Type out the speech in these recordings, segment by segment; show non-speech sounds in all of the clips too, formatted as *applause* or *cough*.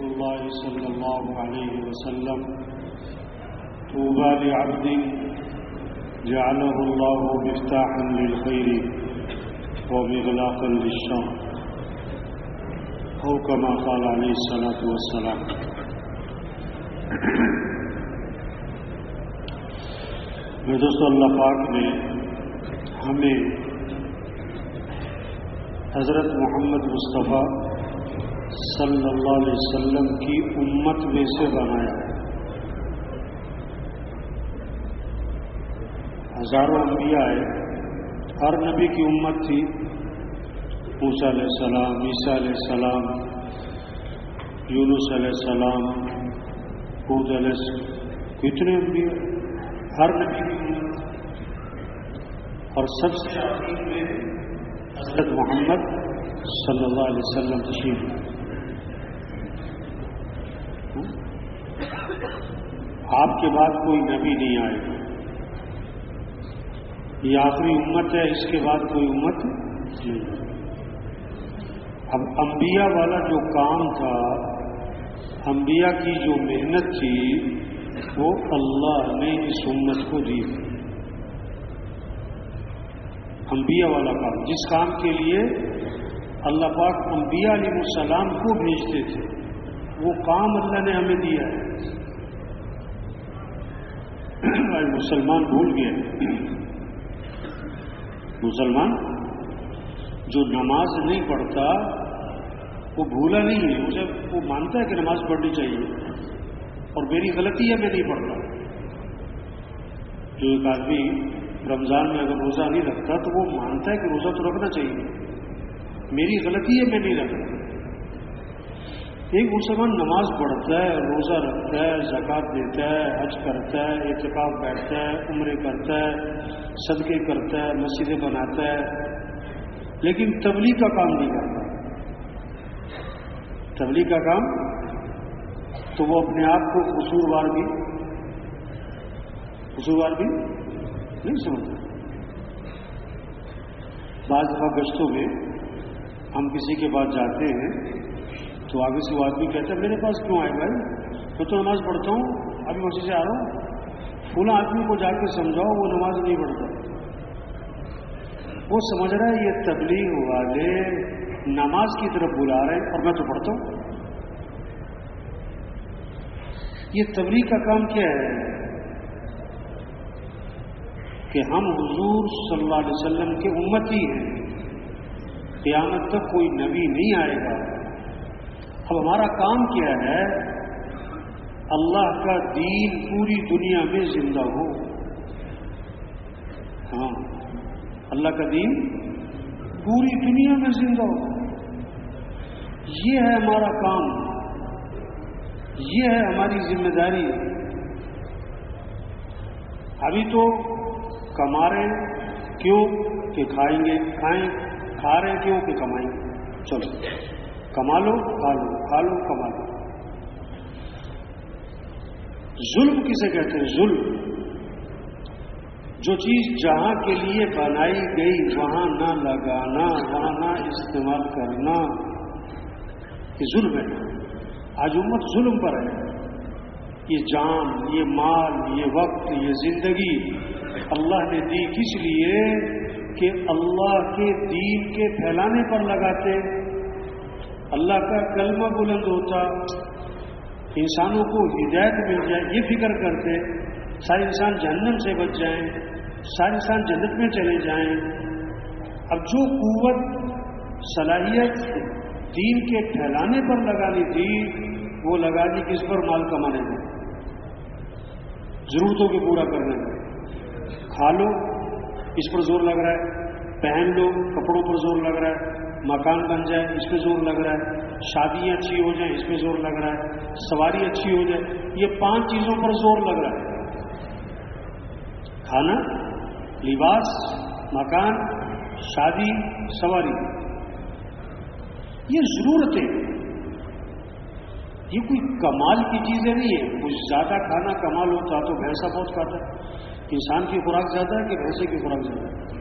الله صلى الله عليه وسلم طوبى لعبد جعله الله مفتاحا للخير ومغلاقا للشر أو كما قال عليه الصلاة والسلام دوستو اللہ پاک نے ہمیں حضرت محمد مصطفیٰ صلی اللہ علیہ وسلم کی امت میں سے بنایا۔ ہزاروں انبیاء آئے ہر نبی کی امت تھی۔ موسیٰ علیہ السلام، عیسیٰ علیہ السلام، یونس علیہ السلام خود علیہ السلام، کتنے انبیاء ہر نبی کی امت۔ اور سب سے عظیم میں حضرت محمد صلی اللہ علیہ وسلم تشریف۔ آپ کے بعد کوئی نبی نہیں آئے گا۔ یہ آخری امت ہے، اس کے بعد کوئی امت نہیں۔ اب انبیاء والا جو کام تھا، انبیاء کی جو محنت تھی، وہ اللہ نے اس امت کو دی۔ انبیاء والا کام۔ جس کام کے لیے اللہ پاک انبیاء علیہ السلام کو بھیجتے تھے، وہ کام اللہ نے ہمیں دیا ہے۔ مسلمان بھول گئے مسلمان جو نماز نہیں پڑھتا، وہ بھولا نہیں ہے۔ مجھے وہ مانتا ہے کہ نماز پڑھنی چاہیے، اور میری غلطی ہے، میں نہیں پڑھتا۔ جو ایک آدمی رمضان میں اگر روزہ نہیں رکھتا، تو وہ مانتا ہے کہ روزہ تو رکھنا چاہیے۔ میری غلطی ہے، میں نہیں رکھتا۔ ایک مسلمان نماز پڑھتا ہے، روزہ رکھتا ہے، زکات دیتا ہے، حج کرتا ہے، اعتکاف بیٹھتا ہے، عمرے کرتا ہے، صدقے کرتا ہے، مسجدیں بناتا ہے، لیکن تبلیغ کا کام نہیں کرتا۔ تبلیغ کا کام تو وہ اپنے آپ کو قصوروار بھی قصوروار بھی نہیں سمجھتا۔ بعض دفعہ گشتوں میں ہم کسی کے پاس جاتے ہیں تو آگے سے وہ آدمی کہتا ہے، میرے پاس کیوں آئے بھائی؟ میں تو نماز پڑھتا ہوں، ابھی مسجد سے آ رہا ہوں۔ فلاں آدمی کو جا کے سمجھاؤ، وہ نماز نہیں پڑھتا۔ وہ سمجھ رہا ہے یہ تبلیغ والے نماز کی طرف بلا رہے ہیں اور میں تو پڑھتا ہوں۔ یہ تبلیغ کا کام کیا ہے؟ کہ ہم حضور صلی اللہ علیہ وسلم کے امتی ہیں۔ قیامت تک کوئی نبی نہیں آئے گا۔ اب ہمارا کام کیا ہے؟ اللہ کا دین پوری دنیا میں زندہ ہو۔ ہاں۔ اللہ کا دین پوری دنیا میں زندہ ہو۔ یہ ہے ہمارا کام۔ یہ ہے ہماری ذمہ داری۔ ابھی تو کما رہے کیوں کہ کھائیں گے؟ کھائیں۔ کھا رہے کیوں کہ کمائیں گے؟ چلو۔ کما لو کھا لو کھا لو کما لو ظلم کسے کہتے ہیں؟ ظلم۔ جو چیز جہاں کے لیے بنائی گئی، وہاں نہ لگانا، وہاں نہ استعمال کرنا، یہ ظلم ہے۔ آج امت ظلم پر ہے۔ یہ جان، یہ مال، یہ وقت، یہ زندگی۔ اللہ نے دی کس لیے؟ کہ اللہ کے دین کے پھیلانے پر لگاتے۔ اللہ کا کلمہ بلند ہوتا، انسانوں کو ہدایت مل جائے، یہ فکر کرتے، سارے انسان جہنم سے بچ جائیں، سارے انسان جنت میں چلے جائیں۔ اب جو قوت، صلاحیت دین کے پھیلانے پر لگانی تھی، وہ لگا دی کس پر؟ مال کمانے میں ضرورتوں کو پورا کرنے میں کھا لو، اس پر زور لگ رہا ہے۔ پہن لو، کپڑوں پر زور لگ رہا ہے۔ مکان بن جائے، اس پہ زور لگ رہا ہے، شادیاں اچھی ہو جائیں، اس پہ زور لگ رہا ہے، سواری اچھی ہو جائے، یہ پانچ چیزوں پر زور لگ رہا ہے۔ کھانا، لباس، مکان، شادی، سواری، یہ ضرورتیں یہ کوئی کمال کی چیزیں نہیں ہے کچھ زیادہ کھانا کمال ہوتا تو بھینسا بہت کھاتا ہے۔ انسان کی خوراک زیادہ ہے کہ بھینسے کی خوراک زیادہ ہے؟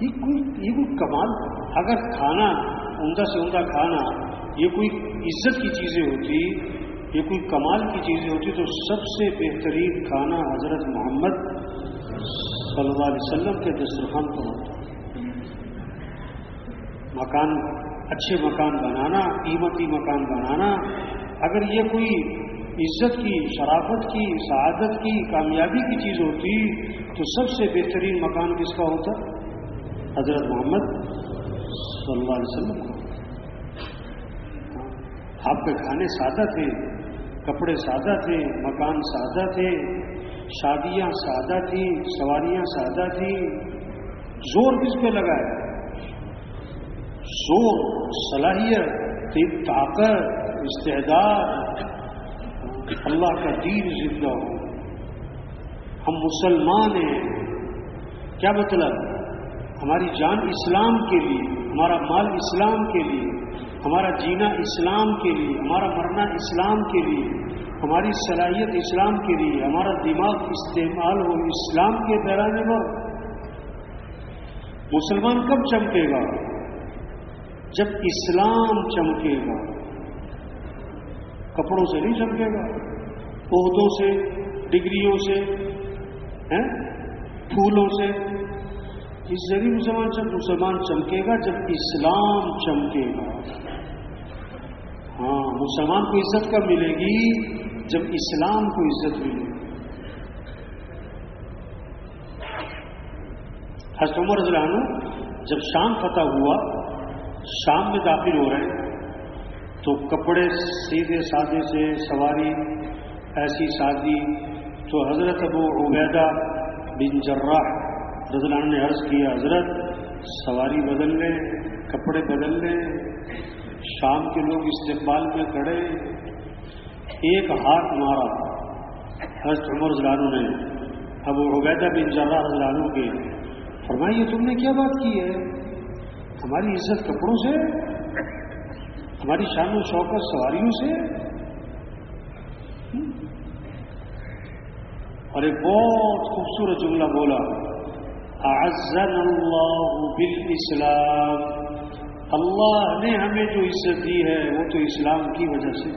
یہ کوئی یہ کوئی کمال اگر کھانا، عمدہ سے عمدہ کھانا، یہ کوئی عزت کی چیزیں ہوتی، یہ کوئی کمال کی چیزیں ہوتی تو سب سے بہترین کھانا حضرت محمد صلی اللہ علیہ وسلم کے دسترخوان پر ہوتا مکان، اچھے مکان بنانا، قیمتی مکان بنانا، اگر یہ کوئی عزت کی، شرافت کی، سعادت کی، کامیابی کی چیز ہوتی تو سب سے بہترین مکان کس کا ہوتا؟ حضرت محمد صلی اللہ علیہ وسلم کا آپ کے کھانے سادہ تھے، کپڑے سادہ تھے، مکان سادہ تھے، شادیاں سادہ تھیں، سواریاں سادہ تھیں۔ زور کس پہ لگائے زور، صلاحیت طاقت، استعداد۔ اللہ کا دین زندہ ہو۔ ہم مسلمان ہیں۔ کیا مطلب؟ ہماری جان اسلام کے لیے، ہمارا مال اسلام کے لیے، ہمارا جینا اسلام کے لیے، ہمارا مرنا اسلام کے لیے، ہماری صلاحیت اسلام کے لیے، ہمارا دماغ استعمال ہو اسلام کے پیرانے پر۔ مسلمان کب چمکے گا؟ جب اسلام چمکے گا۔ کپڑوں سے نہیں چمکے گا، عہدوں سے، ڈگریوں سے پھولوں سے اس ذریعے مسلمان جب مسلمان چمکے گا جب اسلام چمکے گا۔ ہاں مسلمان کو عزت کب ملے گی؟ جب اسلام کو عزت ملے گی۔ حضرت عمر رضی اللہ عنہ جب شام فتح ہوا، شام میں داخل ہو رہے ہیں، تو کپڑے سیدھے سادے سے سواری، ایسی سادی، تو حضرت ابو عبیدہ بن جراح رضلان نے عرض کیا، حضرت، سواری بدل لیں، کپڑے بدل لیں، شام کے لوگ استقبال میں کھڑے، ایک ہاتھ مارا۔ حضرت عمر رضلانوں نے، ابو عبیدہ بن جرا رضلانوں کے فرمائیے تم نے کیا بات کی ہے؟ ہماری عزت کپڑوں سے، ہماری شان و شوقت سواریوں سے۔ اور ایک بہت خوبصورت جملہ بولا۔ اعزن اللہ بالاسلام۔ اللہ نے ہمیں جو عزت دی ہے، وہ تو اسلام کی وجہ سے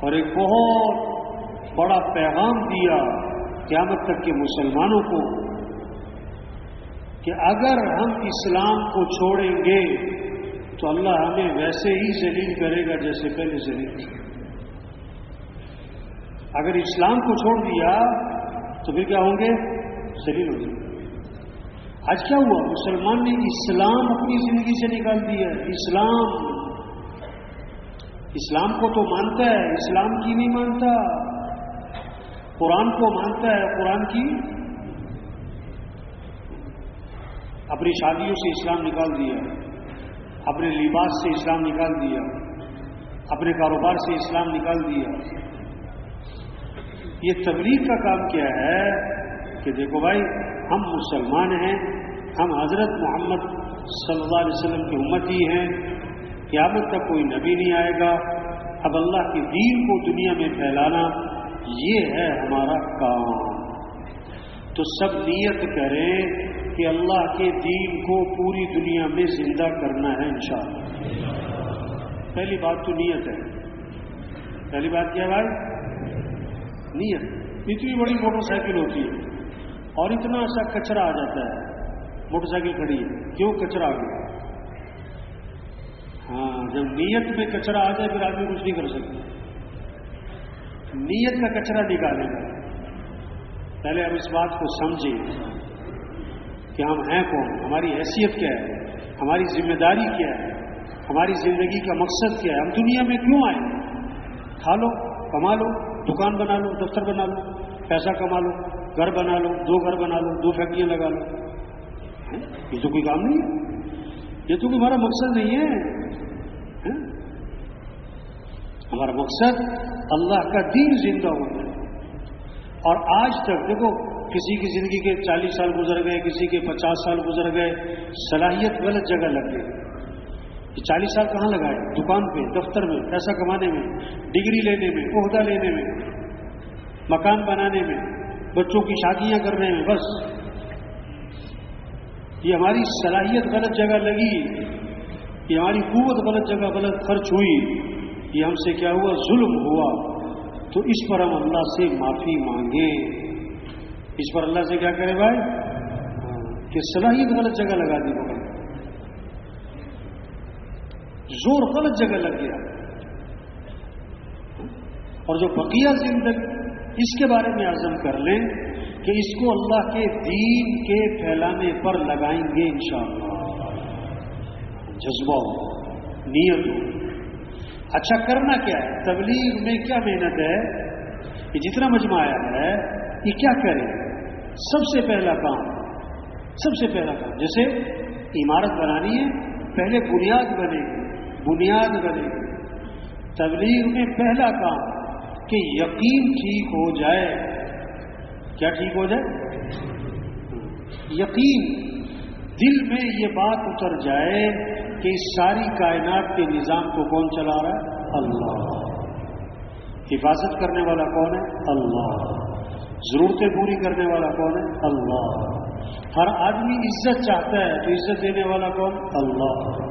اور ایک بہت بڑا پیغام دیا قیامت تک کے مسلمانوں کو کہ اگر ہم اسلام کو چھوڑیں گے تو اللہ ہمیں ویسے ہی ذلیل کرے گا جیسے پہلے ذلیل کیا۔ اگر اسلام کو چھوڑ دیا تو پھر کیا ہوں گے؟ ذلیل ہو جائیں آج کیا ہوا؟ مسلمان نے اسلام اپنی زندگی سے نکال دیا اسلام۔ اسلام کو تو مانتا ہے، اسلام کی نہیں مانتا۔ قرآن کو مانتا ہے، قرآن کی اپنی شادیوں سے اسلام نکال دیا اپنے لباس سے اسلام نکال دیا اپنے کاروبار سے اسلام نکال دیا یہ تبلیغ کا کام کیا ہے؟ کہ دیکھو بھائی، ہم مسلمان ہیں، ہم حضرت محمد صلی اللہ علیہ وسلم کی امتی ہیں، قیامت تک کوئی نبی نہیں آئے گا۔ اب اللہ کے دین کو دنیا میں پھیلانا، یہ ہے ہمارا کام۔ تو سب نیت کریں کہ اللہ کے دین کو پوری دنیا میں زندہ کرنا ہے انشاءاللہ۔ پہلی بات تو نیت ہے۔ پہلی بات کیا بھائی؟ نیت۔ اتنی بڑی موٹر سائیکل ہوتی ہے۔ اور اتنا سا کچرا آ جاتا ہے۔ موٹر سائیکل کھڑی ہے۔ کیوں کچرا آ گیا؟ ہاں جب نیت میں کچرا آ جائے پھر آدمی کچھ نہیں کر سکتے نیت کا کچرا نکالے گا پہلے ہم اس بات کو سمجھیں کہ ہم ہیں کون؟ ہماری حیثیت کیا ہے؟ ہماری ذمہ داری کیا ہے؟ ہماری زندگی کا مقصد کیا ہے؟ ہم دنیا میں کیوں آئے؟ کھا لو، کما لو، دکان بنا لو، دفتر بنا لو، پیسہ کما لو۔ گھر بنا لو، دو گھر بنا لو، دو فیکٹریاں لگا لو۔ یہ تو کوئی کام نہیں ہے۔ یہ تو کوئی ہمارا مقصد نہیں ہے۔ ہمارا مقصد اللہ کا دین زندہ ہونا ہے۔ اور آج تک دیکھو، کسی کی زندگی کے چالیس سال گزر گئے، کسی کے پچاس سال گزر گئے، صلاحیت غلط جگہ لگ گئی۔ چالیس سال کہاں لگائے دکان پہ، دفتر میں، پیسہ کمانے میں، ڈگری لینے میں، عہدہ لینے میں، مکان بنانے میں۔ بچوں کی شادیاں کرنے میں بس۔ یہ ہماری صلاحیت غلط جگہ لگی۔ یہ ہماری قوت غلط جگہ، غلط خرچ ہوئی۔ یہ ہم سے کیا ہوا؟ ظلم ہوا۔ تو اس پر ہم اللہ سے معافی مانگیں۔ اس پر اللہ سے کیا کرے بھائی؟ کہ صلاحیت غلط جگہ لگا دی بھائی زور غلط جگہ لگ گیا۔ اور جو بقیہ زندگی اس کے بارے میں عزم کر لیں کہ اس کو اللہ کے دین کے پھیلانے پر لگائیں گے انشاءاللہ۔ جذبہ ہو، نیت ہو۔ اچھا کرنا کیا ہے؟ تبلیغ میں کیا محنت ہے؟ یہ جتنا مجمع آیا ہے، یہ کیا کرے؟ سب سے پہلا کام، سب سے پہلا کام، جیسے عمارت بنانی ہے، پہلے بنیاد بنے گی بنیاد بنے۔ گی تبلیغ میں پہلا کام کہ یقین ٹھیک ہو جائے۔ کیا ٹھیک ہو جائے؟ یقین۔ دل میں یہ بات اتر جائے کہ اس ساری کائنات کے نظام کو کون چلا رہا ہے؟ اللہ۔ حفاظت کرنے والا کون ہے؟ اللہ۔ ضرورتیں پوری کرنے والا کون ہے؟ اللہ۔ ہر آدمی عزت چاہتا ہے تو عزت دینے والا کون؟ اللہ۔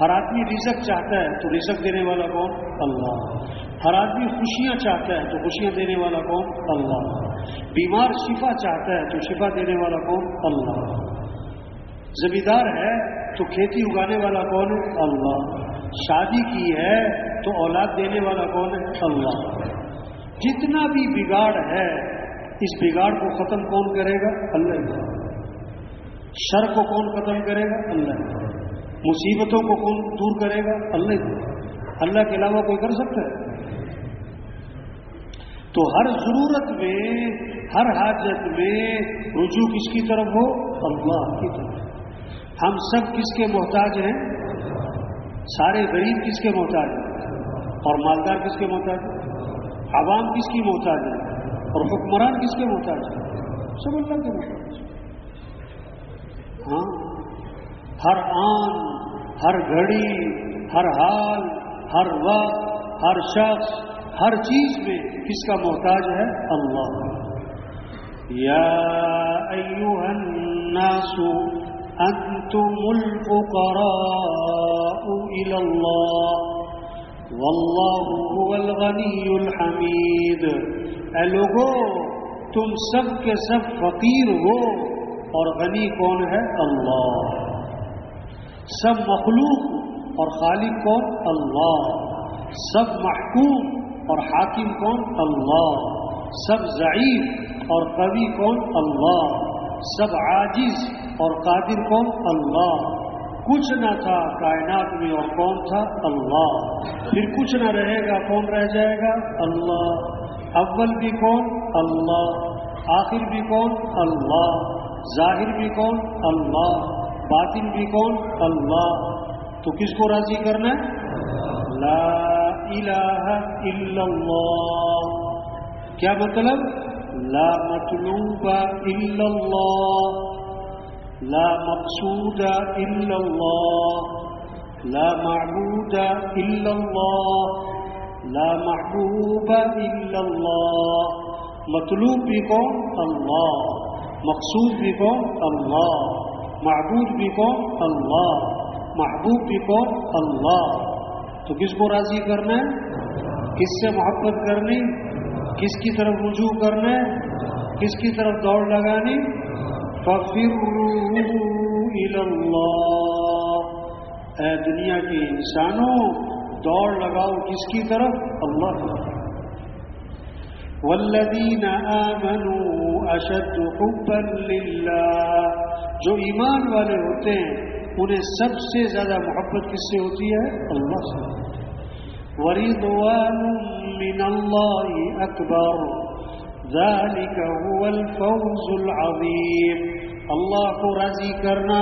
ہر آدمی رزق چاہتا ہے تو رزق دینے والا کون؟ اللہ۔ ہر آدمی خوشیاں چاہتا ہے تو خوشیاں دینے والا کون؟ اللہ۔ بیمار شفا چاہتا ہے تو شفا دینے والا کون؟ اللہ۔ زمیندار ہے تو کھیتی اگانے والا کون؟ ہے اللہ۔ شادی کی ہے تو اولاد دینے والا کون؟ ہے اللہ۔ جتنا بھی بگاڑ ہے، اس بگاڑ کو ختم کون کرے گا؟ اللہ۔ شر کو کون ختم کرے گا؟ اللہ۔ مصیبتوں کو کون دور کرے گا؟ اللہ۔ اللہ کے علاوہ کوئی کر سکتا ہے؟ تو ہر ضرورت میں، ہر حاجت میں رجوع کس کی طرف ہو؟ اللہ کی طرف۔ ہم سب کس کے محتاج ہیں؟ سارے غریب کس کے محتاج ہیں؟ اور مالدار کس کے محتاج ہیں؟ عوام کس کی محتاج ہے اور حکمران کس کے محتاج ہیں؟ سب اللہ کے محتاج ہاں ہر آن، ہر گھڑی، ہر حال، ہر وقت، ہر شخص ہر چیز میں کس کا محتاج ہے؟ اللہ۔ یا ایوہ الناس أنتم الفقراء إلى الله والله هو الغني الحميد اے لوگو، تم سب کے سب فقیر ہو اور غنی کون ہے؟ اللہ۔ سب مخلوق اور خالق کون؟ اللہ۔ سب محکوم اور حاکم کون؟ اللہ۔ سب ضعیف اور قوی کون؟ اللہ۔ سب عاجز اور قادر کون؟ اللہ۔ کچھ نہ تھا کائنات میں اور کون تھا؟ اللہ۔ پھر کچھ نہ رہے گا کون رہ جائے گا؟ اللہ۔ اول بھی کون؟ اللہ۔ آخر بھی کون؟ اللہ۔ ظاہر بھی کون؟ اللہ۔ باطن بھی کون؟ اللہ۔ تو کس کو راضی کرنا ہے؟ لا الہ الا اللہ کیا مطلب؟ لا مطلوب الا اللہ لا مقصود إلا الله. لا معبود إلا الله. لا محبوب إلا الله. مطلوب بھی کون؟ اللہ. مقصود بھی کون؟ اللہ. معبود بھی کون؟ اللہ. محبوب بھی کون؟ اللہ. تو کس کو راضی کرنا ہے؟ کس سے محبت کرنی؟ کس کی طرف رجوع کرنا ہے؟ کس کی طرف دوڑ لگانی؟ اے دنیا کے انسانوں، دوڑ لگاؤ کس کی طرف؟ اللہ والذین آمنوا اشد حبا للہ جو ایمان والے ہوتے ہیں انہیں سب سے زیادہ محبت کس سے ہوتی ہے؟ اللہ سے ورضوان من اللہ اکبر ذلك هو الفوز العظیم اللہ کو راضی کرنا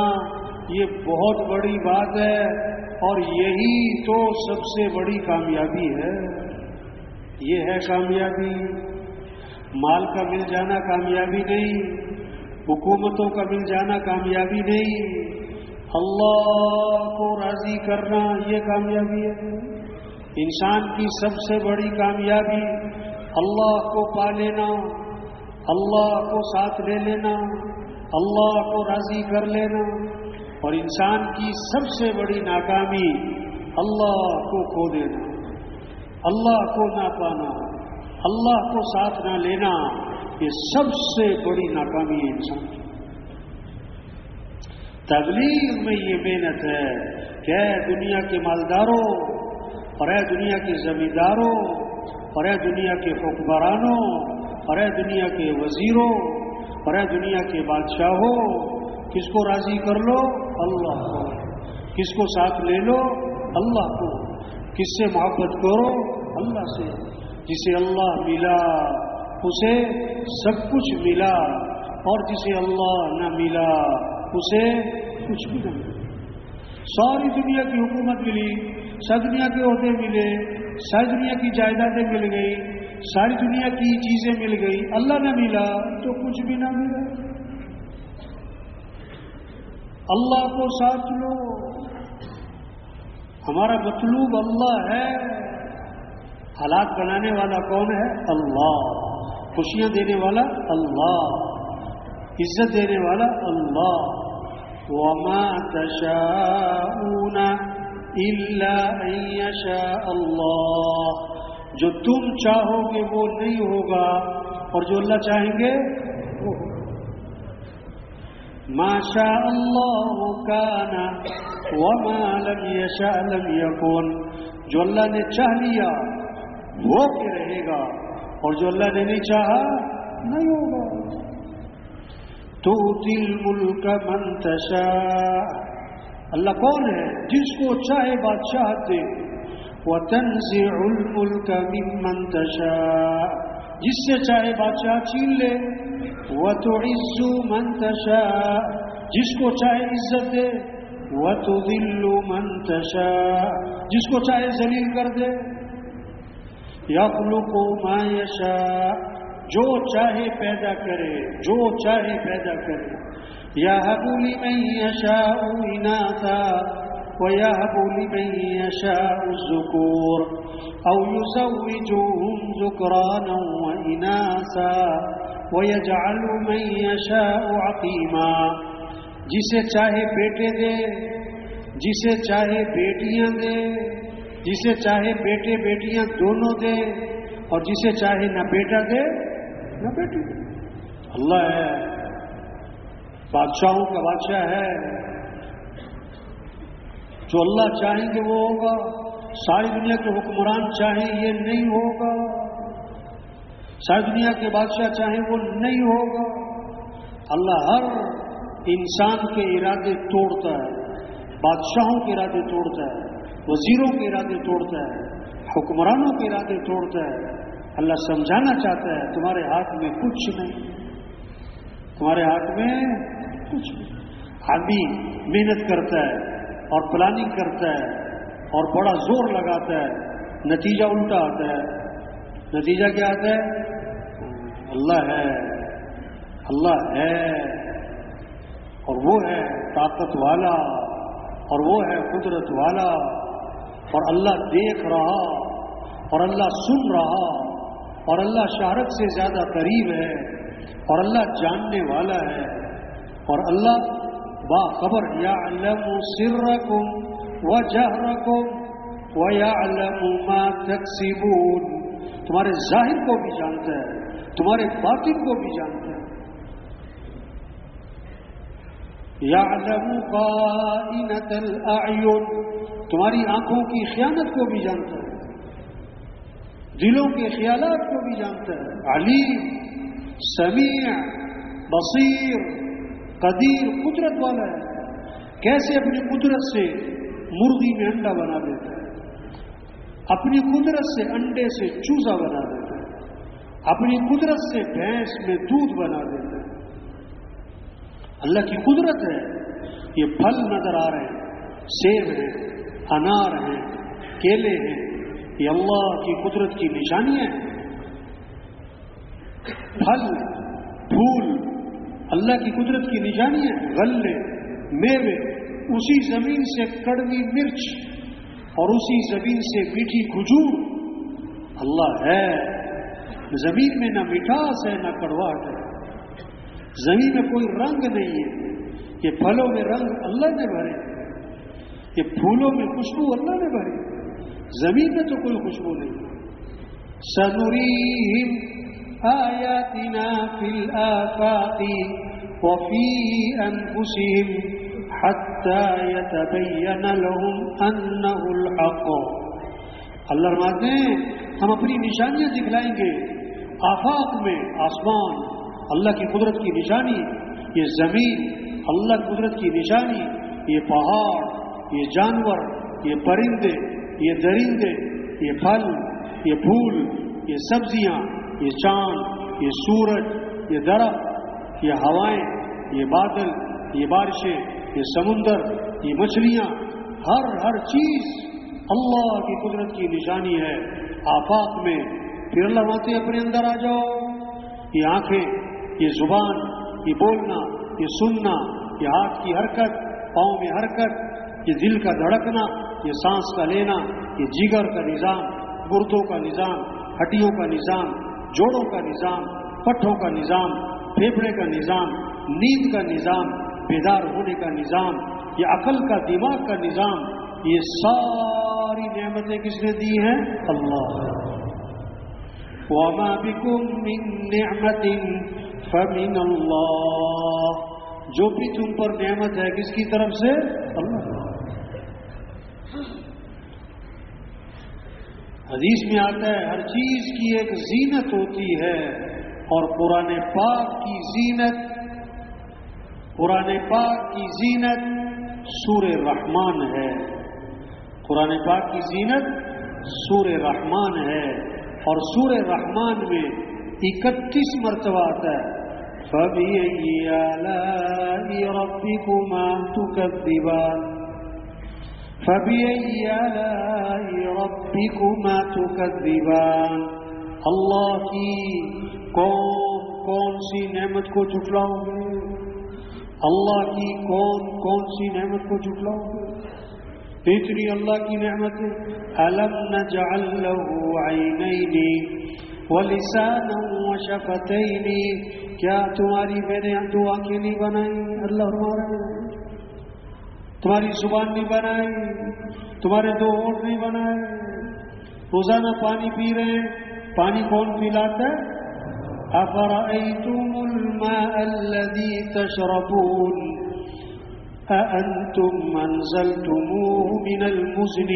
یہ بہت بڑی بات ہے اور یہی تو سب سے بڑی کامیابی ہے۔ یہ ہے کامیابی۔ مال کا مل جانا کامیابی نہیں۔ حکومتوں کا مل جانا کامیابی نہیں۔ اللہ کو راضی کرنا یہ کامیابی ہے۔ انسان کی سب سے بڑی کامیابی اللہ کو پا لینا، اللہ کو ساتھ لے لینا، اللہ کو راضی کر لینا۔ اور انسان کی سب سے بڑی ناکامی اللہ کو کھو دینا، اللہ کو نہ پانا، اللہ کو ساتھ نہ لینا، یہ سب سے بڑی ناکامی ہے انسان کی۔ تبلیغ میں یہ محنت ہے کہ اے دنیا کے مالداروں، اور اے دنیا کے زمینداروں، اور اے دنیا کے حکمرانوں، اور اے دنیا کے وزیروں، اور اے دنیا کے بادشاہوں، کس کو راضی کر لو؟ اللہ کو۔ کس کو ساتھ لے لو؟ اللہ کو۔ کس سے محبت کرو؟ اللہ سے۔ جسے اللہ ملا، اسے سب کچھ ملا، اور جسے اللہ نہ ملا۔ اسے کچھ بھی نہ ملا ساری دنیا کی حکومت ملی سب دنیا کے عہدے ملے ساری دنیا کی جائیدادیں مل گئی ساری دنیا کی چیزیں مل گئی اللہ نہ ملا تو کچھ بھی نہ ملا۔ اللہ کو ساتھ لو۔ ہمارا مطلوب اللہ ہے۔ حالات بنانے والا کون ہے؟ اللہ۔ خوشیاں دینے والا اللہ۔ عزت دینے والا اللہ۔ وما تشاءون إلا أن يشاء الله۔ جو تم چاہو گے وہ نہیں ہوگا، اور جو اللہ چاہیں گے، وہ ماشا اللہ کانا وما لم يشاء لم يكن جو اللہ نے چاہ لیا، وہ کے رہے گا، اور جو اللہ نے نہیں چاہا، نہیں ہوگا۔ تو دل ملک منتشا اللہ کون ہے؟ جس کو چاہے بادشاہ دے. وہ تنزع الملک من منتشا جس سے چاہے بادشاہ چین لے. وہ تو عزو منتشا جس کو چاہے عزت دے. وہ تو دلو منتشا جس کو چاہے ذلیل کر دے. یا کو مایشا جو چاہے پیدا کرے، جو چاہے پیدا کرے۔ یا حبولی میں یشا اناثا ويهب لمن يشاء الذكور أو يزوجهم ذكرانا وإناثا ويجعل من يشاء عقيما جسے چاہے بیٹے دے، جسے چاہے بیٹیاں دے، جسے چاہے بیٹے بیٹیاں دونوں دے اور جسے چاہے نہ بیٹا دے نہ بیٹی اللہ ہے۔ بادشاہوں کا بادشاہ ہے۔ جو اللہ چاہیں گے وہ ہوگا۔ ساری دنیا کے حکمران چاہیں یہ نہیں ہوگا۔ ساری دنیا کے بادشاہ چاہیں وہ نہیں ہوگا۔ اللہ ہر انسان کے ارادے توڑتا ہے۔ بادشاہوں کے ارادے توڑتا ہے۔ وزیروں کے ارادے توڑتا ہے۔ حکمرانوں کے ارادے توڑتا ہے۔ اللہ سمجھانا چاہتا ہے، تمہارے ہاتھ میں کچھ نہیں۔ تمہارے ہاتھ میں کچھ نہیں۔ آدمی محنت کرتا ہے اور پلاننگ کرتا ہے اور بڑا زور لگاتا ہے۔ نتیجہ الٹا آتا ہے۔ نتیجہ کیا آتا ہے؟ اللہ ہے۔ اللہ ہے۔ اور وہ ہے طاقت والا۔ اور وہ ہے قدرت والا۔ اور اللہ دیکھ رہا۔ اور اللہ سن رہا۔ اور اللہ شہرت سے زیادہ قریب ہے، اور اللہ جاننے والا ہے۔ اور اللہ باخبر يعلم سركم وجهركم ويعلم ما تكسبون تمہارے ظاہر کو بھی جانتا ہے، تمہارے باطن کو بھی جانتا ہے۔ يعلم قائنة الأعين تمہاری آنکھوں کی خیانت کو بھی جانتا ہے۔ دلوں کے خیالات کو بھی جانتا ہے علیم، سمیع، بصیر، قدیر، قدرت والا ہے۔ کیسے اپنی قدرت سے مرغی میں انڈا بنا دیتا ہے؟ اپنی قدرت سے انڈے سے چوزا بنا دیتا ہے۔ اپنی قدرت سے بھینس میں دودھ بنا دیتا ہے۔ اللہ کی قدرت ہے۔ یہ پھل نظر آ رہے ہیں، سیب ہیں، انار ہیں، کیلے ہیں۔ یہ اللہ کی قدرت کی نشانیاں ہیں پھل، پھول، اللہ کی قدرت کی نشانیاں غلے، میوے، اسی زمین سے کڑوی مرچ اور اسی زمین سے میٹھی کھجور۔ اللہ ہے۔ زمین میں نہ مٹھاس ہے، نہ کڑواٹ ہے۔ زمین میں کوئی رنگ نہیں ہے۔ یہ پھلوں میں رنگ اللہ نے بھرے۔ یہ پھولوں میں خوشبو اللہ نے بھری۔ زمین میں تو کوئی خوشبو نہیں۔ سنوریم آیاتنا فی الآفاق وفی انفسهم حتى يتبين لهم انه الحق۔ اللہ رماتے ہیں، ہم اپنی نشانیاں دکھلائیں گے۔ آفاق میں آسمان، اللہ کی قدرت کی نشانی، یہ زمین، اللہ کی قدرت کی نشانی، یہ پہاڑ، یہ جانور، یہ پرندے یہ درندے، یہ پھل، یہ پھول، یہ سبزیاں، یہ چاند، یہ سورج، یہ درخت، یہ ہوائیں، یہ بادل، یہ بارشیں، یہ سمندر، یہ مچھلیاں، ہر ہر چیز اللہ کی قدرت کی نشانی ہے۔ آفاق میں پھر اللہ ماتے اپنے اندر آ جاؤ۔ یہ آنکھیں، یہ زبان، یہ بولنا، یہ سننا، یہ ہاتھ کی حرکت، پاؤں میں حرکت یہ دل کا دھڑکنا یہ سانس کا لینا یہ جگر کا نظام، گردوں کا نظام، ہڈیوں کا نظام، جوڑوں کا نظام، پٹھوں کا نظام پھیپڑے کا نظام، نیند کا نظام، بیدار ہونے کا نظام، یہ عقل کا دماغ کا نظام، یہ ساری نعمتیں کس نے دی ہیں؟ اللہ وما بكم من نعمت فمن اللہ جو بھی تم پر نعمت ہے کس کی طرف سے؟ اللہ حدیث میں آتا ہے، ہر چیز کی ایک زینت ہوتی ہے اور قرآن پاک کی زینت، قرآن پاک کی زینت سور رحمان ہے۔ قرآن پاک کی زینت سور رحمان ہے اور سور رحمان میں اکتیس مرتبہ آتا ہے۔ فبی ربی کو مان تو کر دیوان فبی اللہ کی کون کون سی نعمت کو جھٹلاؤ گے؟ اللہ کی کون کون سی نعمت کو جھٹلاؤ گے؟ اتنی اللہ کی نعمت الم نجعل له عینین ولسانا وشفتین کیا تمہاری میں نے دو آنکھیں نہیں بنائی اللہ ہمارا تمہاری زبان نہیں بنائی، تمہارے دو ہوٹ نہیں بنائے۔ روزانہ پانی پی رہے ہیں، پانی کون پلاتا ہے؟ افرأيتم الماء الذي تشربون؟ أأنتم منزلتموه من المزن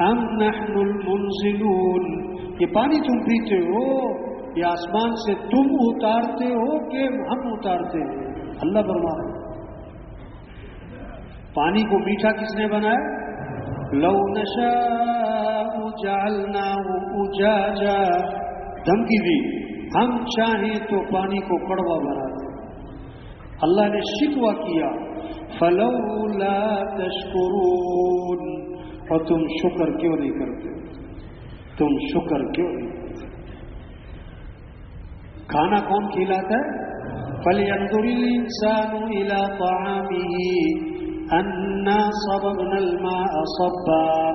أم نحن المنزلون؟ یہ پانی تم پیتے ہو، یہ آسمان سے تم اتارتے ہو کہ ہم اتارتے ہیں۔ اللہ برما پانی کو میٹھا کس نے بنایا؟ لو نشا جالنا اجاجا۔ دھمکی دی ہم چاہیں تو پانی کو کڑوا بنا دیں۔ اللہ نے شکوا کیا۔ فلولا تشکرون۔ اور تم شکر کیوں نہیں کرتے؟ تم شکر کیوں نہیں کرتے؟ کھانا کون کھلاتا ہے؟ فل اندر انسان الى طعامه أنا صببنا الماء صبا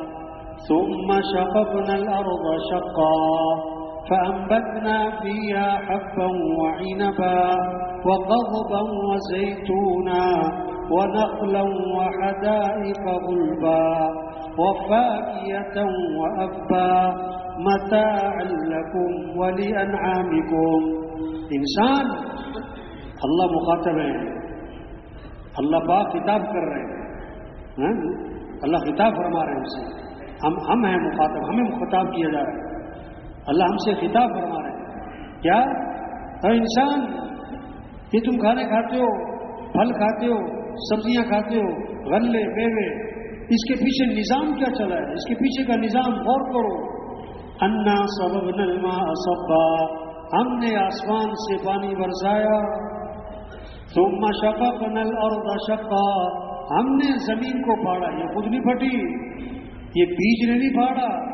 ثم شققنا الأرض شقا فأنبتنا فيها حبا وعنبا وقضبا وزيتونا ونخلا وحدائق غلبا وفاكية وأبا متاعا لكم ولأنعامكم. إنسان اللہ مخاطب ہے اللہ پاک خطاب کر رہے ہیں۔ ہاں؟ اللہ خطاب فرما رہے ہیں اسے ہم ہم ہیں مخاطب، ہمیں خطاب کیا جا رہا ہے۔ اللہ ہم سے خطاب فرما رہے ہیں۔ کیا؟ ہر انسان، یہ تم کھانے کھاتے ہو، پھل کھاتے ہو، سبزیاں کھاتے ہو، غلے، بیوے، اس کے پیچھے نظام کیا چلا ہے؟ اس کے پیچھے کا نظام غور کرو۔ انا سبب نلما اسبا ہم نے آسمان سے پانی برسایا۔ تم شفق نل اور دشقا ہم نے زمین کو پھاڑا، یہ خود نہیں پھٹی، یہ بیج نے نہیں پھاڑا،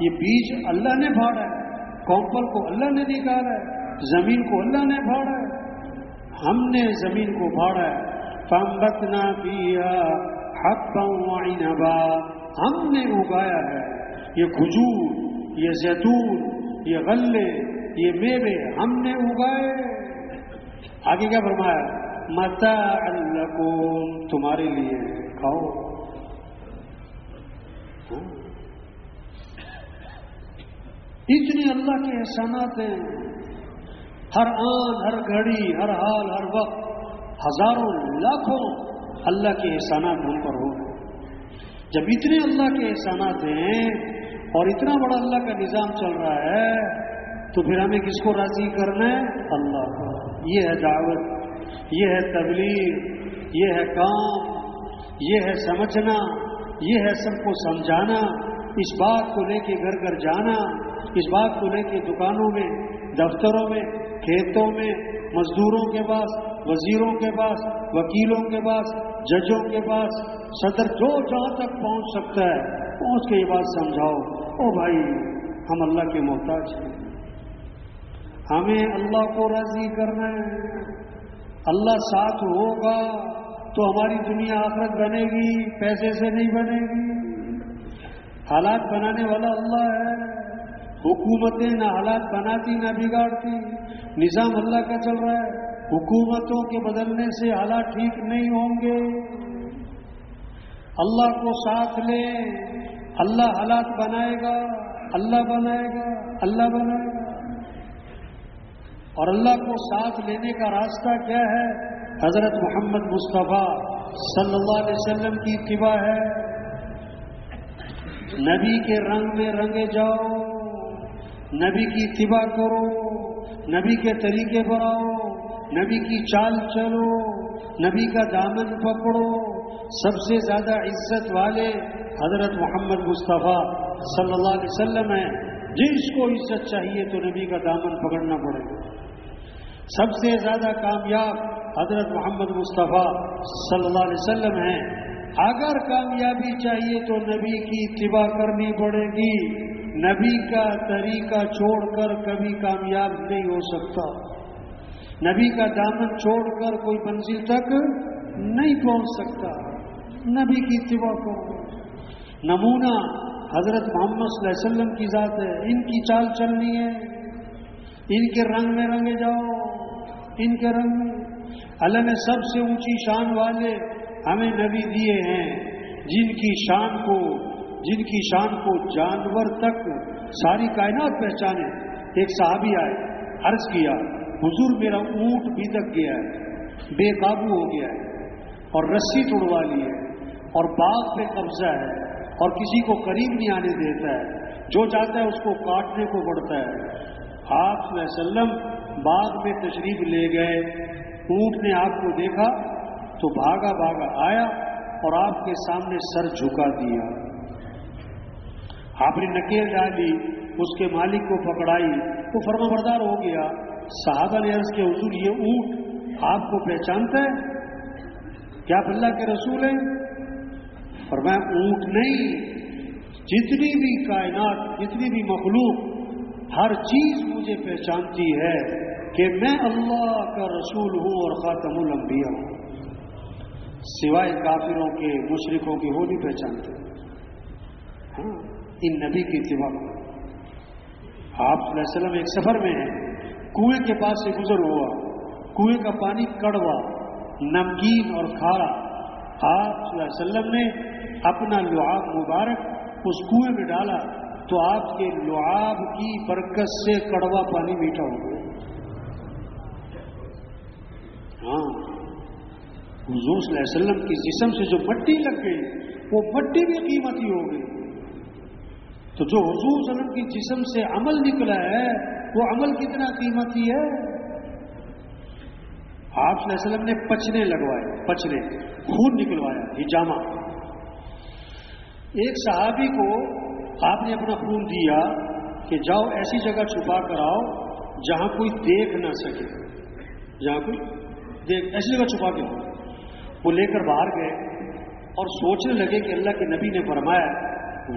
یہ بیج اللہ نے پھاڑا ہے کومپل کو اللہ نے نکالا ہے، زمین کو اللہ نے پھاڑا ہے۔ ہم نے زمین کو پھاڑا ہے۔ پمبتنا پیا حق نبا ہم نے اگایا ہے، یہ کھجور، یہ زیتون، یہ غلے، یہ میوے ہم نے اگائے۔ آگے کیا فرمایا؟ متا الکوم تمہارے لیے کھاؤ۔ اتنے اللہ کے احسانات ہیں۔ ہر آن، ہر گھڑی، ہر حال، ہر وقت، ہزاروں، لاکھوں اللہ کے احسانات ہم پر ہو۔ جب اتنے اللہ کے احسانات ہیں اور اتنا بڑا اللہ کا نظام چل رہا ہے، تو پھر ہمیں کس کو راضی کرنا ہے؟ اللہ کو۔ یہ ہے دعوت۔ یہ ہے تبلیغ، یہ ہے کام، یہ ہے سمجھنا، یہ ہے سب کو سمجھانا، اس بات کو لے کے گھر گھر جانا، اس بات کو لے کے دکانوں میں، دفتروں میں، کھیتوں میں، مزدوروں کے پاس، وزیروں کے پاس، وکیلوں کے پاس، ججوں کے پاس، صدر جو جہاں تک پہنچ سکتا ہے، پہنچ کے یہ بات سمجھاؤ۔ او بھائی، ہم اللہ کے محتاج ہیں۔ ہمیں اللہ کو راضی کرنا ہے۔ اللہ ساتھ ہوگا تو ہماری دنیا آخرت بنے گی، پیسے سے نہیں بنے گی۔ حالات بنانے والا اللہ ہے۔ حکومتیں نہ حالات بناتی، نہ بگاڑتی۔ نظام اللہ کا چل رہا ہے۔ حکومتوں کے بدلنے سے حالات ٹھیک نہیں ہوں گے۔ اللہ کو ساتھ لیں اللہ حالات بنائے گا۔ اللہ بنائے گا۔ اللہ بنائے گا۔ اور اللہ کو ساتھ لینے کا راستہ کیا ہے؟ حضرت محمد مصطفیٰ صلی اللہ علیہ وسلم کی اتباع ہے۔ نبی کے رنگ میں رنگے جاؤ، نبی کی اتباع کرو، نبی کے طریقے پر آؤ نبی کی چال چلو، نبی کا دامن پکڑو۔ سب سے زیادہ عزت والے حضرت محمد مصطفیٰ صلی اللہ علیہ وسلم ہیں۔ جس کو عزت چاہیے تو نبی کا دامن پکڑنا پڑے۔ گا سب سے زیادہ کامیاب حضرت محمد مصطفیٰ صلی اللہ علیہ وسلم ہیں۔ اگر کامیابی چاہیے تو نبی کی اتباع کرنی پڑے گی۔ نبی کا طریقہ چھوڑ کر کبھی کامیاب نہیں ہو سکتا۔ نبی کا دامن چھوڑ کر کوئی منزل تک نہیں پہنچ سکتا۔ نبی کی اتباع کرو نمونہ حضرت محمد صلی اللہ علیہ وسلم کی ذات ہے۔ ان کی چال چلنی ہے۔ ان کے رنگ میں رنگے جاؤ۔ ان کے رنگ میں اللہ نے سب سے اونچی شان والے ہمیں نبی دیے ہیں۔ جن کی شان کو، جن کی شان کو جانور تک ساری کائنات پہچانے۔ ایک صحابی آئے، عرض کیا، حضور میرا اونٹ بھی تک گیا ہے، بے قابو ہو گیا ہے، اور رسی توڑوا لی ہے، اور باغ پہ قبضہ ہے، اور کسی کو قریب نہیں آنے دیتا ہے۔ جو چاہتا ہے اس کو کاٹنے کو پڑتا ہے۔ آپ وسلم باغ میں تشریف لے گئے، اونٹ نے آپ کو دیکھا تو بھاگا بھاگا آیا اور آپ کے سامنے سر جھکا دیا۔ آپ نے نکیل ڈالی، اس کے مالک کو پکڑائی، وہ فرما بردار ہو گیا۔ صحابہ نے عرض کے حضور، یہ اونٹ آپ کو پہچانتا ہے؟ کیا اللہ کے رسول ہیں؟ فرمایا اونٹ نہیں، جتنی بھی کائنات، جتنی بھی مخلوق، ہر چیز مجھے پہچانتی ہے۔ کہ میں اللہ کا رسول ہوں اور خاتم الانبیاء ہوں۔ سوائے کافروں کے مشرقوں کے وہ نہیں پہچانتے ہاں ان نبی کی اتباع آپ علیہ وسلم ایک سفر میں ہیں۔ کنویں کے پاس سے گزر ہوا۔ کنویں کا پانی کڑوا، نمکین اور کھارا۔ آپ صلی اللہ علیہ وسلم نے اپنا لعاب مبارک اس کنویں میں ڈالا تو آپ کے لعاب کی برکت سے کڑوا پانی میٹھا ہو گیا۔ ہاں۔ حضور صلی اللہ علیہ وسلم کی جسم سے جو مٹی لگ گئی، وہ مٹی بھی قیمتی ہو گئی۔ تو جو حضور صلی اللہ علیہ وسلم کی جسم سے عمل نکلا ہے، وہ عمل کتنا قیمتی ہے؟ آپ صلی اللہ علیہ وسلم نے پچنے لگوائے پچنے خون نکلوایا، ہجامہ۔ ایک صحابی کو آپ نے اپنا خون دیا کہ جاؤ ایسی جگہ چھپا کر آؤ جہاں کوئی دیکھ نہ سکے۔ جہاں کوئی دیکھ ایسی جگہ چھپا کے۔ وہ لے کر باہر گئے اور سوچنے لگے کہ اللہ کے نبی نے فرمایا،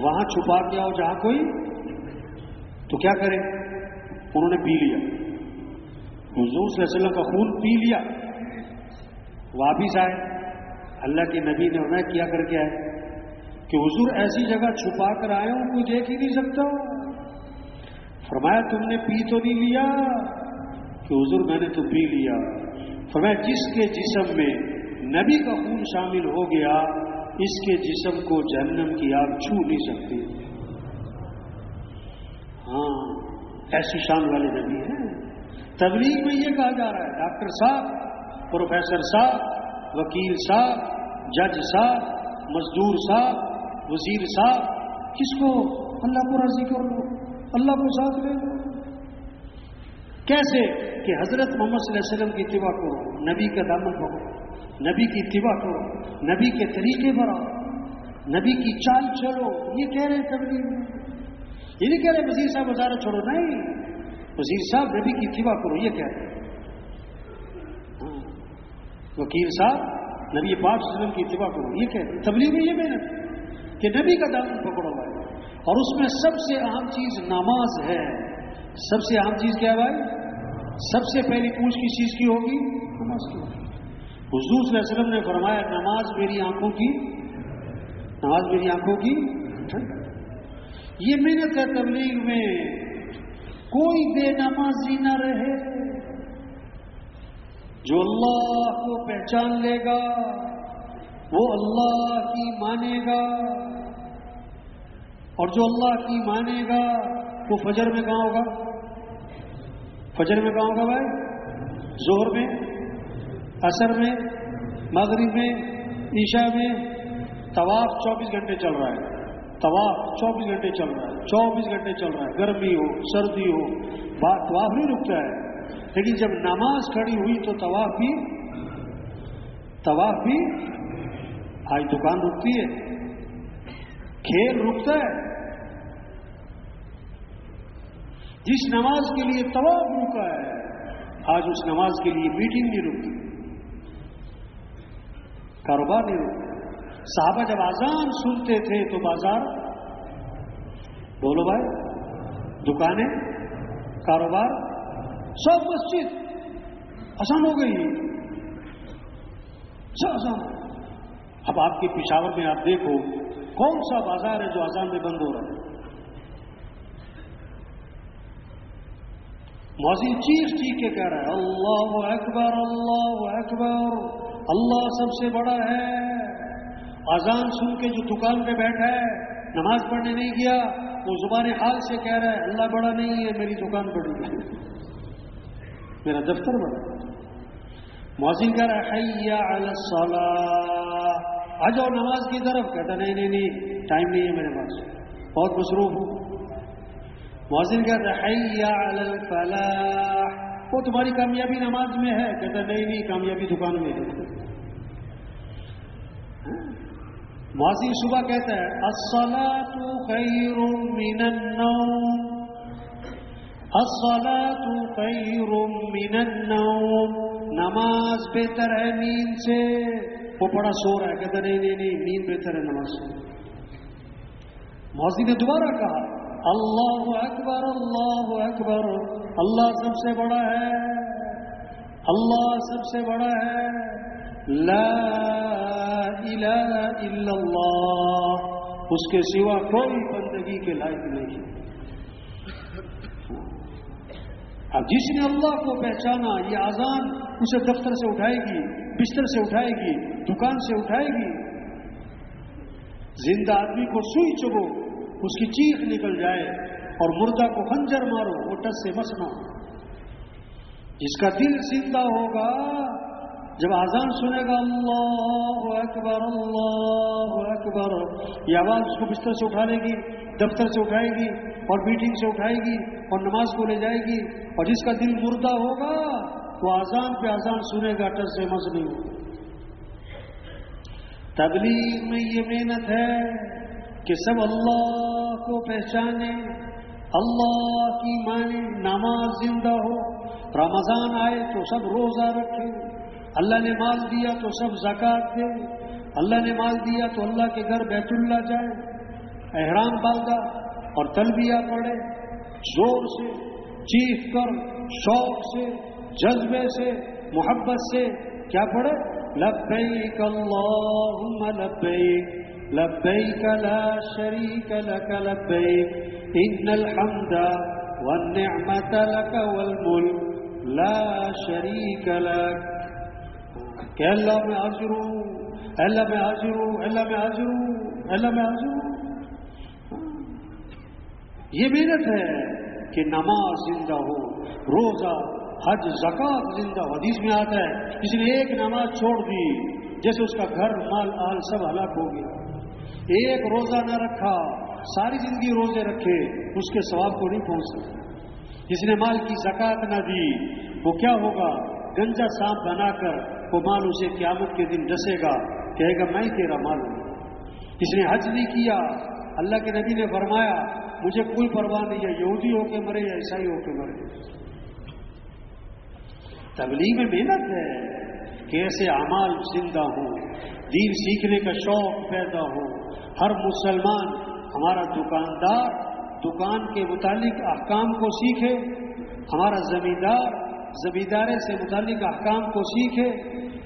وہاں چھپا کے آؤ جہاں کوئی تو کیا کریں انہوں نے پی لیا۔ حضور صلی اللہ علیہ وسلم کا خون پی لیا۔ واپس آئے۔ اللہ کے نبی نے انہیں کیا کر کے آئے کہ حضور ایسی جگہ چھپا کر آئے ہوں، کوئی دیکھ ہی نہیں سکتا۔ فرمایا، تم نے پی تو نہیں لیا کہ حضور میں نے تو پی لیا۔ فرمایا، جس کے جسم میں نبی کا خون شامل ہو گیا، اس کے جسم کو جہنم کی آگ چھو نہیں سکتی۔ ہاں ایسی شان والے نبی ہیں۔ تبلیغ میں یہ کہا جا رہا ہے، ڈاکٹر صاحب، پروفیسر صاحب، وکیل صاحب، جج صاحب، مزدور صاحب، وزیر صاحب، کس کو؟ اللہ کو راضی کر لو اللہ کو ساتھ لے لو کیسے کہ حضرت محمد صلی اللہ علیہ وسلم کی اتباع کرو، نبی کا دامن پکڑو نبی کی اتباع کرو، نبی کے طریقے بڑھاؤ، نبی کی چال چلو، یہ کہہ رہے ہیں تبلیغ میں یہ نہیں کہہ رہے وزیر صاحب ہزارہ چھوڑو، نہیں۔ وزیر صاحب نبی کی اتباع کرو، یہ کہہ رہے ہاں۔ وکیل صاحب نبی پاک وسلم کی اتباع کرو، یہ کہہ رہے تبلیغ میں یہ محنت کہ نبی کا دامن پکڑو بھائی۔ اور اس میں سب سے اہم چیز نماز ہے۔ سب سے اہم چیز کیا ہے بھائی؟ سب سے پہلی پوچھ کس چیز کی ہوگی؟ نماز کی حضور صلی اللہ علیہ وسلم نے فرمایا، نماز میری آنکھوں کی، نماز میری آنکھوں کی یہ محنت ہے تبلیغ میں کوئی بے نمازی نہ رہے۔ جو اللہ کو پہچان لے گا، وہ اللہ کی مانے گا۔ اور جو اللہ کی مانے گا، وہ فجر میں کہاں ہوگا؟ فجر میں کہاں ہوگا بھائی زہر میں اثر میں، مغرب میں، عشاء میں، طواف چوبیس گھنٹے چل رہا ہے۔ طواف چوبیس گھنٹے چل رہا ہے، چوبیس گھنٹے چل رہا ہے۔ گرمی ہو، سردی ہو طواف نہیں رکتا ہے۔ لیکن جب نماز کھڑی ہوئی تو طواف بھی طواف بھی، آج دکان رکتی ہے۔ کھیل رکتا ہے۔ جس نماز کے لیے طواف رکا ہے، آج اس نماز کے لیے میٹنگ نہیں رکتی کاروبار نہیں رکتا صحابہ جب آزان سنتے تھے تو بازار، بولو بھائی، دکانیں، کاروبار، سب مسجد آسان ہو گئی۔ سب آسان اب آپ کے پشاور میں آپ دیکھو، کون سا بازار ہے جو آزان میں بند ہو رہا ہے؟ موزی چیخ چیخ کے کہہ رہا ہے۔ اللہ اکبر اللہ اکبر۔ اللہ سب سے بڑا ہے۔ آزان سن کے جو دکان پہ بیٹھا ہے، نماز پڑھنے نہیں گیا، وہ زبان حال سے کہہ رہا ہے، اللہ بڑا نہیں ہے، میری دکان بڑی ہے۔ میرا دفتر بڑا۔ موزن کہہ رہا ہے آ جاؤ نماز کی طرف۔ کہتا نہیں نہیں نہیں، ٹائم نہیں ہے میرے پاس۔ بہت مصروف ہوں۔ موزن کہتا ہے وہ تمہاری کامیابی نماز میں ہے کہتا نہیں نہیں کامیابی دکان میں ہے ہاں؟ موزن صبح کہتا ہے، الصلاة خیر من النوم۔ الصلاة خیر من النوم۔ نماز بہتر ہے نیند سے۔ وہ بڑا سو رہا ہے، کہتا نہیں نہیں نہیں، نیند بہتر ہے نماز سے۔ موزی نے دوبارہ کہا اللہ اکبر اللہ اکبر اللہ سب سے بڑا ہے اللہ سب سے بڑا ہے لا الہ الا اللہ اس کے سوا کوئی بندگی کے لائق نہیں اب جس نے اللہ کو پہچانا یہ آزان اسے دفتر سے اٹھائے گی بستر سے اٹھائے گی دکان سے اٹھائے گی زندہ آدمی کو سوئی چبو اس کی چیخ نکل جائے اور مردہ کو خنجر مارو، وہ ٹس سے مسنا جس کا دل زندہ ہوگا جب آزان سنے گا، اللہ اکبر اللہ اکبر۔ یہ آواز اس کو بستر سے اٹھا لے گی، دفتر سے اٹھائے گی اور میٹنگ سے اٹھائے گی اور نماز کو لے جائے گی۔ اور جس کا دل مردہ ہوگا، وہ آزان پہ آزان سنے گا، ٹس سے مس نہیں ہوگا تبلیغ میں یہ محنت ہے کہ سب اللہ کو پہچانے، اللہ کی مانے نماز زندہ ہو، رمضان آئے تو سب روزہ رکھے، اللہ نے مال دیا تو سب زکات دے، اللہ نے مال دیا تو اللہ کے گھر بیت اللہ جائے، احرام بالدہ اور تلبیہ پڑے زور سے، چیخ کر، شوق سے، جذبے سے، محبت سے، کیا پڑھے؟ لبيك اللهم لبيك لبيك لا شريك لك لبيك إن الحمد والنعمة لك والملك لا شريك لك کہ اللہ میں حاضر ہوں، اللہ میں حاضر ہوں، اللہ میں حاضر ہوں، اللہ میں حاضر ہوں۔ یہ محنت ہے کہ نماز زندہ ہو، روزہ، حج زکات زندہ ہو۔ حدیث میں آتا ہے، کسی نے ایک نماز چھوڑ دی، جیسے اس کا گھر، مال، آل سب ہلاک ہو گیا۔ ایک روزہ نہ رکھا، ساری زندگی روزے رکھے، اس کے ثواب کو نہیں پہنچ سکتا۔ جس نے مال کی زکات نہ دی، وہ کیا ہوگا؟ گنجا سانپ بنا کر وہ مال اسے قیامت کے دن ڈسے گا، کہے گا، میں تیرا مال ہوں۔ جس نے حج نہیں کیا، اللہ کے نبی نے فرمایا، مجھے کوئی پرواہ نہیں ہے، یہودی ہو کے مرے یا عیسائی ہو کے مرے۔ تبلیغ میں محنت ہے کہ ایسے اعمال زندہ ہوں، دین سیکھنے کا شوق پیدا ہو۔ ہر مسلمان، ہمارا دکاندار، دکان کے متعلق احکام کو سیکھے، ہمارا زمیندار، زمیندارے سے متعلق احکام کو سیکھے،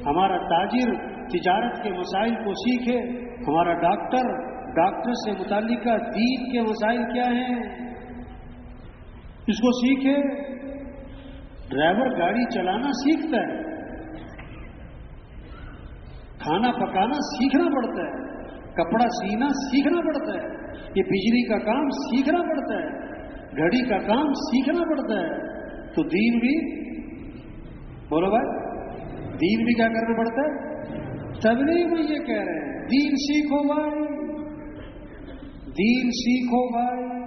ہمارا تاجر، تجارت کے مسائل کو سیکھے، ہمارا ڈاکٹر ڈاکٹر سے متعلق دین کے مسائل کیا ہیں؟ اس کو سیکھے، ڈرائیور گاڑی چلانا سیکھتا ہے، کھانا پکانا سیکھنا پڑتا ہے۔ کپڑا سینا سیکھنا پڑتا ہے۔ یہ بجلی کا کام سیکھنا پڑتا ہے۔ گھڑی کا کام سیکھنا پڑتا ہے۔ تو دین بھی بولو بھائی، دین بھی کیا کرنا پڑتا ہے؟ تب نہیں میں یہ کہہ رہے ہیں، دین سیکھو بھائی۔ دین سیکھو بھائی۔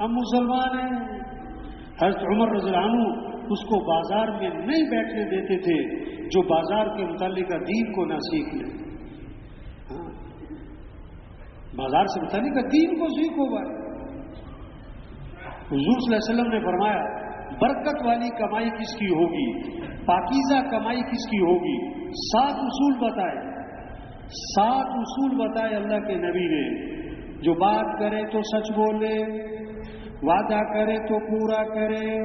ہم مسلمان ہیں۔ حضرت عمر رضی اللہ عنہ اس کو بازار میں نہیں بیٹھنے دیتے تھے جو بازار کے متعلق دین کو نہ سیکھ لے۔ بازار سے متعلق دین کو سیکھو بھائی حضور صلی اللہ علیہ وسلم نے فرمایا، برکت والی کمائی کس کی ہوگی؟ پاکیزہ کمائی کس کی ہوگی؟ سات اصول بتائے۔ سات اصول بتائے اللہ کے نبی نے۔ جو بات کرے تو سچ بولے، وعدہ کرے تو پورا کرے۔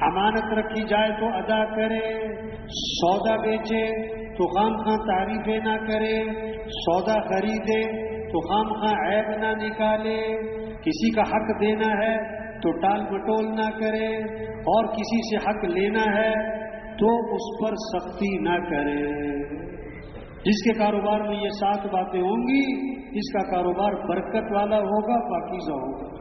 امانت رکھی جائے تو ادا کرے۔ سودا بیچے۔ تو خام خاں تعریفیں نہ کرے، سودا خریدے، تو خام خاں عیب نہ نکالے۔ کسی کا حق دینا ہے تو ٹال مٹول نہ کرے، اور کسی سے حق لینا ہے تو اس پر سختی نہ کرے۔ جس کے کاروبار میں یہ سات باتیں ہوں گی، اس کا کاروبار برکت والا ہوگا، پاکیزہ ہوگا۔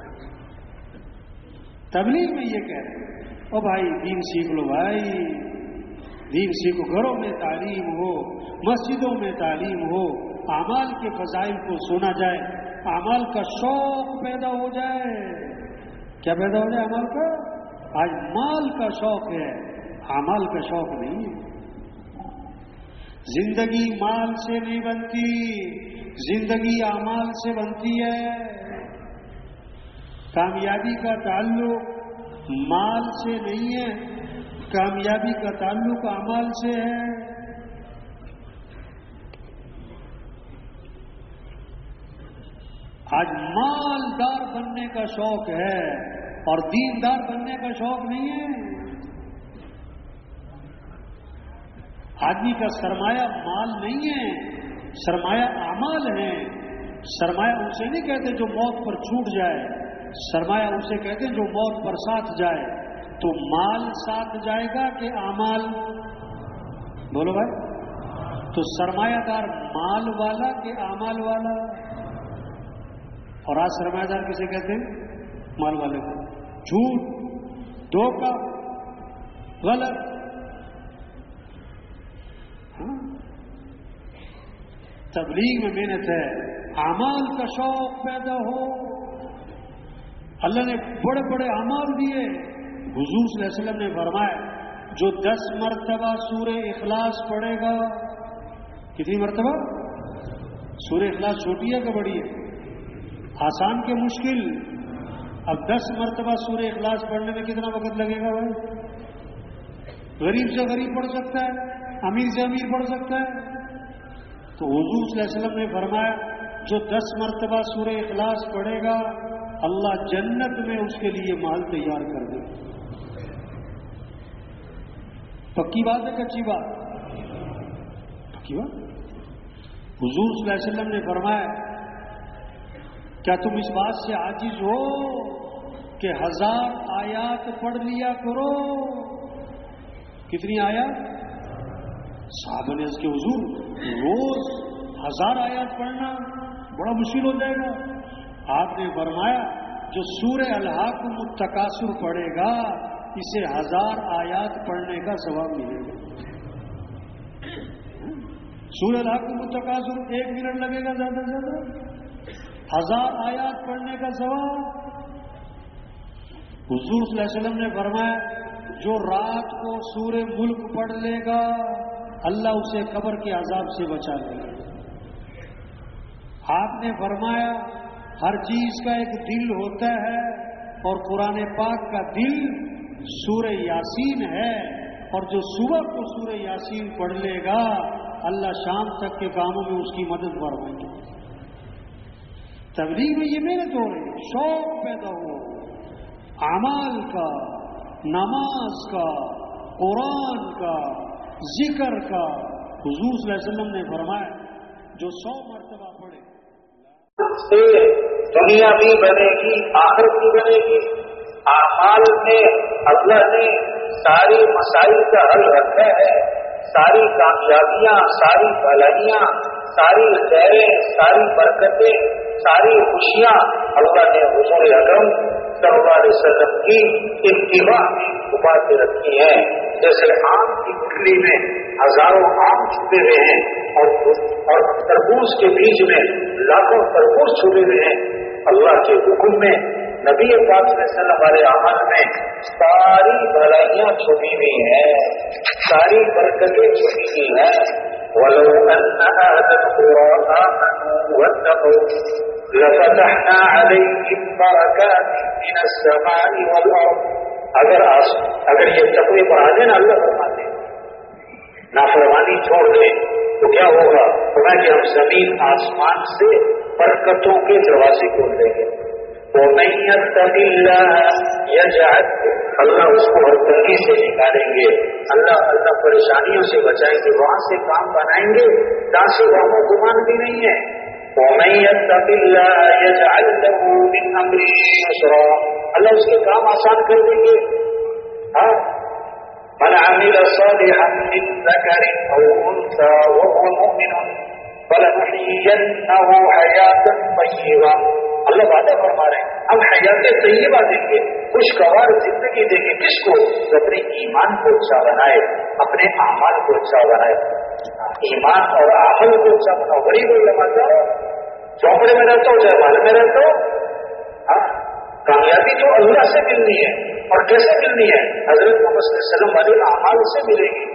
تبلیغ میں یہ کہہ رہے ہیں، او بھائی، دین سیکھ لو بھائی۔ دین سیکھو گھروں میں تعلیم ہو، مسجدوں میں تعلیم ہو، اعمال کے فضائل کو سنا جائے، اعمال کا شوق پیدا ہو جائے۔ کیا پیدا ہو جائے امال کا؟ آج مال کا شوق ہے۔ اعمال کا شوق نہیں ہے۔ زندگی مال سے نہیں بنتی، زندگی اعمال سے بنتی ہے۔ کامیابی کا تعلق مال سے نہیں ہے۔ کامیابی کا تعلق امال سے ہے۔ آج مالدار بننے کا شوق ہے اور دیندار بننے کا شوق نہیں ہے۔ آدمی کا سرمایہ مال نہیں ہے، سرمایہ امال ہے سرمایہ ان سے نہیں کہتے جو موت پر چھوٹ جائے، سرمایہ اسے کہتے جو موت پر ساتھ جائے۔ تو مال ساتھ جائے گا کہ امال بولو بھائی۔ تو سرمایہ دار مال والا کہ امال والا؟ اور آج سرمایہ دار کسے کہتے ہیں؟ مال والے کو۔ جھوٹ، دھوکہ، غلط۔ ہاں؟ تبلیغ میں محنت ہے۔ امال کا شوق پیدا ہو۔ اللہ نے بڑے بڑے اعمال دیے۔ حضور صلی اللہ علیہ وسلم نے فرمایا، جو دس مرتبہ سورہ اخلاص پڑے گا، کتنی مرتبہ؟ سورہ اخلاص چھوٹی ہے کہ بڑی ہے؟ آسان کے مشکل۔ اب دس مرتبہ سورہ اخلاص پڑھنے میں کتنا وقت لگے گا بھائی؟ غریب سے غریب پڑھ سکتا ہے، امیر سے امیر پڑھ سکتا ہے۔ تو حضور صلی اللہ علیہ وسلم نے فرمایا، جو دس مرتبہ سورہ اخلاص پڑھے گا، اللہ جنت میں اس کے لیے مال تیار کر دے۔ پکی بات ہے، کچی بات۔ پکی بات؟ حضور صلی اللہ علیہ وسلم نے فرمایا، کیا تم اس بات سے عاجز ہو کہ ہزار آیات پڑھ لیا کرو؟ کتنی آیات؟ صاحب نے اس کے حضور، روز ہزار آیات پڑھنا بڑا مشکل ہو جائے گا۔ آپ نے فرمایا، جو سور الحاق متقاصر پڑے گا اسے ہزار آیات پڑھنے کا ثواب ملے گا۔ سور الحاق متقاصر ایک منٹ لگے گا زیادہ سے زیادہ۔ ہزار آیات پڑھنے کا ثواب۔ حضور صلی اللہ علیہ وسلم نے فرمایا، جو رات کو سورہ ملک پڑھ لے گا، اللہ اسے قبر کے عذاب سے بچا لے گا۔ آپ نے فرمایا، ہر چیز کا ایک دل ہوتا ہے اور قرآن پاک کا دل سورہ یاسین ہے اور جو صبح کو سورہ یاسین پڑھ لے گا، اللہ شام تک کے کاموں میں اس کی مدد بڑھائیں گے تبلیغ میں یہ محنت ہو رہی شوق پیدا ہو اعمال کا، نماز کا، قرآن کا، ذکر کا۔ حضور صلی اللہ علیہ وسلم نے فرمایا، جو سو مرتبہ سے دنیا بھی بنے گی، آخرت بھی بنے گی۔ آمال میں اللہ نے ساری مسائل کا حل رکھا ہے۔ ساری کامیابیاں، ساری بھلائیاں ساری خیریں ساری برکتیں، ساری خوشیاں اللہ نے حضور اکرم صلی اللہ علیہ وسلم کی اتباع میں چھپا کے رکھی ہیں۔ جیسے آم کی گٹلی میں ہزاروں آم چھپے ہوئے ہیں اور تربوز کے بیچ میں لاکھوں تربوز چھپے ہوئے ہیں۔ اللہ کے حکم میں نبی پاک صلی اللہ علیہ وسلم والے عمل میں ساری بھلائیاں چھپی ہوئی ہیں، ساری برکتیں چھپی ہوئی ہیں۔ ولو أن أهل القرى آمنوا واتقوا، لفتحنا عليهم بركات من السماء والأرض۔ اگر اگر یہ تقوی پر آ جائے نا، اللہ فرماتے نافرمانی چھوڑ دیں، تو کیا ہوگا؟ خدا کہ ہم زمین آسمان سے برکتوں کے دروازے کھول دیں گے۔ وہ نہیں اللہ اس کو ہر تنگی سے نکالیں گے۔ اللہ اللہ پریشانیوں سے بچائیں گے، وہاں سے کام بنائیں گے۔ جہاں سے وہاں گمان بھی نہیں ہے۔ وہ نہیں اللہ اس کے کام آسان کر دیں گے۔ ہاں۔ من عمل صالحا من ذكر أو أنثى وهو مؤمن۔ فلنحيينه حياة طيبة. اللہ وعدہ فرما رہے ہیں، ہم حیات طیبہ دیں گے، خوشگوار زندگی دیں گے۔ کس کو؟ اپنے ایمان کو اچھا بنائے، اپنے اعمال کو اچھا بنائے۔ ایمان اور عمل کو اچھا بناؤ۔ بڑی بڑی لماتا ہو چوپڑے میں رہتا ہو، چاہے مال میں رہتا ہو۔ ہاں، کامیابی تو اللہ سے ملنی ہے اور کیسے ملنی ہے، حضرت محمد صلی اللہ علیہ وسلم والے اعمال سے ملے گی۔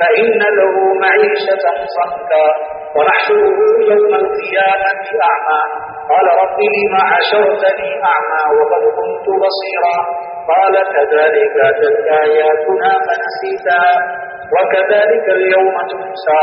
فإن له معيشة صدقا ونحشره يوم القيامة أعمى قال رب لما حشرتني أعمى وقد كنت بصيرا قال كذلك تلك آياتنا فنسيتها وكذلك اليوم تنسى۔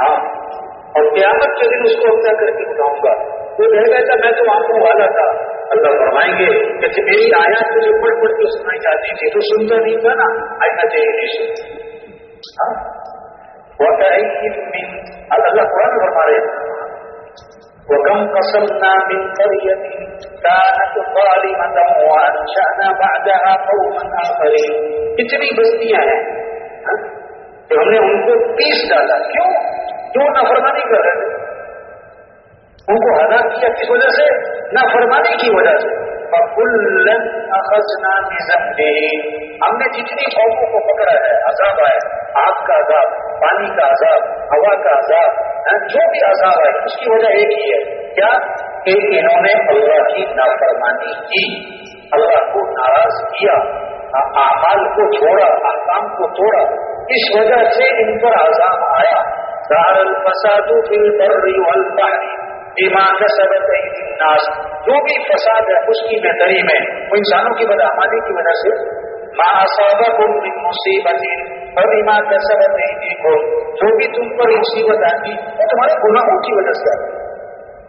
ہاں اور قیامت کے دن اس کو اپنا کر کے اٹھاؤں گا۔ وہ رہ گیا تھا میں تو آنکھوں والا تھا۔ اللہ فرمائیں گے کہ میری آیا تجھے پڑھ پڑھ کے سنائی جاتی تھی، تو سنتا نہیں تھا نا۔ آئنا چاہیے نہیں سنتا۔ ہاں؟ اللہ قرآن فرما رہے وكم قصرنا من قرية كانت ظالمة وأنشأنا بعدها قوما آخرين۔ کتنی بستیاں ہیں۔ ہاں؟ کہ ہم نے ان کو پیس ڈالا۔ کیوں؟ کیوں نافرمانی کر رہے تھے۔ ان کو ہلاک کیا کس وجہ سے؟ نافرمانی کی وجہ سے۔ ہم نے جتنی قوموں کو پکڑا ہے، عذاب آئے۔ آگ کا عذاب، پانی کا عذاب، ہوا کا عذاب جو بھی عذاب ہے اس کی وجہ ایک ہی ہے۔ کیا؟ کہ انہوں نے اللہ کی نافرمانی کی۔ اللہ کو ناراض کیا اعمال کو چھوڑا احکام کو توڑا۔ اس وجہ سے ان پر عذاب آیا۔ دار الفساد فی البر والبحر بما کسبت ایدی الناس۔ جو بھی فساد ہے، اس کی بہتری میں۔ وہ انسانوں کی بدعمالی کی وجہ سے۔ ما اصابکم من مصیبت فبما کسبت ایدیکم۔ جو بھی تم پر مصیبت آتی، وہ تمہارے گناہوں کی وجہ سے آتی۔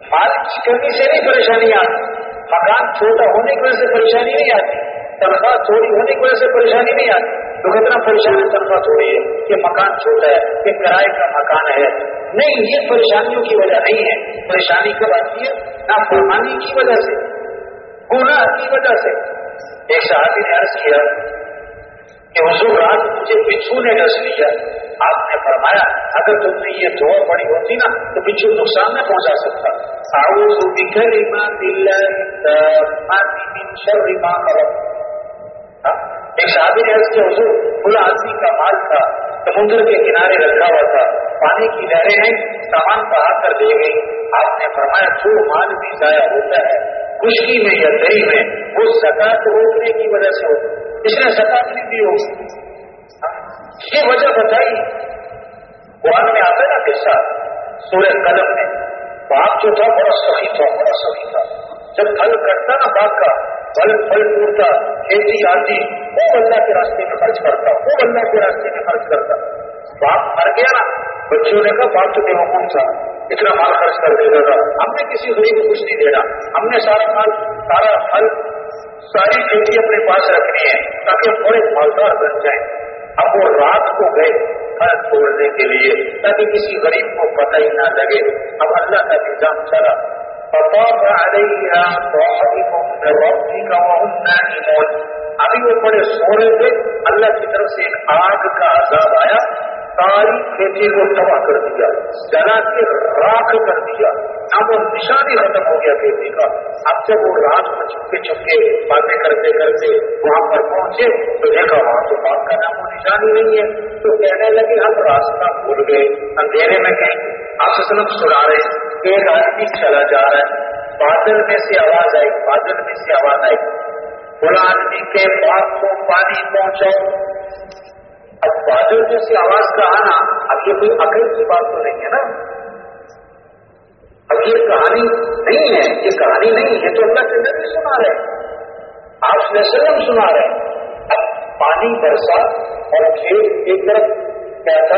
مال کی کمی سے نہیں پریشانی آتی مکان چھوٹا ہونے کی وجہ سے پریشانی نہیں آتی۔ تنخواہ تھوڑی ہونے کی وجہ سے پریشانی نہیں آتی۔ تو کتنا پریشانی تنخواہ تھوڑی ہے کہ مکان چھوٹا ہے، کہ کرائے کا مکان ہے۔ نہیں، یہ پریشانیوں کی وجہ نہیں ہے۔ پریشانی کب آتی ہے؟ نہ فرمانی کی وجہ سے، گناہ کی وجہ سے۔ ایک صحابی نے عرض کیا کہ حضور رات مجھے بچھو نے ڈس لیا۔ آپ نے فرمایا، اگر تم نے یہ دعا پڑی ہوتی نا، تو بچھو نقصان نہ پہنچا سکتا۔ اعوذ بکلمات اللہ من شر ما خلق۔ ایک صحابی نے اس کے حضور کھلا آدمی کا مال تھا، سمندر کے کنارے رکھا ہوا تھا، پانی کی لہریں ہیں، سامان بہا کر دے گئی آپ نے فرمایا، جو مال بھی ضائع ہوتا ہے، خشکی میں یا دہی میں، وہ زکات روکنے کی وجہ سے ہوتا اس نے زکات نہیں دی ہوگی۔ یہ وجہ بتائی۔ قرآن میں آتا ہے نا قصہ سورہ قلم میں، باپ جو تھا، بڑا سخی تھا، بڑا سخی تھا۔ جب پھل کٹتا نا باغ کا پھل پھل ٹوٹتا کھیتی آتی، وہ اللہ کے راستے میں خرچ کرتا، وہ اللہ کے راستے میں خرچ کرتا۔ باپ مر گیا نا، بچوں نے کہا باپ تو بے حکوم تھا، اتنا مال خرچ کر دے گا ہم نے کسی غریب کو کچھ نہیں دینا۔ ہم نے سارا مال، سارا پھل، ساری کھیتی اپنے پاس رکھنی ہے، تاکہ بڑے مالدار بن جائیں۔ اب وہ رات کو گئے گھر چھوڑنے کے لیے، تاکہ کسی غریب کو پتہ ہی نہ لگے۔ اب اللہ کا نظام چلا۔ فطاف طائف من وهم نائمون. ابھی وہ بڑے سو رہے تھے اللہ کی طرف سے ایک آگ کا عذاب آیا ساری کھیتی کو تباہ کر دیا جلا کے راک کر دیا، اب وہ نشانی ختم ہو گیا کھیتی کا۔ اب جب وہ رات میں چھپکے چھپکے باتیں کرتے کرتے وہاں پر پہنچے، تو دیکھا وہاں تو باپ کا نام وہ نشانی نہیں ہے۔ تو کہنے لگے، ہم راستہ بھول گئے، اندھیرے میں کہیں آپ سنا رہے ایک آدمی چلا جا رہا ہے۔ بادل میں سے آواز آئی، بادل میں سے آواز آئی۔ بلا آدمی جی کے پاس کو پانی پہنچاؤ اب بادل جیسی آواز کا آنا اب یہ کوئی عقل کی بات تو نہیں ہے نا۔ اب یہ کہانی نہیں ہے، یہ کہانی نہیں ہے تو اللہ کے نبی سنا رہے آپ نے سلم سنا رہے اب پانی برسا اور کھیت ایک طرف کیا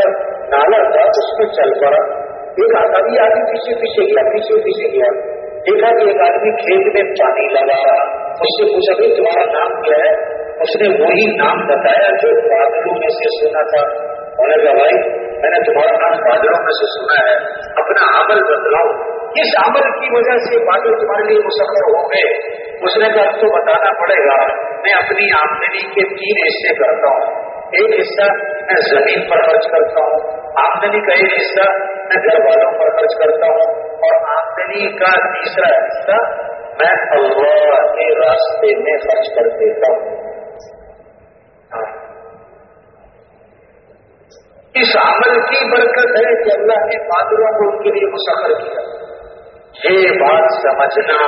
نالا تھا، اس میں چل پڑا۔ ایک آدمی آدمی پیچھے پیچھے گیا پیچھے پیچھے گیا دیکھا کہ ایک آدمی کھیت میں پانی لگا رہا اس سے پوچھا کہ تمہارا نام کیا ہے؟ اس نے وہی نام بتایا جو بادلوں میں سے سنا تھا۔ انہوں نے کہا بھائی، میں نے تمہارا نام بادلوں میں سے سنا ہے۔ اپنا عمل بدلاؤ اس عمل کی وجہ سے بادل تمہارے لیے مسفر ہو گئے؟ اس نے کہا تو بتانا پڑے گا۔ میں اپنی آمدنی کے تین حصے کرتا ہوں۔ ایک حصہ میں زمین پر خرچ کرتا ہوں۔ آمدنی کا ایک حصہ میں گھر والوں پر خرچ کرتا ہوں اور آمدنی کا تیسرا حصہ میں اللہ کے راستے میں خرچ کر دیتا ہوں۔ ہاں۔ اس عمل کی برکت ہے کہ اللہ نے بادلوں کو ان کے لیے مسفر کیا۔ یہ بات سمجھنا،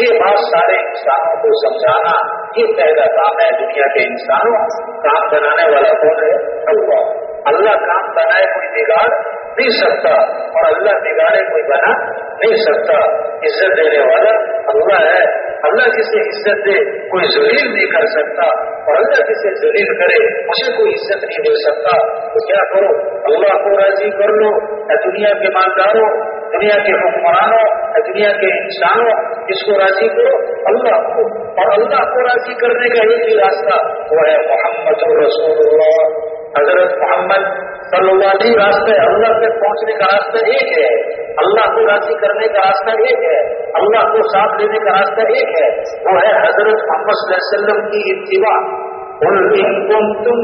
یہ بات سارے انسانوں کو سمجھانا، یہ پہلا کام ہے دنیا کے انسانوں، کام بنانے والا کون ہے؟ اللہ۔ اللہ کام بنائے کوئی بگاڑ نہیں سکتا اور اللہ بگاڑے کوئی بنا نہیں سکتا عزت دینے والا اللہ ہے۔ اللہ جسے عزت دے کوئی ذلیل نہیں کر سکتا اور اللہ جسے ذلیل کرے اسے کوئی عزت نہیں دے سکتا۔ تو کیا کرو؟ اللہ کو راضی کر لو۔ یا دنیا کے مالداروں، دنیا کے حکمرانوں یا دنیا کے انسانوں جس کو راضی کرو۔ اللہ کو۔ اور اللہ کو راضی کرنے کا ایک ہی راستہ وہ ہے محمد رسول اللہ۔ حضرت محمد صلی اللہ علیہ راستہ اللہ تک پہنچنے کا راستہ ایک ہے۔ اللہ کو راضی کرنے کا راستہ ایک ہے۔ اللہ کو ساتھ لینے کا راستہ ایک ہے۔ وہ ہے حضرت محمد صلی اللہ علیہ وسلم کی اتباع۔ تم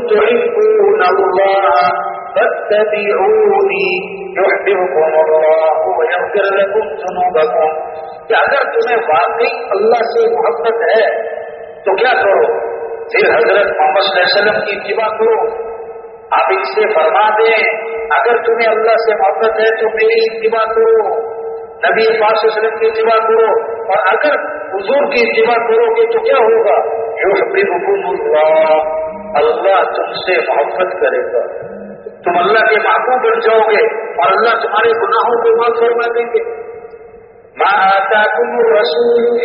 کہ اگر تمہیں واقعی اللہ سے محبت ہے تو کیا کرو؟ پھر حضرت محمد صلی اللہ علیہ وسلم کی اتباع کرو۔ آپ اس سے فرما دیں، اگر تمہیں اللہ سے محبت ہے تو میری اتباع کرو۔ نبی پاس وسلم کی اتباع کرو۔ اور اگر حضور کی اتباع کرو گے تو کیا ہوگا؟ حکم اللہ۔ اللہ تم سے محبت کرے گا۔ تم اللہ کے محبوب بن جاؤ گے اور اللہ تمہارے گناہوں کو معاف فرما دیں گے۔ ماں آتا تم رسول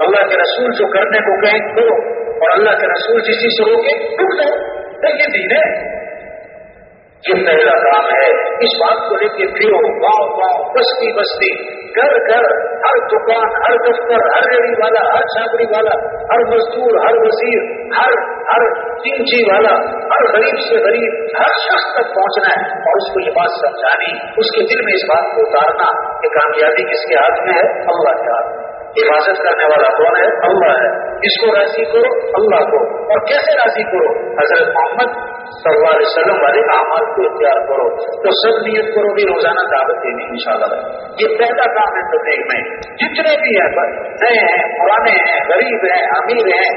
اللہ کے رسول جو کرنے کو کہیں کرو اور اللہ کے رسول جس چیز سے روکے رک جاؤ یہ دین ہے۔ یہ پہلا کام ہے، اس بات کو لے کے پھرو۔ گاؤں گاؤں بستی بستی۔ گھر گھر، ہر دکان، ہر دفتر، ہر ریڑی والا، ہر چھاپڑی والا، ہر مزدور، ہر وزیر، ہر ہر چنچی والا، ہر غریب سے غریب، ہر شخص تک پہنچنا ہے۔ اور اس کو یہ بات سمجھانی، اس کے دل میں اس بات کو اتارنا کہ کامیابی کس کے ہاتھ میں ہے؟ اللہ کے ہاتھ میں۔ حفاظت کرنے والا کون ہے؟ اللہ ہے۔ اس کو راضی کرو، اللہ کو اور کیسے راضی کرو؟ حضرت محمد صلی اللہ علیہ وسلم والے اعمال کو اختیار کرو تو سب نیت کرو، بھی روزانہ دعوت دینی ان شاء اللہ یہ پہلا کام ہے تبلیغ میں، جتنے بھی ہیں نئے ہیں، پرانے ہیں، غریب ہیں، امیر ہیں،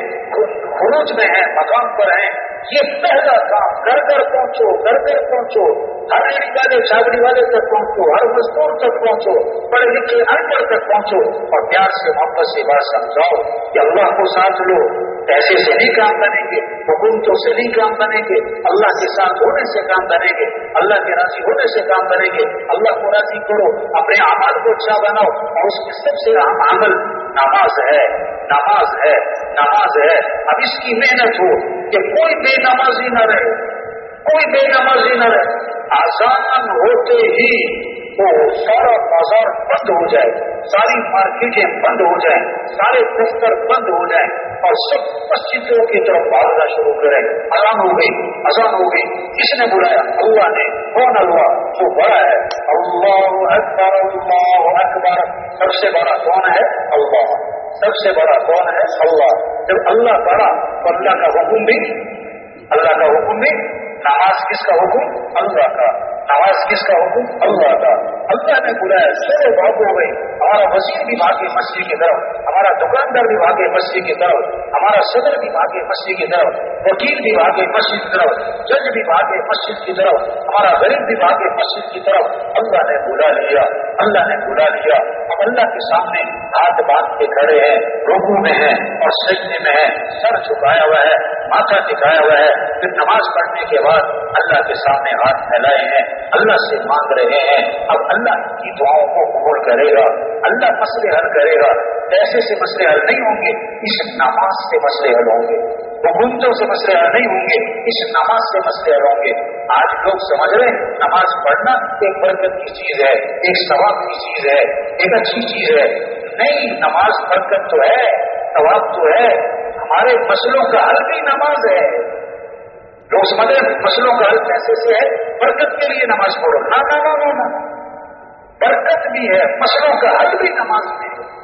خروج میں ہیں، مقام پر ہیں، یہ پہلا کام، گھر گھر پہنچو، گھر گھر پہنچو، ہر ریڑی والے چھاگڑی والے تک پہنچو، ہر مزدور تک پہنچو، پڑھے لکھے ان پڑھ تک پہنچو، اور پیار سے محبت سے بات سمجھاؤ کہ اللہ کو ساتھ لو۔ پیسے سے نہیں کام بنیں گے، حکومتوں سے نہیں کام بنیں گے، اللہ کے ساتھ ہونے سے کام بنیں گے، اللہ کے راضی ہونے سے کام بنیں گے۔ اللہ کو راضی کرو، اپنے اعمال کو اچھا بناؤ۔ اور اس میں سب سے اہم عمل نماز ہے نماز ہے نماز ہے۔ اب اس کی محنت ہو کہ کوئی بے نمازی نہ رہے، کوئی بے نمازی نہ رہے۔ آسان ہوتے ہی وہ سارا بازار بند ہو جائے، ساری مارکیٹیں بند ہو جائیں، سارے دفتر بند ہو جائیں۔ اور سب مسجدوں کی طرف بھاگنا شروع کریں۔ اذان ہو گئی، اذان ہو گئی، کس نے بلایا؟ اللہ نے۔ کون اللہ؟ وہ بڑا ہے۔ اللہ اکبر اللہ اکبر۔ سب سے بڑا کون ہے؟ اللہ۔ سب سے بڑا کون ہے؟ اللہ۔ جب اللہ بڑا، تو اللہ کا حکم بھی، اللہ کا حکم بھی۔ نماز کس کا حکم؟ اللہ کا۔ نماز کس کا حکم؟ اللہ کا۔ اللہ نے بلایا سارے بھاگ ہو گئی ہمارا وزیر بھی بھاگے مسجد کی طرف، ہمارا دکاندار بھی بھاگے مسجد کی طرف، ہمارا صدر بھی بھاگے مسجد کی طرف، وکیل بھی بھاگے مسجد کی طرف، جج بھی بھاگے مسجد کی طرف، ہمارا غریب بھی بھاگے مسجد کی طرف۔ اللہ نے بلا لیا، اللہ نے بلا لیا۔ ہم اللہ کے سامنے ہاتھ باندھ کے کھڑے ہیں روگوں میں ہیں اور سجنے میں ہیں۔ سر جھکایا ہوا ہے، ماتھا دکھایا ہوا ہے۔ پھر نماز پڑھنے کے بعد اللہ کے سامنے ہاتھ پھیلائے ہیں، اللہ سے مانگ رہے ہیں۔ اب اللہ کی دعاؤں کو قبول کرے گا، اللہ مسئلے حل کرے گا۔ ایسے سے مسئلے حل نہیں ہوں گے، اس نماز سے مسئلے حل ہوں گے۔ حکومتوں سے مسئلے حل نہیں ہوں گے، اس نماز سے مسئلے حل ہوں گے۔ آج لوگ سمجھ رہے ہیں، نماز پڑھنا ایک برکت کی چیز ہے، ایک ثواب کی چیز ہے، ایک اچھی چیز ہے۔ نہیں، نماز برکت تو ہے، ثواب تو ہے۔ ہمارے مسئلوں کا حل بھی نماز ہے۔ لوگ سمجھ رہے فصلوں کا حل پیسے سے ہے، برکت کے لیے نماز پڑھو۔ نہ نہ نہ برکت بھی ہے فصلوں کا حل بھی نماز میں ہے۔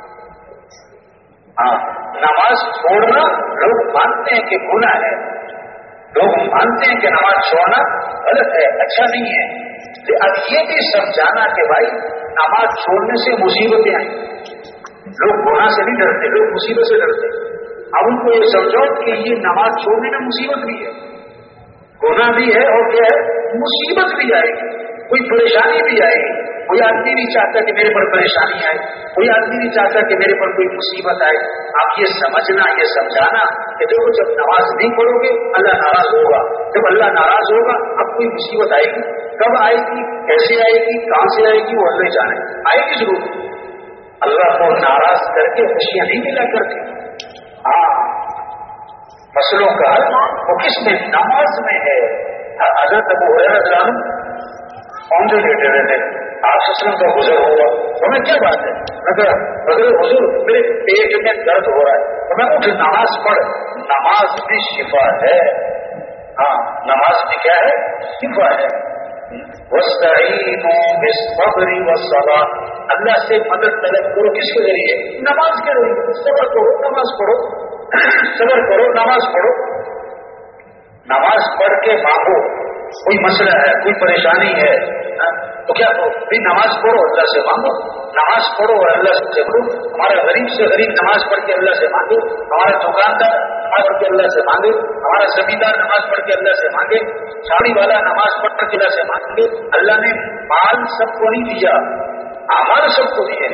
ہاں نماز چھوڑنا لوگ مانتے ہیں کہ گناہ ہے۔ لوگ مانتے ہیں کہ نماز چھوڑنا غلط ہے اچھا نہیں ہے۔ اب یہ بھی سمجھانا کہ بھائی، نماز چھوڑنے سے مصیبتیں آئیں۔ لوگ گناہ سے نہیں ڈرتے، لوگ مصیبت سے ڈرتے۔ اب ان کو یہ سمجھو کہ یہ نماز چھوڑنے میں مصیبت بھی ہے۔ گناہ بھی ہے اور کیا ہے؟ مصیبت بھی آئے گی۔ کوئی پریشانی بھی آئے گی کوئی آدمی نہیں چاہتا کہ میرے پر پریشانی آئے، کوئی آدمی نہیں چاہتا کہ میرے پر کوئی مصیبت آئے، آپ یہ سمجھنا، یہ سمجھانا کہ دیکھو جب نماز نہیں پڑھو گے، اللہ ناراض ہوگا۔ جب اللہ ناراض ہوگا، اب کوئی مصیبت آئے گی۔ کب آئے گی؟ کیسے آئے گی؟ کہاں سے آئے گی؟ وہ اللہ جانے۔ آئے گی ضرور۔ اللہ کو ناراض کر کے خوشیاں نہیں ملا کرتی ہاں۔ فصلوں کا حل وہ کس میں؟ نماز میں ہے۔ ہاں، حضرت ابو حیرت کون سے لیٹے رہتے آپ سسلم کا گزر ہوگا تو میں کیا بات ہے اگر اگر حضور میرے پیٹ میں درد ہو رہا ہے تو میں اٹھ نماز پڑھ نماز بھی شفا ہے ہاں نماز بھی کیا ہے شفا ہے و اللہ سے مدد طلب کرو. کس کے ذریعے؟ نماز کے ذریعے. صبر کرو، نماز پڑھو. *clears throat* صبر کرو، نماز پڑھو. نماز پڑھ کے مانگو. کوئی مسئلہ ہے، کوئی پریشانی ہے ہاں، تو کیا بھی نماز پڑھو اللہ سے مانگو۔ نماز پڑھو اور اللہ سے پڑھو ہمارا غریب سے غریب نماز پڑھ کے اللہ سے مانگے ہمارا دکاندار نماز پڑھ کے اللہ سے مانگے ہمارا زمیندار نماز پڑھ کے اللہ سے مانگے۔ ساڑی والا نماز پڑھ کے اللہ سے مانگے۔ اللہ نے مال سب کو نہیں دیا ہمارا سب کو دیے۔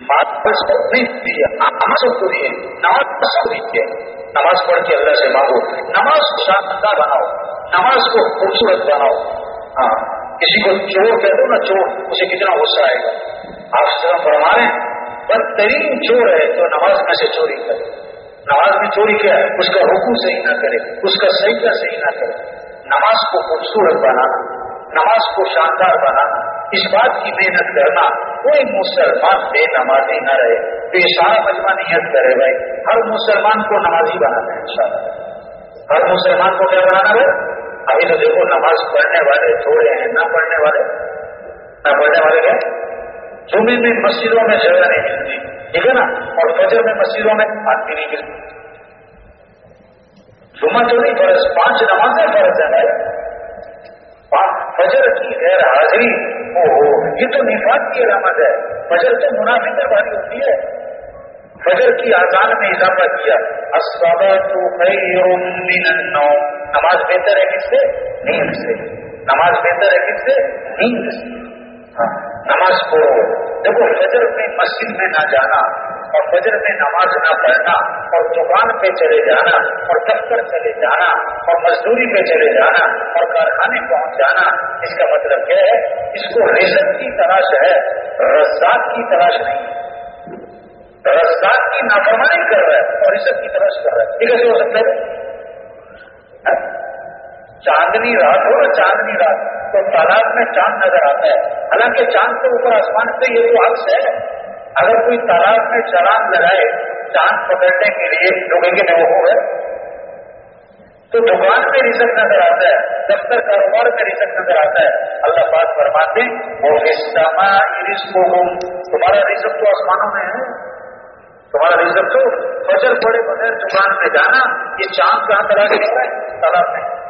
مال سب نہیں دیا ہم سب کو دیے۔ نماز سب دیجیے نماز پڑھ کے اللہ سے مانگو۔ نماز کو شاندار بناؤ۔ نماز کو خوبصورت بناؤ۔ ہاں کسی کو چور کہہ دو نا چور، اسے کتنا غصہ آئے گا۔ آپ سے فرما رہے ہیں، بدترین چور ہے تو نماز میں سے چوری کرے۔ نماز میں چوری کیا ہے؟ اس کا حکم صحیح نہ کرے، اس کا صحیح صحیح نہ کرے۔ نماز کو خوبصورت بنانا، نماز کو شاندار بنانا، اس بات کی محنت کرنا، کوئی مسلمان بے نمازی نہ رہے تو یہ سارا مجمع نیت کرے بھائی۔ ہر مسلمان کو نمازی بنانا ہے، انشاءاللہ۔ ہر مسلمان کو کیا بنانا ہے؟ ابھی تو دیکھو نماز پڑھنے والے تھوڑے ہیں، نہ پڑھنے والے؟ نہ پڑھنے والے کیا؟ جمعے میں مسجدوں میں جگہ نہیں ملتی، ٹھیک ہے نا؟ اور فجر میں مسجدوں میں آدمی نہیں ملتی جمعہ تو نہیں، فرض پانچ نمازیں فرض ہے بھائی۔ فجر کی غیر حاضری او ہو یہ تو نفاق کی علامت ہے۔ فجر تو منافع والی ہوتی ہے۔ فجر کی آزان میں اضافہ کیا تو نماز بہتر ہے کس سے؟ نیند سے۔ نماز بہتر ہے کس سے؟ نیند سے۔ ہاں، نماز پڑھو۔ دیکھو فجر میں مسجد میں نہ جانا اور فجر میں نماز نہ پڑھنا اور دکان پہ چلے جانا اور دفتر چلے جانا اور مزدوری پہ چلے جانا اور کارخانے پہنچ جانا اس کا مطلب کیا ہے؟ اس کو رزت کی تلاش ہے۔ رزاق کی تلاش نہیں۔ رزاق کی نافرمانی کر رہا ہے اور عزت کی تلاش کر رہا ہے۔ ٹھیک ہے ہو سکتا ہے؟ ہاں؟ چاندنی رات ہو چاندنی رات۔ تو تالاب میں چاند نظر آتا ہے۔ حالانکہ چاند کے اوپر آسمان سے یہ تو عکس ہے۔ اگر کوئی تالاب میں چران لگائے چاند پکڑنے کے لیے جو کہیں گے وہ ہے۔ تو دکان میں رزق نظر آتا ہے، دفتر کاروبار میں رزق نظر آتا ہے۔ اللہ بات فرماتے وہ رزق تمہارا رزق تو آسمانوں میں ہے۔ تمہارا رزق تو فجر پڑے بغیر دکان میں جانا، یہ چاند کہاں تلاش کر رہا ہے؟ تالاب میں۔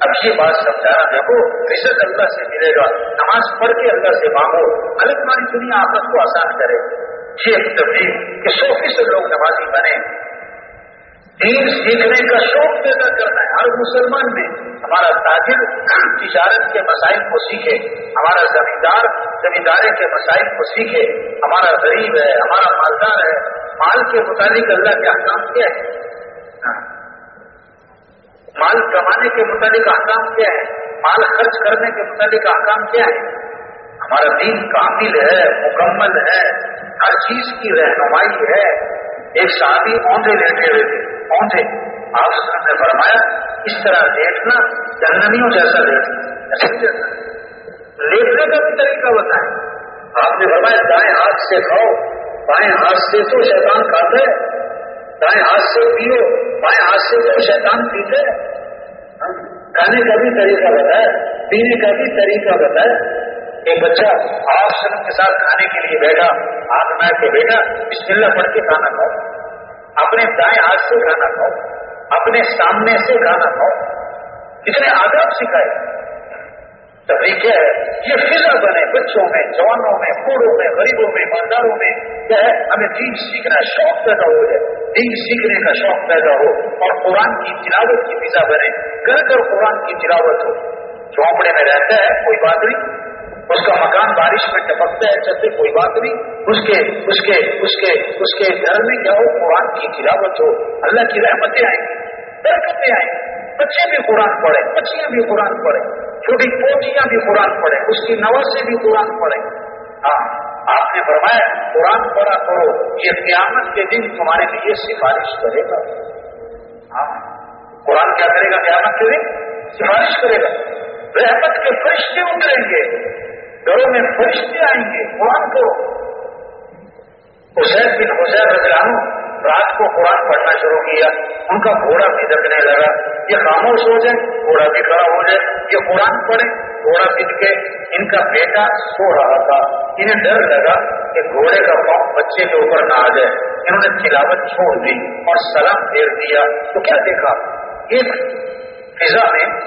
اب یہ بات سمجھانا دیکھو، رزق اللہ سے ملے گا۔ نماز پڑھ کے اللہ سے مانگو۔ الگ مانی دنیا آپس کو آسان کرے۔ یہ تبدیل کہ سو فیصد لوگ نمازی بنے۔ دین سیکھنے کا شوق پیدا کرنا ہے ہر مسلمان میں ہمارا تاجر تجارت کے مسائل کو سیکھے، ہمارا زمیندار زمیندارے کے مسائل کو سیکھے، ہمارا غریب ہے، ہمارا مالدار ہے، مال کے متعلق اللہ کے احکام کیا ہے؟ مال کمانے کے متعلق احکام کیا ہے؟ مال خرچ کرنے کے متعلق احکام کیا ہے؟ ہمارا دین کامل ہے، مکمل ہے، ہر چیز کی رہنمائی ہے۔ ایک شادی اوندے لیٹے ہوئے تھے اوندے آپ نے فرمایا، اس طرح لیٹنا جنمیوں جیسا لیٹنا لیٹنے کا بھی طریقہ بتائیں۔ آپ نے فرمایا، دائیں ہاتھ سے کھاؤ، بائیں ہاتھ سے تو شیطان کھاتے، دائیں ہاتھ سے پیو، بائیں ہاتھ سے تو شیطان پیتے۔ ہاں، کھانے کا بھی طریقہ بتایا پینے کا بھی طریقہ بتایا ایک بچہ آپ شرم کے ساتھ کھانے کے لیے بیٹھا، ہاتھ مار کے بیٹھا بسم اللہ پڑھ کے کھانا کھاؤ۔ اپنے دائیں ہاتھ سے کھانا کھاؤ، اپنے سامنے سے کھانا کھاؤ۔ کتنے آداب سکھائے۔ تفریح کیا ہے؟ یہ فضا بنے بچوں میں، جوانوں میں، بوڑھوں میں، غریبوں میں مالداروں میں۔ کیا ہے؟ ہمیں دین سیکھنا شوق پیدا ہو جائے۔ دین سیکھنے کا شوق پیدا ہو اور قرآن کی تلاوت کی فضا بنے۔ گھر گھر قرآن کی تلاوت ہو۔ جھونپڑے میں رہتا ہے، کوئی بات نہیں۔ اس کا مکان بارش میں ٹپکتا ہے، چلتے کوئی بات نہیں۔ اس کے اس کے اس کے اس کے گھر میں کیا ہو، قرآن کی تلاوت ہو۔ اللہ کی رحمتیں آئیں گی، برکتیں آئیں گی۔ بچے بھی قرآن پڑھے بچیاں بھی قرآن پڑھے چھوٹی پوچیاں بھی قرآن پڑھے اس کی نوز سے بھی قرآن پڑھے ہاں آپ نے فرمایا، قرآن پڑھا کرو، یہ قیامت کے دن تمہارے لیے سفارش کرے گا۔ ہاں قرآن کیا کرے گا؟ قیامت کے دن سفارش کرے گا۔ رحمت کے فرشتے اتریں گے۔ گھروں میں فرشتے آئیں گے، قرآن کو۔ حسین بن حسین رضلانو رات کو قرآن پڑھنا شروع کیا۔ ان کا گھوڑا بھی دکنے لگا۔ یہ خاموش ہو جائے گھوڑا بھی کھڑا ہو جائے یہ قرآن پڑھے گھوڑا بد کے ان کا بیٹا سو رہا تھا۔ انہیں ڈر لگا کہ گھوڑے کا پاؤں بچے کے اوپر نہ آ جائے۔ انہوں نے تلاوت چھوڑ دی اور سلام پھیر دیا۔ تو کیا دیکھا؟ ایک فضا میں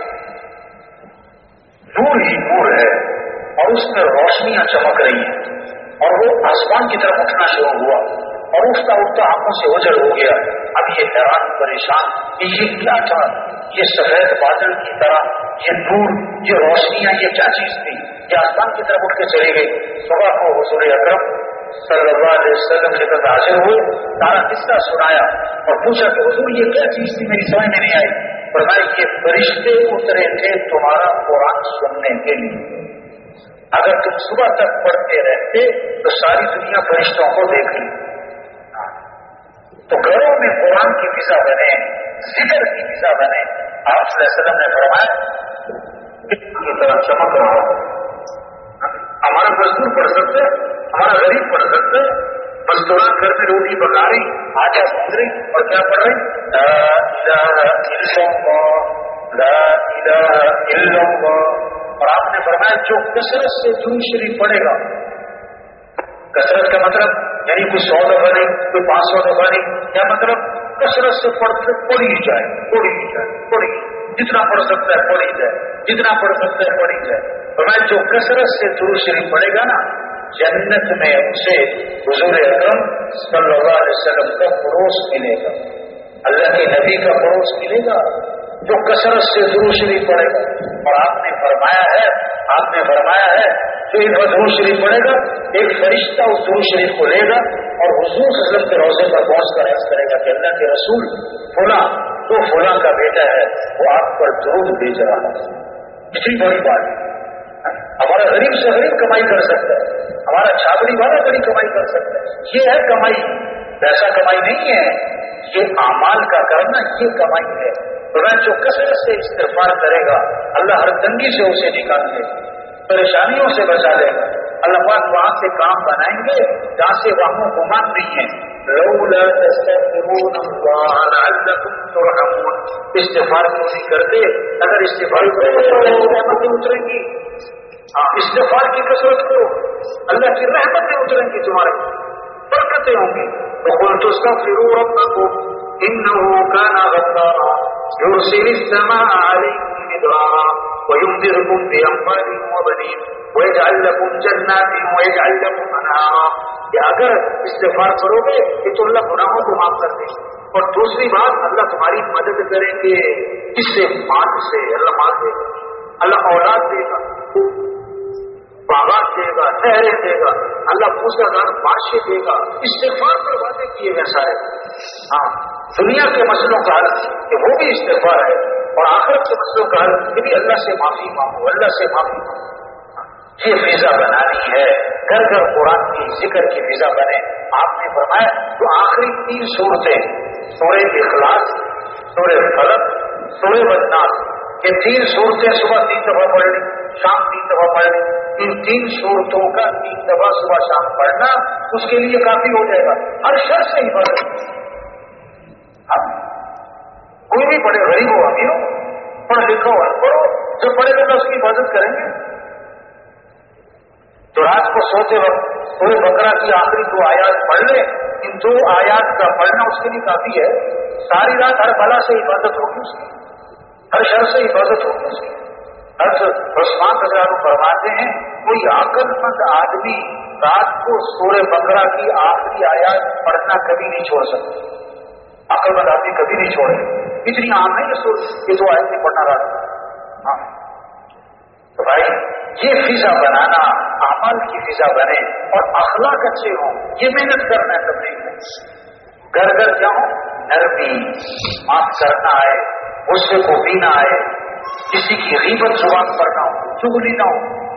دور ہی دور ہے۔ اور اس میں روشنیاں چمک رہی ہیں۔ اور وہ آسمان کی طرف اٹھنا شروع ہوا۔ اور اٹھتا اٹھتا آنکھوں سے اجڑ ہو گیا۔ اب یہ حیران، پریشان کہ یہ کیا تھا یہ سفید بادل کی طرح، یہ دور یہ روشنیاں، یہ کیا چیز تھی؟ یہ آسمان کی طرف اٹھ کے چلے گئی صبح کو حضور اکرم صلی اللہ علیہ وسلم کے پاس حاضر ہوئے سارا قصہ سنایا اور پوچھا کہ حضور یہ کیا چیز تھی میری سمجھ میں نہیں آئی؟ فرمائی کہ فرشتے اترے تھے تمہارا قرآن سننے کے لیے۔ اگر تم صبح تک پڑھتے رہتے تو ساری دنیا فرشتوں کو دیکھ لی۔ تو گھروں میں قرآن کی فضا بنے ذکر کی فضا بنے۔ آپ وسلم نے فرمایا کی طرح چمک رہا ہو۔ ہمارا مزدور پڑھ سکتے ہمارا غریب پڑھ سکتے مزدورات گھر میں روٹی پکا رہی آٹا سمجھ رہی، اور کیا پڑھ رہی؟ اور آپ نے فرمایا جو کثرت سے جون شریف پڑے گا. کثرت کا مطلب یعنی کوئی سو دفعہ نہیں، کوئی پانچ سو دفعہ نہیں. کیا مطلب کثرت سے پڑھ پڑھی جائے پڑھی جائے، پڑھی. جتنا پڑھ سکتا ہے پڑھی جائے، جتنا پڑھ سکتا ہے پڑھی جائے. فرمایا جو کثرت سے درو شریف پڑے گا نا، جنت میں اسے حضور اکرم صلی اللہ علیہ وسلم کا پڑوس ملے گا. اللہ کے نبی کا پڑوس ملے گا. جو کثرت سے درو شریف پڑے گا۔ اور آپ نے فرمایا ہے، آپ نے فرمایا ہے، جو ایک درو شریف پڑے گا، ایک فرشتہ اس درو شریف کو لے گا اور حضور وسلم کے روزے پر پہنچ کر عرض کرے گا کہ اللہ کے رسول، فلاں، تو فلاں کا بیٹا ہے، وہ آپ پر درود بھیج رہا ہے۔ اتنی بڑی بات ہے۔ ہمارا غریب سے غریب کمائی کر سکتا ہے۔ ہمارا چھاپڑی والا بڑی کمائی کر سکتا ہے۔ یہ ہے کمائی۔ پیسہ کمائی نہیں ہے۔ یہ امال کا کرنا یہ کمائی ہے۔ تو جو کثرت سے استفار کرے گا، اللہ ہر تنگی سے اسے نکال دے پریشانیوں سے بچا لے گا۔ اللہ پاک وہاں سے کام بنائیں گے، جہاں سے وہاں گمان نہیں ہے۔ استفار نہیں کرتے؟ اگر استفار اتریں گی۔ ہاں، استفار کی کثرت کرو اللہ کی رحمتیں اتریں گی تمہارے۔ برکتیں ہوں گی۔ تو کون تو سب فرو رکھو إنه كان غفارا۔ يرسل السماء عليكم مدرارا ويمدركم بأموال وبنين ويجعل لكم جنات ويجعل لكم أنهارا کہ اگر استغفار کرو گے کہ تو اللہ گناہوں کو معاف کر دیں اور دوسری بات، اللہ تمہاری مدد کریں گے۔ کس سے؟ مال سے، اللہ مال دے گا۔ اللہ اولاد دے گا۔ باغات دے گا، نہریں دے گا، اللہ پوچھا دار بادشاہ دے گا۔ استغفار پر باتیں کیے گئے سارے۔ ہاں دنیا کے مسئلوں کا حل کہ وہ بھی استغفار ہے اور آخرت کے مسئلوں کا حل کہ بھی اللہ سے معافی مانگو، اللہ سے معافی مانگو۔ یہ فیضا بنانی ہے۔ گھر گھر قرآن کی ذکر کی فیضا بنے۔ آپ نے فرمایا، تو آخری تین صورتیں سورے اخلاص سورے فلک سورے بدناس یہ تین صورتیں صبح تین دفعہ پڑھ لی شام تین دفعہ پڑھ لی ان تین صورتوں کا تین دفعہ صبح شام پڑھنا اس کے لیے کافی ہو جائے گا۔ ہر شخص سے اب کوئی بھی پڑھے غریب ہو، ابھی ہو، پڑھ لکھا ہو پڑھو۔ جو پڑھے گا، اس کی حفاظت کریں گے۔ تو رات کو سوچے وقت کوئی بکرا کی آخری دو آیات پڑھ لے ان دو آیات کا پڑھنا اس کے لیے کافی ہے۔ ساری رات ہر بلا سے حفاظت ہوگی اس کی۔ ہر شہر سے حفاظت ہوگی اس کی عثمان فرماتے ہیں، کوئی عقل مند آدمی رات کو سورہ بکرا کی آخری آیات پڑھنا کبھی نہیں چھوڑ سکتے عقل مند آدمی کبھی نہیں چھوڑے۔ اتنی عام ہے یہ دو آیتیں پڑھنا رات ہاں۔ تو بھائی، یہ فضا بنانا عمل کی فضا بنے اور اخلاق اچھے ہوں، یہ محنت کرنا ہے تب نہیں۔ گھر گھر جاؤں نرمی، معاف کرنا آئے، غصے کو پینا آئے، کسی کی غیبت زبان پر نہ ہو، چگلی نہ ہو،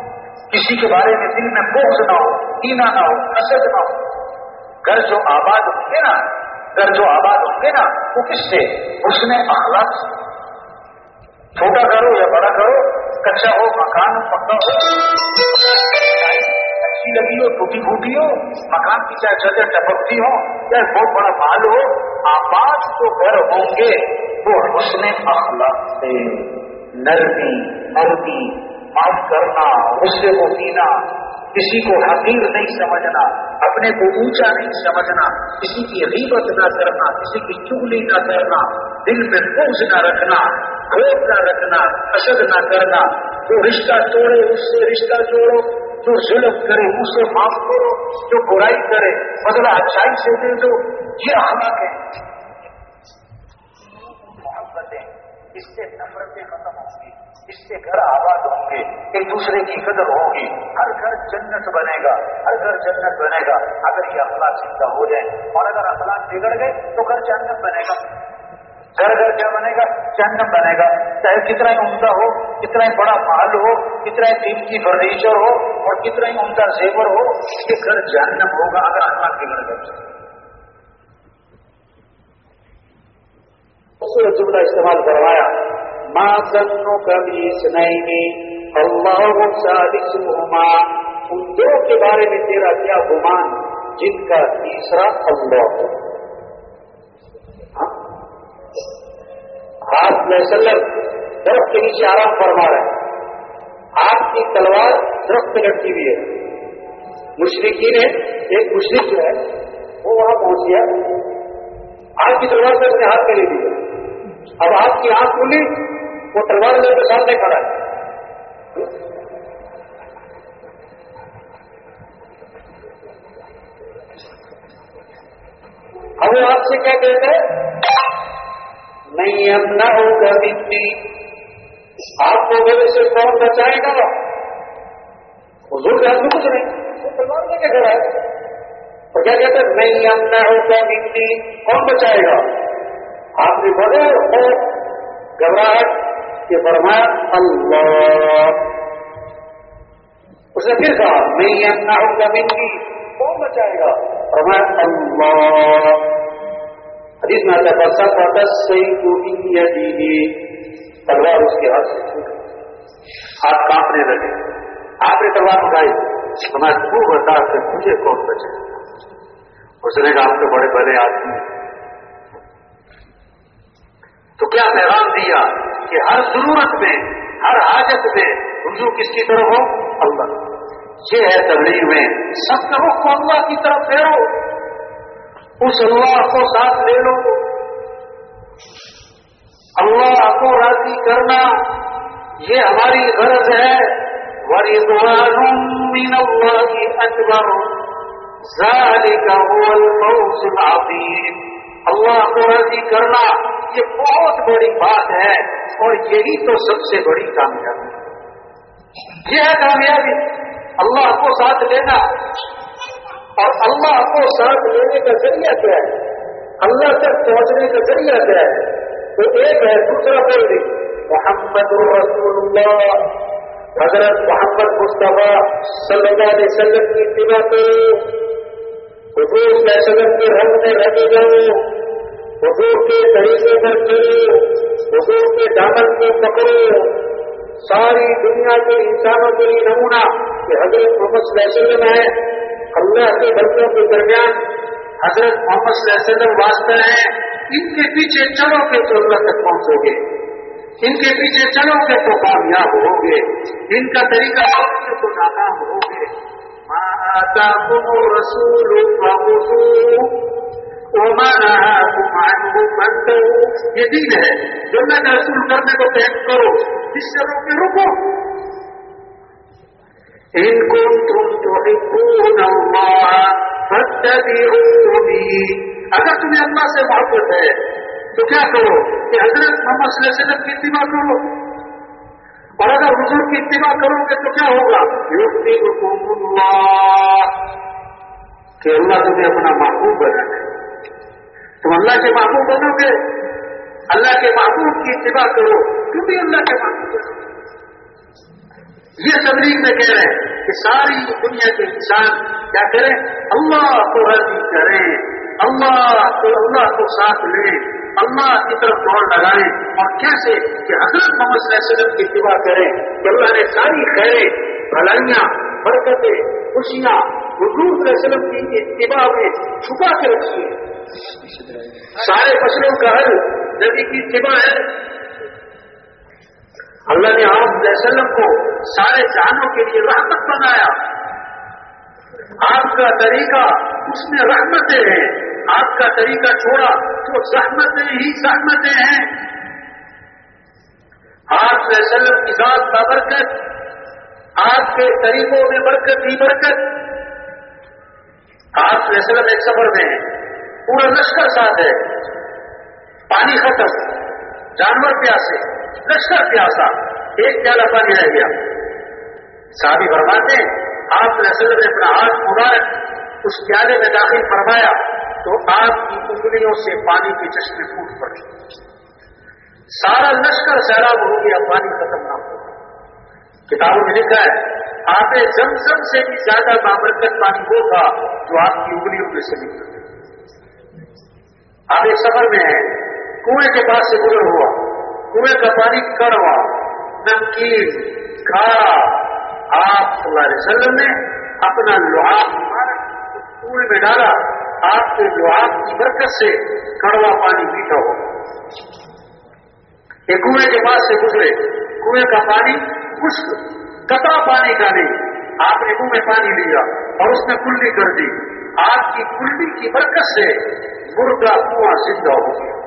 کسی کے بارے میں دل میں بوکھ نہ ہو پینا نہ ہو، حسد نہ ہو۔ گھر جو آباد ہوں گے نا گھر جو آباد ہوں گے نا وہ کس سے؟ اس نے اخلاق سے۔ چھوٹا کرو یا بڑا کرو، کچا ہو، مکان پکا ہو۔ اچھی لگی ہو ٹوٹی پھوٹی ہو، مکان کی چاہے چھتیں ٹپکتی ہو، یا بہت بڑا مال ہو، آباد جو گھر ہوں گے، وہ حسن اخلاق سے نرمی نرمی معاف کرنا، غصے کو پینا، کسی کو حقیر نہیں سمجھنا، اپنے کو اونچا نہیں سمجھنا، کسی کی غیبت نہ کرنا، کسی کی چگلی نہ کرنا، دل میں بوجھ نہ رکھنا کھوٹ نہ رکھنا اشد نہ کرنا، جو رشتہ توڑے اس سے رشتہ جوڑو۔ جو ظلم کرے، اس سے معاف کرو، جو برائی کرے بدلا اچھائی سے دے دو۔ یہ اخلاق ہے اس سے نفرتیں ختم ہوں گی، اس سے گھر آباد ہوں گے، ایک دوسرے کی قدر ہوگی۔ ہر گھر جنت بنے گا، ہر گھر جنت بنے گا۔ اگر یہ اخلاق زندہ ہو جائے اور اگر اخلاق بگڑ گئے تو گھر جنت بنے گا۔ گھر گھر کیا بنے گا؟ جنم بنے گا۔ چاہے کتنا ہی عمدہ ہو، کتنا ہی بڑا محل ہو، کتنا ہی قیمتی فرنیچر ہو، اور کتنا ہی عمدہ زیور ہو، یہ گھر جنم ہوگا اگر اخلاق بگڑ گئے اس جملہ استعمال کروایا ماں سنو کبھی سنائی گی اللہ سالس ان دو کے بارے میں تیرا کیا گمان؟ جن کا تیسرا اللہ ہو آپ میں درخت کے نیچے آرام فرما رہے ہیں۔ آپ کی تلوار درخت پہ لٹکی ہوئی ہے۔ مشرقی نے ایک مشرق جو ہے، وہ وہاں پہنچ گیا۔ آپ کی تلوار سے اپنے ہاتھ میں لے دی اب آپ کی آنکھ کھلی، وہ تلوار لے کے سامنے کھڑا ہے۔ اب وہ آپ سے کیا کہتے ہیں؟ نہیں اب نہ ہوگا بجلی آپ کو میرے سے کون بچائے گا حضور کے ہاتھ میں کچھ نہیں۔ وہ تلوار لے کے کھڑا ہے؟ تو کیا کہتے ہیں؟ نہیں اب نہ ہوگا بجلی کون بچائے گا؟ آپ نے بڑے اور گھبراہٹ کے فرمایا، اللہ۔ اس نے پھر کہا، نہیں اب نہ ہوگا بجلی کون بچائے گا؟ فرمایا، اللہ۔ حدیث میں آتا برسا پاتا صحیح کو تلوار اس کے ہاتھ سے ہاتھ کانپنے لگے۔ آپ نے تلوار اٹھائی ہمارے تو بتا کہ مجھے کون بچے اس نے کہا آپ تو بڑے بڑے آدمی تو کیا پیغام دیا کہ ہر ضرورت میں، ہر حاجت میں رجوع کس کی طرف ہو؟ اللہ۔ یہ ہے تبلیغ میں۔ سب کا رخ کو اللہ کی طرف پھیرو۔ اس اللہ کو ساتھ لے لو۔ اللہ کو راضی کرنا، یہ ہماری غرض ہے۔ ورضوان من اللہ اکبر ذالک هو الفوز العظیم اللہ کو راضی کرنا، یہ بہت بڑی بات ہے۔ اور یہی تو سب سے بڑی کامیابی۔ یہ ہے کامیابی۔ اللہ کو ساتھ لینا۔ اور اللہ کو ساتھ لینے کا ذریعہ کیا ہے؟ اللہ تک پہنچنے کا ذریعہ کیا ہے؟ تو ایک ہے دوسرا بول رہی محمد رسول اللہ۔ حضرت محمد مصطفیٰ صلی اللہ علیہ وسلم کی اتباع کرو حضور کے سلم کے رنگ میں رہے جاؤ حضور کے طریقے پر چلو۔ حضور کے دامن کو پکڑو۔ ساری دنیا کے انسانوں کے لیے نمونہ کہ حضرت محمد صلی اللہ علیہ وسلم ہے اللہ کے بچوں کے درمیان حضرت محمد صلی اللہ علیہ وسلم واسطہ ہے، ان کے پیچھے چلو گے تو اللہ تک پہنچو گے ان کے پیچھے چلو گے تو کامیاب ہو گے ان کا طریقہ ہوگے۔ تو ناکام ہو گے رسول یہ دین ہے، جو میں رسول کرنے کو تحت کرو جس سے روکے رکو ان کو تم تو اگر تمہیں اللہ سے محبت ہے، تو کیا کرو کہ حضرت محمد صلی اللہ علیہ وسلم کی اتباع کرو؟ اور اگر حضور کی اتباع کرو گے، تو کیا ہوگا؟ اللہ، کہ اللہ تمہیں اپنا محبوب بنا دے تم اللہ کے محبوب بنو گے، اللہ کے محبوب کی اتباع کرو، تم بھی اللہ کے محبوب بنو یہ تبلیغ میں کہہ رہے ہیں کہ ساری دنیا کے انسان کیا کریں؟ اللہ کو راضی کریں، اللہ کو اللہ کو ساتھ لیں، اللہ کی طرف دوڑ لگائیں اور کیسے کہ حضرت محمد صلی اللہ علیہ وسلم کی اتباع کریں کہ اللہ نے ساری خیریں، بھلائیاں، برکتیں، خوشیاں، حضور صلی اللہ علیہ وسلم کی اتباع میں چھپا کے رکھی ہے سارے مسئلوں کا حل نبی کی اتباع ہے۔ اللہ نے آپ علیہ وسلم کو سارے جانوں کے لیے رحمت بنایا۔ آپ کا طریقہ اس میں رحمتیں ہیں۔ آپ کا طریقہ چھوڑا تو زحمتیں ہی زحمتیں ہیں۔ آپ علیہ وسلم کی ذات کا برکت، آپ کے طریقوں میں برکت ہی برکت۔ آپ علیہ وسلم ایک سفر میں ہیں۔ پورا لشکر ساتھ ہے۔ پانی ختم، جانور پیاسے لشکر پیاسا، ایک پیالہ پانی رہ گیا۔ صحابی فرماتے آپ نسل نے اپنا ہاتھ مبارک اس پیالے میں داخل فرمایا، تو آپ کی انگلیوں سے پانی کے چشمے پھوٹ پڑے۔ سارا لشکر سیلاب ہو گیا، پانی ختم نہ ہو کتابوں میں لکھا ہے، آپ زم زم سے بھی زیادہ بابرکت پانی وہ تھا جو آپ کی انگلیوں میں سے نکل آپ ایک سفر میں ہیں، کنویں کے پاس سے گزر ہوا۔ کنویں کا پانی کڑوا، نمکین، کھارا، آپ صلی اللہ علیہ وسلم نے اپنا لوہاب کنویں میں ڈالا، آپ کے لوہاب کی برکت سے کڑوا پانی پیتا ہو ایک کنویں کے پاس سے گزرے، کنویں کا پانی خشک کتا پانی کا نہیں، آپ نے منہ میں پانی لیا اور اس نے کلڈی کر دی۔ آپ کی کلڈی کی برکت سے مردہ کنواں زندہ ہو گیا۔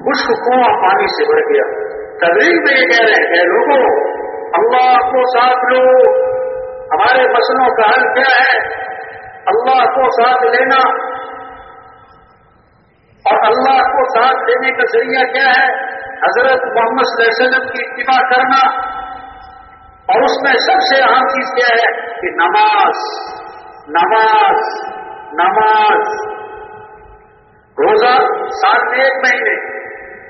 خشک کنواں پانی سے بڑھ گیا؟ تبریل میں یہ کہہ رہے ہیں لوگوں، اللہ کو ساتھ لو۔ ہمارے مسلوں کا حل کیا ہے؟ اللہ کو ساتھ لینا۔ اور اللہ کو ساتھ دینے کا ذریعہ کیا ہے؟ حضرت محمد صلی اللہ علیہ وسلم کی اتباع کرنا۔ اور اس میں سب سے اہم چیز کیا ہے کہ نماز نماز نماز۔ روزہ سال میں ایک مہینے۔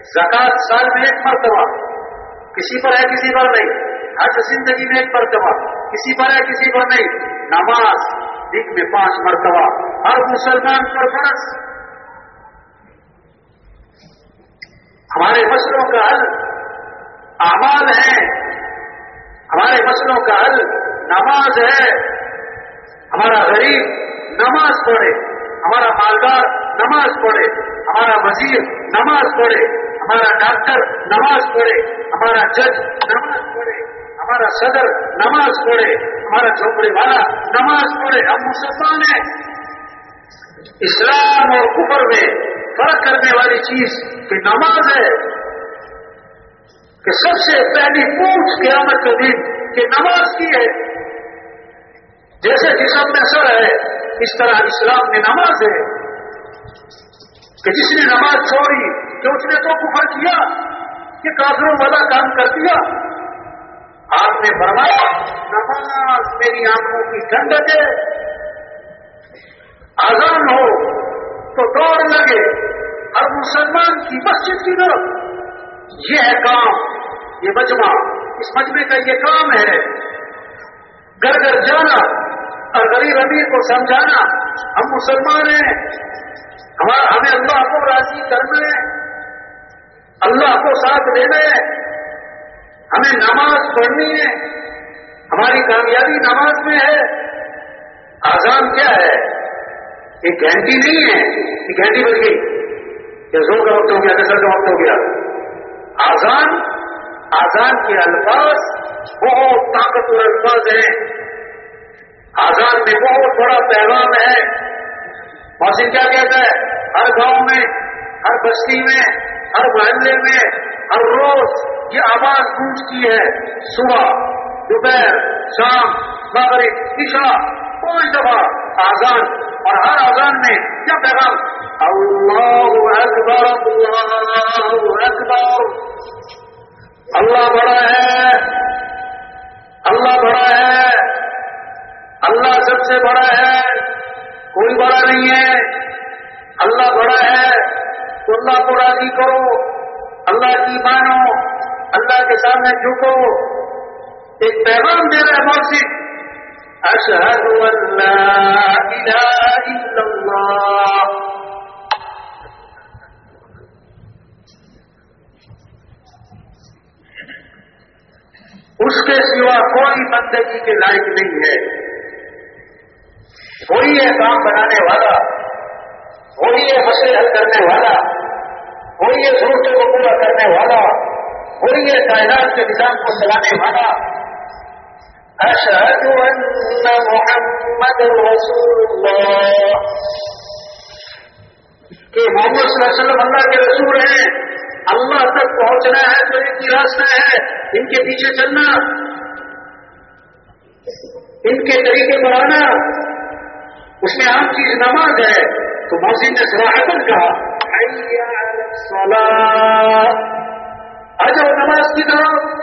زکات سال میں ایک مرتبہ۔ کسی پر ہے، کسی پر نہیں۔ ہر زندگی میں ایک مرتبہ۔ کسی پر ہے، کسی پر نہیں۔ نماز دن میں پانچ مرتبہ۔ ہر مسلمان پر فرض۔ ہمارے مسلوں کا حل۔ اعمال ہے ہمارے مسلوں کا حل۔ نماز ہے۔ ہمارا غریب نماز پڑھے۔ ہمارا مالدار نماز پڑھے۔ ہمارا وزیر نماز پڑھے۔ ہمارا ڈاکٹر نماز پڑھے، ہمارا جج نماز پڑھے، ہمارا صدر نماز پڑھے، ہمارا جھوپڑے والا نماز پڑھے، ہم مسلمان ہیں۔ اسلام اور کفر میں فرق کرنے والی چیز کہ نماز ہے کہ سب سے پہلی پوچھ قیامت کے دن کہ نماز کی ہے۔ جیسے جسم میں سر ہے، اس طرح اسلام میں نماز ہے۔ کہ جس نے نماز چھوڑی کہ اس نے تو کفر کیا کہ کافروں والا کام کر دیا۔ آپ نے فرمایا، نماز میری آنکھوں کی ٹھنڈک ہے۔ آزان ہو تو دوڑ لگے۔ ہر مسلمان کی مسجد کی طرف۔ یہ ہے کام، یہ مجمع۔ اس مجمع کا یہ کام ہے۔ گھر گھر جانا اور غریب امیر کو سمجھانا۔ ہم مسلمان ہیں۔ ہمارا ہمیں اللہ کو راضی کرنا ہے۔ اللہ کو ساتھ دینا ہے۔ ہمیں نماز پڑھنی ہے۔ ہماری کامیابی نماز میں ہے۔ آزان کیا ہے؟ یہ گھنٹی نہیں ہے۔ یہ گھنٹی بن گئی۔ یا زور کا وقت ہو گیا؟ نسل کا وقت ہو گیا۔ آزان آزان کے الفاظ بہت طاقتور الفاظ ہیں۔ آزان میں بہت بڑا پیغام ہے۔ موسم کیا کہتا ہے؟ ہر گاؤں میں، ہر بستی میں، ہر محلے میں، ہر روز یہ آواز گونجتی ہے، صبح، دوپہر، شام، مغرب، عشاء، پانچ دفعہ آزان اور ہر آزان میں کیا پیغام؟ اللہ اکبر اللہ اکبر۔ اللہ بڑا ہے، اللہ بڑا ہے۔ اللہ سب سے بڑا ہے۔ کوئی بڑا نہیں ہے۔ اللہ بڑا ہے۔ تو اللہ کو راضی کرو۔ اللہ کی مانو۔ اللہ کے سامنے جھکو۔ ایک پیغام دے رہے موسیق أشهد أن لا اس کے سوا کوئی بندگی کے لائق نہیں ہے۔ کوئی ہے کام بنانے والا کوئی ہے مسئلے حل کرنے والا کوئی ہے ضرورتوں کو پورا کرنے والا کوئی ہے کائنات کے نظام کو چلانے والا۔ أشهد أن محمد رسول الله کہ محمد صلی اللہ علیہ وسلم اللہ کے رسول ہیں۔ اللہ تک پہنچنا ہے، تو ان کی راستہ ہے۔ ان کے پیچھے چلنا، ان کے طریقے پر آنا۔ اس میں عام چیز نماز ہے۔ تو موسیقی نے سراہتن کہا آ جاؤ نماز کی طرف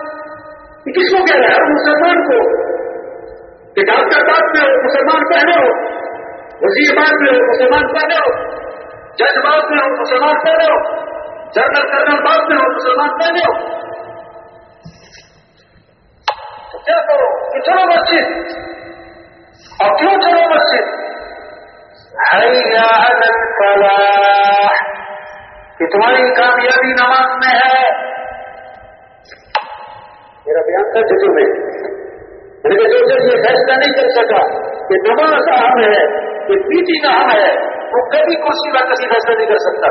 کس کو کہہ رہے ہیں؟ ہر مسلمان کو۔ کہ ڈاکٹر بات میں ہو، مسلمان پہنے ہو۔ وزیر بات میں ہو، مسلمان پہنے ہو۔ جج بات میں ہو، مسلمان پہنے ہو۔ جنرل کرنل بات میں ہو، مسلمان پہنے ہو۔ کیا کرو؟ کہ چلو مسجد اور کیوں چلو مسجد کہ تمہاری کامیابی نماز میں ہے۔ میرا بیان تھا ججو میں جو جج یہ فیصلہ نہیں کر سکا کہ نماز اہم ہے، کہ میٹنگ اہم ہے، وہ کبھی کرسی کا کسی فیصلہ نہیں کر سکتا۔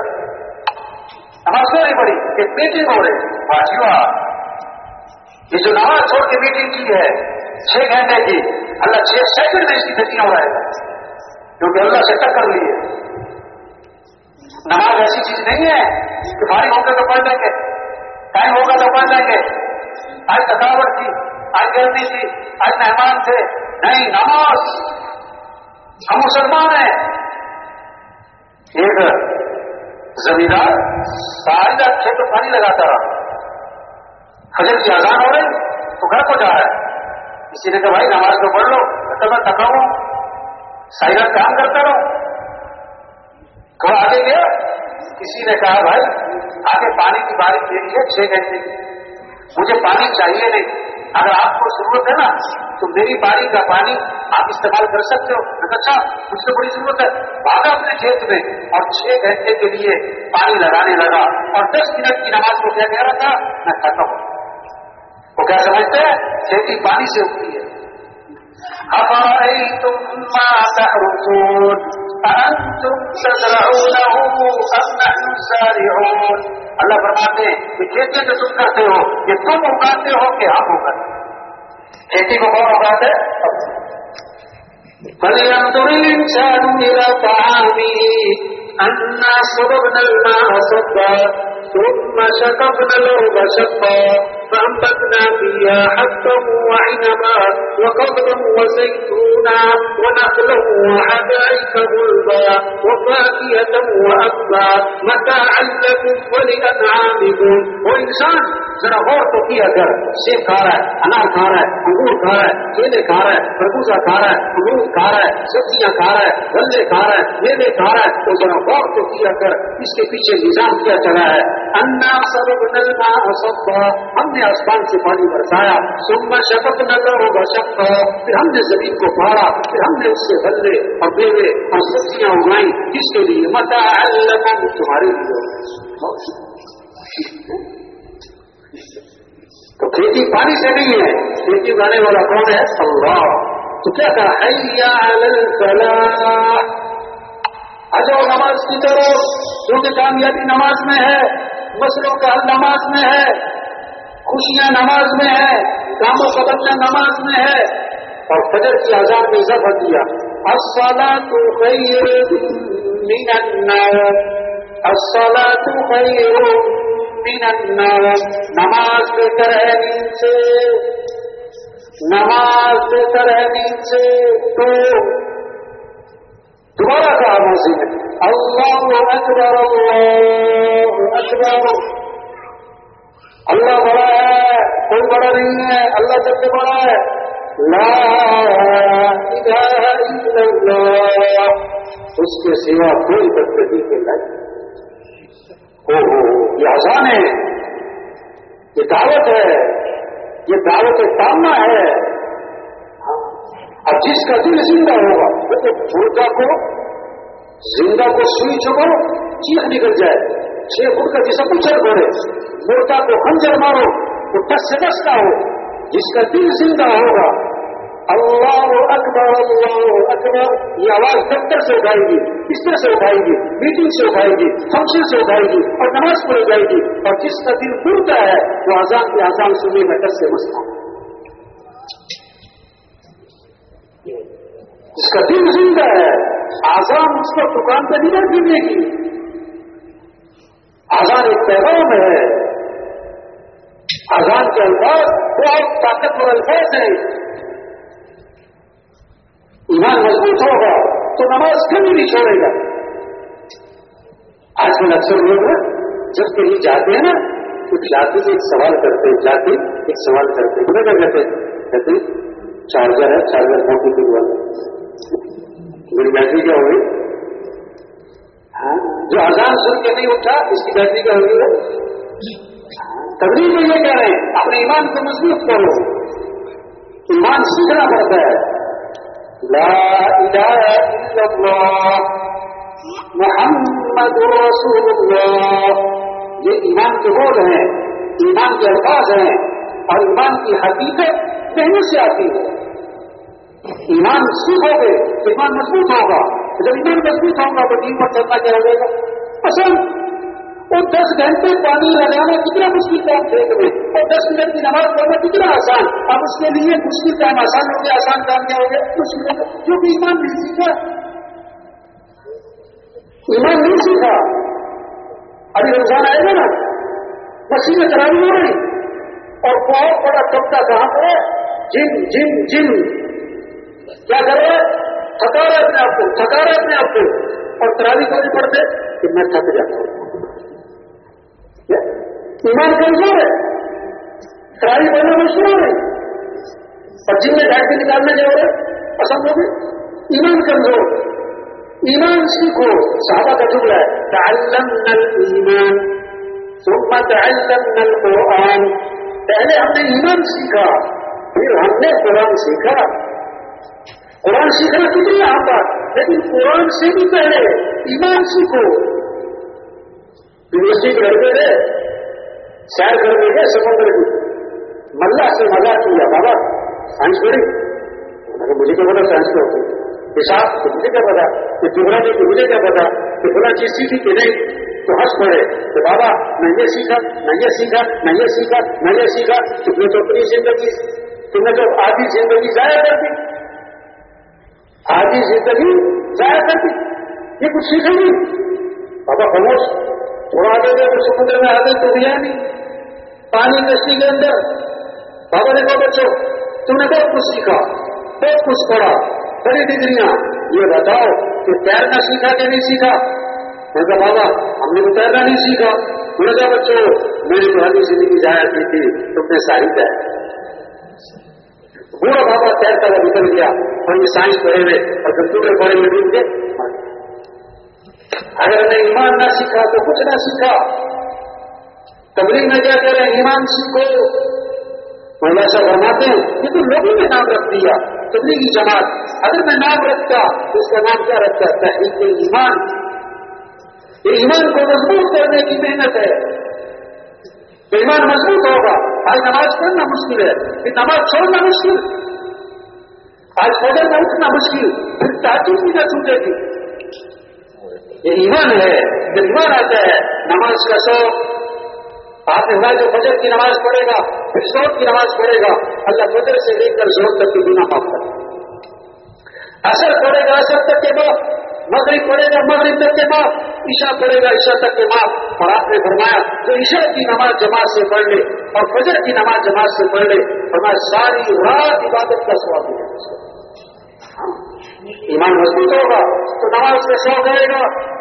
نماز کیوں نہیں پڑی کہ میٹنگ ہو رہی۔ بھاجیو یہ جو نماز چھوڑ کے میٹنگ کی ہے، چھ گھنٹے کی، اللہ چھ سیکنڈ میں اس کی کھٹیاں ہو رہا ہے۔ کیونکہ اللہ سے ٹکر لی ہے۔ نماز ایسی چیز نہیں ہے کہ بھاری ہو کر تو پڑھ لیں گے ٹائم ہوگا تو پڑھ لیں گے آج تھکاوٹ تھی، آج گرمی تھی، آج مہمان تھے۔ نہیں، نماز۔ ہم مسلمان ہیں۔ ایک زمیندار ساری رات کھیت پانی لگاتا رہا۔ فجر کی آزان ہو رہی تو گھر کو جا رہا ہے۔ کسی نے کہا بھائی نماز کو پڑھ لو تو میں تھکا ہوں ساری کام کرتا رہوں تھوڑا آگے گیا۔ کسی نے کہا، بھائی، آگے پانی کی باری میری ہے چھ گھنٹے کی۔ مجھے پانی چاہیے نہیں۔ اگر آپ کو ضرورت ہے نا، تو میری باری کا پانی آپ استعمال کر سکتے ہو۔ اچھا مجھ سے بڑی ضرورت ہے۔ بھاگا اپنے کھیت میں۔ اور چھ گھنٹے کے لیے پانی لگانے لگا۔ اور دس منٹ کی نماز کو کیا کہہ رہا تھا؟ میں ختم ہوں۔ وہ کیا سمجھتے ہیں؟ کھیتی پانی سے اگتی ہے۔ أفرأيتم ما تحرثون؟ أأنتم تزرعونه أم نحن الزارعون اللہ فرماتے ہیں کہ کھیتی جو تم کرتے ہو، یہ تم اگاتے ہو کہ آپ اگاتے کھیتی کو کون اگاتے فلينظر الإنسان إلى طعامه أنا صببنا الماء صبا ثم شققنا الأرض شقا فأنبتنا فيها حبا وعنبا وقضبا وزيتونا ونخلا وحدائق غلبا وفاكهة وأبا متاعا لكم ولأنعامكم. وإنسان ذرا غور تو کیا کر سیب کھا رہا ہے انار کھا رہا ہے انگور کھا رہا ہے کیلے کھا رہا ہے خربوزہ کھا رہا ہے امرود کھا رہا ہے سبزیاں کھا رہا ہے گلے کھا رہا ہے میوے کھا رہا ہے تو ذرا غور تو کیا کر اس کے پیچھے نظام کیا چلا ہے؟ انا سب نلنا سب ہم نے آسمان سے پانی برسایا۔ سما شفق نگر ہوگا شک پھر ہم نے زمین کو پھاڑا۔ پھر ہم نے اس سے گلے اور میوے اور سبزیاں اگائی کس کے لیے متا اللہ تمہارے لیے تو کھیتی پانی سے نہیں ہے۔ کھیتی اگانے والا کون ہے؟ اللہ۔ تو کیا کہا؟ اجو نماز کی طرف۔ کیونکہ کامیابی نماز میں ہے۔ مسلوں کا حل نماز میں ہے۔ خوشیاں نماز میں ہے کاموں کا بدلہ نماز میں ہے۔ اور فجر کی آزاد میں اضافہ دیا۔ اصلا تو خیر من النار اصلا تو خیر من النار نماز بہتر ہے نیند سے۔ نماز بہتر ہے نیند سے۔ تو دوبارہ کہا مسجد اللہ اکبر اللہ اکبر۔ اللہ بڑا ہے، کوئی بڑا نہیں ہے، اللہ سب سے بڑا ہے۔ لا الا اللہ۔ اس کے سوا کوئی بدتی کے لائق ہو، یہ آسان ہے۔ یہ دعوت ہے۔ یہ دعوت تامنا ہے۔ اب جس کا دل زندہ ہوگا، وہ تو مردہ کو، زندہ کو سوئی چکو چیخ نکل جائے۔ چھ فٹ کا جسم اچھل کرے، مردہ کو خنجر مارو تو ٹس سے ٹس کا ہو، جس کا دل زندہ ہوگا۔ اللہ اکبر اللہ اکبر، یہ آواز دفتر سے اٹھائے گی، بستر سے اٹھائے گی، میٹنگ سے اٹھائے گی، فنکشن سے اٹھائے گی، اور نماز پڑھی جائے گی۔ اور جس کا دل پورتا ہے، وہ آزاد کی آزان سننے میں ڈر سے مسئلہ جس کا دل زندہ ہے آزان اس کو دکان پہ نہیں پھرنے کی آزان ایک پیغام ہے۔ آزان کے الفاظ بہت طاقتور الفاظ ہیں ایمان مضبوط ہوگا تو نماز کبھی نہیں چھوڑے گا۔ آج کل اکثر لوگ جب کہیں جاتے ہیں نا، تو جاتے ایک سوال کرتے ہیں، جاتے ایک سوال کرتے ہیں۔ کیا کہتے کہتے چارجر ہے، چارجر موٹی کے والے میری بیٹری کیا ہوگی جو آزان سن کے نہیں اٹھا، اس کی بیٹری کیا ہوگی تبدیل میں یہ کہہ رہے ہیں، اپنے ایمان کو مضبوط کرو۔ ایمان سیکھنا پڑتا ہے۔ لا الہ الا اللہ، محمد رسول اللہ۔ یہ ایمان کے بول ہیں، ایمان کے الفاظ ہیں، اور ایمان کی حقیقت کہنے سے آتی ہے۔ ایمان سیکھو گے، ایمان مضبوط ہوگا۔ جب ایمان مضبوط ہوگا تو دین پر چلنا کیا ہو گا اصل وہ دس گھنٹے پانی لگانا کتنا مشکل کام کھیت میں اور دس منٹ کی نماز پڑھنا کتنا آسان اب اس کے لیے مشکل کام آسان ہو گیا آسان کام کیا ہو گیا مشکل کیونکہ ایمان نہیں سیکھا ایمان نہیں سیکھا ابھی رمضان آئے گا نا مشینیں چلانی ہو رہی اور بہت بڑا طبقہ کہاں پہ جم جم جم کیا کر رہے تھکا رہے اپنے آپ کو تھکا رہے اپنے آپ کو۔ اور تراوی کو نہیں پڑھتے؟ کہ میں تھک جاتا ہوں ایمان کمزور ہے۔ ساری بولنا مشہور ہے۔ اور جن میں ڈائٹ نکالنے کے ہو رہے پسند ہوگی ایمان کمزور ایمان سیکھو۔ صحابہ کا جملہ ہے، تعلمنا ایمان ثم تعلمنا القرآن۔ پہلے ہم نے ایمان سیکھا، پھر ہم نے قرآن سیکھا۔ قرآن سیکھنا کتنی یہاں پر لیکن قرآن سے بھی پہلے ایمان سیکھو۔ یونیورسٹی کے لڑکے تھے سیر کرنے گئے سمندر کی ملا سے مزہ کیا بابا سائنس پڑھی۔ مجھے کیا پتا سائنس میں ہوتی حساب تو مجھے کیا پتا؟ کہ جمرا نے مجھے کیا پتا؟ کہ بلا چیز سیکھی کہ نہیں؟ تو ہنس پڑے۔ کہ بابا، میں یہ سیکھا، میں یہ سیکھا، میں یہ سیکھا، میں یہ سیکھا۔ تم نے تو اپنی زندگی، تم نے تو آدھی زندگی ضائع کر دی۔ آدھی زندگی ضائع کر دی۔ یہ کچھ سیکھے نہیں۔ بابا خاموش، تھوڑا آگے گئے تو سمندر میں آگے تو دیا نہیں۔ پانی کشتی کے اندر۔ بابا نے کہا، بچوں، تم نے بہت کچھ سیکھا، بہت کچھ پڑھا، بڑی ڈگریاں۔ یہ بتاؤ کہ تیرنا سیکھا کہ نہیں سیکھا؟ میں کہا، بابا، ہم نے تو تیرنا نہیں سیکھا۔ میں نے کہا، بچوں، میری پرانی زندگی ضائع کی تھی، تم نے ساری تیر پورا بابا تیرتا ہوا نکل گیا۔ اور یہ سائنس پڑھے ہوئے اور کمپیوٹر پڑھے ہوئے ڈوب گئے اگر نے ایمان نہ سیکھا تو کچھ نہ سیکھا تبلیغ میں کیا کہہ رہے ہیں، ایمان سیکھو۔ مولا ایسا فرماتے ہیں۔ یہ تو لوگوں نے نام رکھ دیا، تبلیغی جماعت۔ اگر میں نام رکھتا، تو اس کا نام کیا رکھتا؟ تحریک ایمان۔ یہ ایمان کو مضبوط کرنے کی محنت ہے۔ تو ایمان مضبوط ہوگا۔ آج نماز پڑھنا مشکل ہے پھر نماز چھوڑنا مشکل آج فوجر میں اٹھنا مشکل پھر تاکہ بھی نہ چھوٹے گی یہ ایمان ہے جب ایمان آتا ہے نماز کا شوق آپ نے جو فجر کی نماز پڑھے گا پھر شوق کی نماز پڑھے گا اللہ فجر سے لے کر زور تک کی بنا معاف کرے اثر پڑے گا اثر تک کے بعد مغرب پڑے گا، مغرب تک کے بعد عشاء پڑے گا، عشاء تک کے بعد اور آپ نے فرمایا تو عشاء کی نماز جماعت سے پڑھ لے اور فجر کی نماز جماعت سے پڑھ لے۔ فرمایا ساری رات عبادت کا سواب ہاں۔ ایمان مضبوط ہوگا تو نماز کا شوق رہے گا۔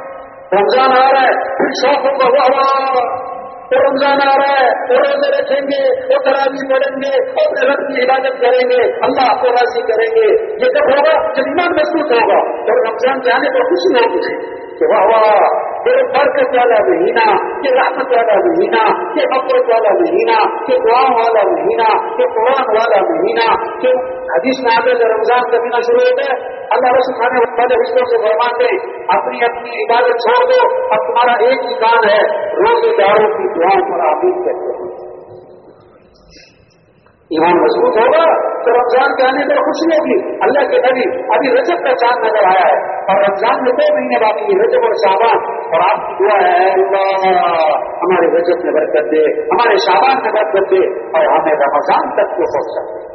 رمضان آ رہا ہے، پھر شوق ہوگا وہ وہ رمضان آ رہا ہے وہ روزے رکھیں گے وہ تراوی پڑھیں گے وہ رب کی عبادت کریں گے، اللہ کو راضی کریں گے۔ یہ جب ہوگا جب ایمان مضبوط ہوگا۔ اور رمضان جانے پر خوشی ہوگی۔ کہ واہ واہ کہ برکت والا مہینہ، کہ رحمت والا مہینہ، کہ مفرت والا مہینہ، کہ دعاؤں والا مہینہ، کہ قرآن والا مہینہ، کہ حدیث میں آگے رمضان کا مہینہ شروع ہوتا ہے، اللہ رسول خانے والے حصوں سے فرماتے اپنی اپنی عبادت چھوڑ دو اب تمہارا ایک ہی کام ہے، روزے داروں کی دعاؤں پر آبید کرتے ہیں۔ ایمان مضبوط ہوگا تو رمضان کے آنے پر خوشی ہوگی۔ اللہ کے نبی ابھی رجب کا چاند نظر آیا ہے اور رمضان میں دو مہینے باقی رجب اور شابان اور آپ کی دعا ہے اللہ، ہمارے رجب میں برکت دے، ہمارے شابان میں برکت دے اور ہمیں رمضان تک کو پہنچ سکتے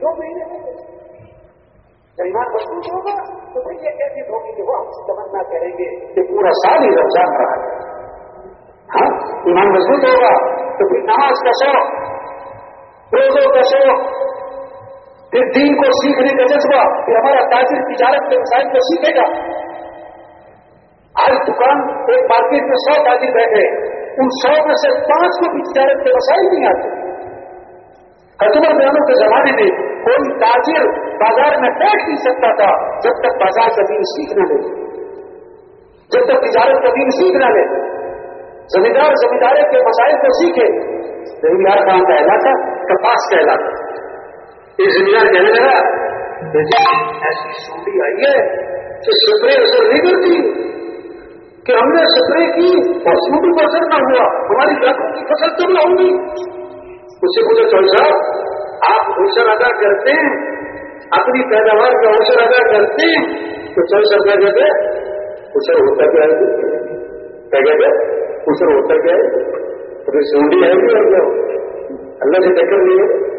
دو مہینے ایمان مضبوط ہوگا تو پھر یہ کیسی ہوگی کہ وہ ہم تمنا کریں گے کہ پورا سال ہی رمضان رہا ہے۔ ہاں؟ ایمان مضبوط ہوگا۔ تو پھر نماز کا شوق، روزوں کا شوق، پھر دین کو سیکھنے کا جذبہ، پھر ہمارا تاجر تجارت کے مسائل کو سیکھے گا۔ آج دکان، ایک مارکیٹ میں سو تاجر بیٹھے ان سو میں سے پانچ کو بھی تجارت کے مسائل نہیں آتے۔ کسٹمر بیانوں کے زمانے میں کوئی تاجر بازار میں بیٹھ نہیں سکتا تھا جب تک بازار کا دین سیکھ نہ لے۔ جب تک تجارت کا دین سیکھ نہ لے۔ زمیندار زمیندارے کے مسائل کو سیکھے۔ زمیندار کام کا علاقہ کپاس کا علاقہ یہ زمیندار کہنے لگا ایسی سوٹی آئی ہے کہ سپرے اثر نہیں کرتی، کہ ہم نے سپرے کی اور سوٹی کو اثر نہ ہوا، ہماری لاکھوں کی فصل تو نہ ہوگی؟ اس سے پوچھے چوڑ صاحب، آپ اوشر ادا کرتے ہیں، اپنی پیداوار کا اوشر ادا کرتے ہیں، تو چل سکتا کہتے اوشر ہوتا کیا ہے؟ کیا کہتے اوشر ہوتا کیا ہے تو سونڈی ہے گی اور اللہ سے ٹکر نہیں ہے۔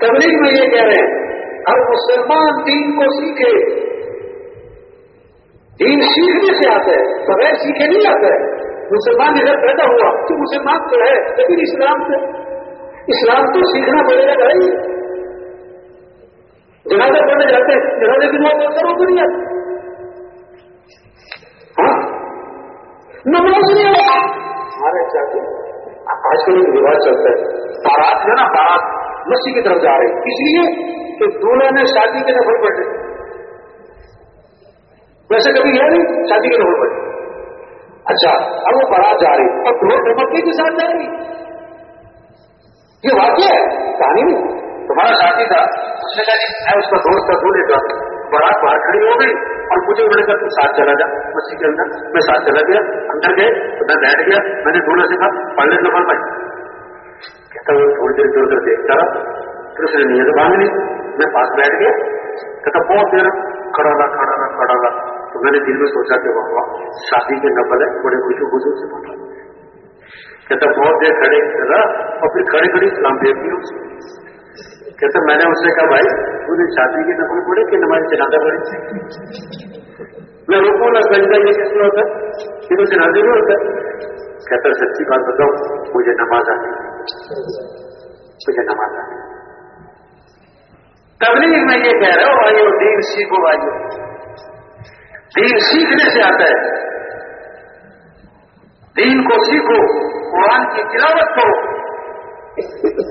تبلیغ میں یہ کہہ رہے ہیں اب مسلمان دین کو سیکھے۔ دین سیکھنے سے آتا ہے، بغیر سیکھے نہیں آتا ہے۔ مسلمان ادھر پیدا ہوا، تو مسلمان تو ہے، لیکن اسلام سے اسلام تو سیکھنا پڑے گا بھائی جنازہ پڑھنے جاتے ہیں، جنازے کی موت کرو تو نہیں آتے ہاں؟ نماز نہیں آتا ہمارے اچھا چاہتے آج کل ایک رواج چلتا ہے۔ بارات ہے نا، بارات مسیح کی طرف جا رہے اس لیے کہ دولہا نے شادی کے نفل پڑھے ویسے کبھی ہے نہیں شادی کے نفل پڑھے اچھا اب وہ بارات جا رہی اور دو ڈمکے کے ساتھ جا رہی یہ واقعہ ہے، کہانی نہیں۔ تمہارا ساتھی تھا۔ اس نے کہا جی میں اس کا دوست تھا دولے کا۔ بارات باہر کھڑی ہو گئی۔ اور مجھے انہوں نے کہا تم ساتھ چلا جا، مسجد کے اندر. میں ساتھ چلا گیا، اندر گئے میں بیٹھ گیا، میں نے دولے سے کہا پڑھ لے نفل بھائی کہتا وہ تھوڑی دیر ادھر ادھر دیکھتا رہا، پھر اس نے نیت باندھ لی، میں پاس بیٹھ گیا، کہتا بہت دیر کھڑا رہا کھڑا رہا کھڑا رہا. تو میں نے دل میں سوچا کہ وہ شادی کے نفل ہے بڑے خوشی خوشی سے پڑھ کہتا بہت دیر کھڑے رہا اور پھر کھڑے کھڑی اسلام دیکھتی ہوں کہتا میں نے اس سے کہا، بھائی، تو نے شادی کی نفل پڑے کہ نماز جنازہ پڑے میں روکوں نہ سجدہ یہ کس میں ہوتا ہے؟ کہ وہ جنازے میں ہوتا ہے۔ کہتا سچی بات بتاؤ، مجھے نماز آتی مجھے نماز آتی تبلیغ میں یہ کہہ رہا ہوں بھائی دین سیکھو بھائی دین سیکھنے سے آتا ہے۔ دین کو سیکھو، قرآن کی تلاوت کرو۔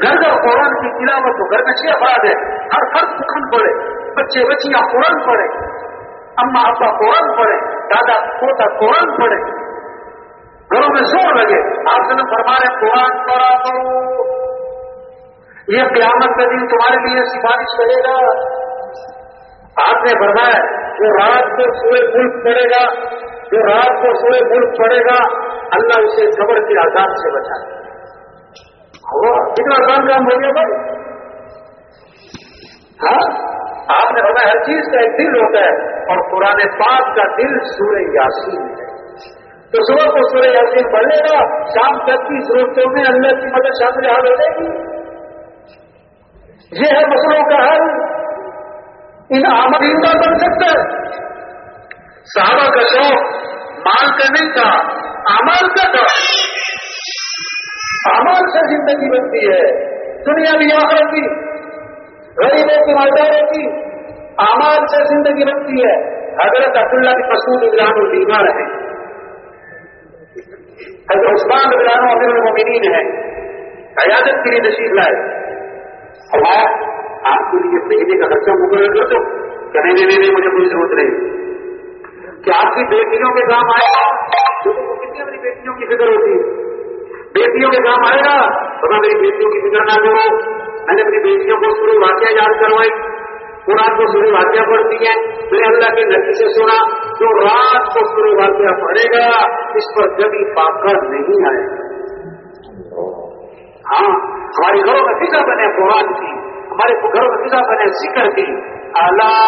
گھر کا قرآن کی تلاوت ہو گھر میں چھ افراد ہے۔ ہر فرد سکھن پڑے بچے بچیاں قرآن پڑھے۔ اما ابا قرآن پڑھے، دادا پوتا قرآن پڑھے۔ گھروں میں زور لگے۔ آپ نے فرما رہے قرآن پڑھا کرو۔ یہ قیامت کا دن تمہارے لیے سفارش کرے گا۔ آپ نے فرمایا، جو رات کو سوئے ملک پڑے گا، جو رات کو سوئے ملک پڑے گا، اللہ اسے خبر کے آزاد سے بچائے کتنا آسان کام ہو گیا بھائی۔ ہاں؟ آپ نے بتایا ہر چیز کا ایک دل ہوتا ہے اور پرانے پاک کا دل سورہ یاسین ہے۔ تو صبح کو سورہ یاسین پڑھ لے گا، شام تک کی ضرورتوں میں اللہ کی مدد شامل حال ہو جائے گی۔ یہ ہے مسئلوں کا حل۔ ان آمدین کا بن سکتا ہے۔ صحابہ کا شوق مال کا نہیں تھا امال کا تھا امال سے زندگی بنتی ہے، دنیا بھی آخرت کی غریبوں کی مالداروں کی امال سے زندگی بنتی ہے۔ حضرت عبداللہ کی مسعود ابران بیمار ہے حضرت عثمان ابران امیر المومنین ہے قیادت کے لیے نصیب لائے۔ اور آپ کے لیے مہینے کا خرچہ مقرر کر دو۔ کہ نہیں نہیں نہیں، مجھے کوئی ضرورت نہیں۔ کہ آپ کی بیٹیوں کے کام آئے گا کتنی اپنی بیٹیوں کی فکر ہوتی ہے؟ بیٹیوں کے کام آئے گا۔ تو میں میری بیٹیوں کی فکر نہ کرو۔ میں نے اپنی بیٹیوں کو شروع واقعہ یاد کروائی۔ قرآن کو شروع واقعہ پڑھتی ہیں میں نے اللہ کے نبی سے سنا جو رات کو شروع واقعہ پڑھے گا، اس پر جبھی پاکر نہیں آئے گا۔ ہاں ہمارے گھروں میں فکر بنے قرآن کی، ہمارے گھروں میں فکر بنے ذکر کی۔ اللہ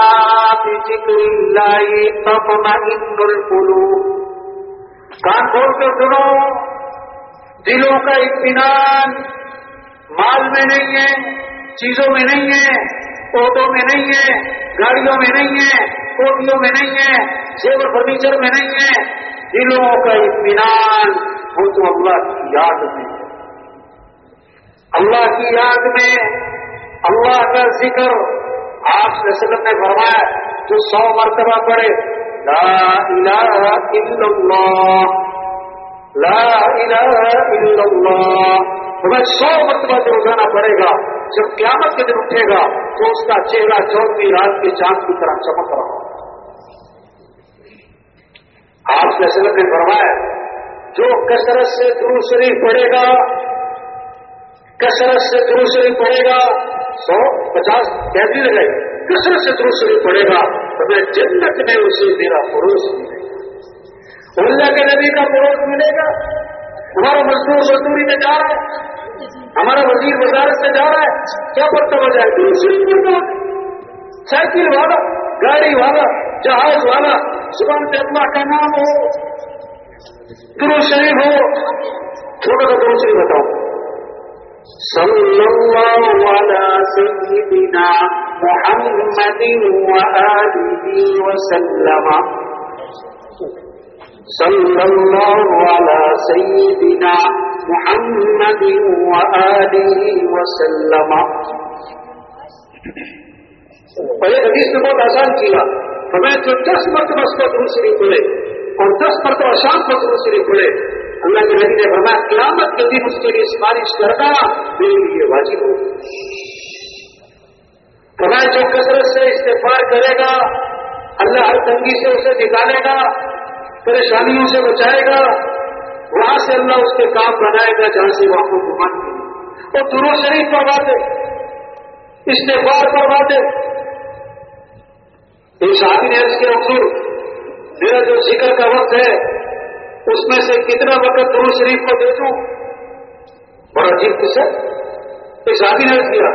ذکر کان کھول کر سنو دلوں کا اطمینان، مال میں نہیں ہے، چیزوں میں نہیں ہے آٹو میں نہیں ہے، گاڑیوں میں نہیں ہے، کوٹیوں میں نہیں ہے، زیور فرنیچر میں نہیں ہے۔ دلوں کا اطمینان، وہ تو اللہ کی یاد میں اللہ کی یاد میں اللہ کا ذکر، آپ سے سلم نے فرمایا جو سو مرتبہ پڑے لا الہ الا اللہ۔ لا الہ الا اللہ تمہیں سو مرتبہ جو روزانہ پڑے گا، جب قیامت کے دن اٹھے گا، تو اس کا چہرہ چوتھی رات کے چاند کی طرح چمک رہا آپ سے سلم نے فرمایا، جو کثرت سے درو شریف پڑے گا، کثرت سے درو شریف پڑے گا، سو پچاس کیسی لگے کثرت سے درو شریف پڑے گا، تو میں جنت میں اسے میرا پڑوس ملے اللہ کے نبی کا پڑوس ملے گا۔ تمہارا مزدور مزدوری میں جا رہا ہے۔ ہمارا وزیر وزارت سے جا رہا ہے۔ کیا پڑتا ہو جائے دوسری سائیکل والا، گاڑی والا، جہاز والا صبح سے اللہ کا نام ہو۔ درو شریف ہو۔ چھوٹا سا درو شریف بتاؤ۔ صلی اللہ علی سیدنا محمد وآلہ وسلم۔ صلی اللہ علی سیدنا محمد وآلہ وسلم. پہلے حدیث نے بہت آسان کیا ہمیں جو دس مرتبہ اس کو دوسری کھلے اور دس مرتبہ شام کو دوسری کھلے، اللہ کے نبی نے فرمایا، قیامت کے دن اس کے لیے سفارش کرنا میرے لیے واجب ہو فرمایا، جو کثرت سے استفار کرے گا، اللہ ہر تنگی سے اسے نکالے گا پریشانیوں سے بچائے گا، وہاں سے اللہ اس کے کام بنائے گا جہاں سے وہاں کو گمان اور درو شریف کروا دے استفار کروا دے ایک شادی نے اس کے حضور، میرا جو ذکر کا وقت ہے، اس میں سے کتنا وقت درو شریف کو دے دوں؟ بڑا عجیب کس ہے ایک شادی نے کیا،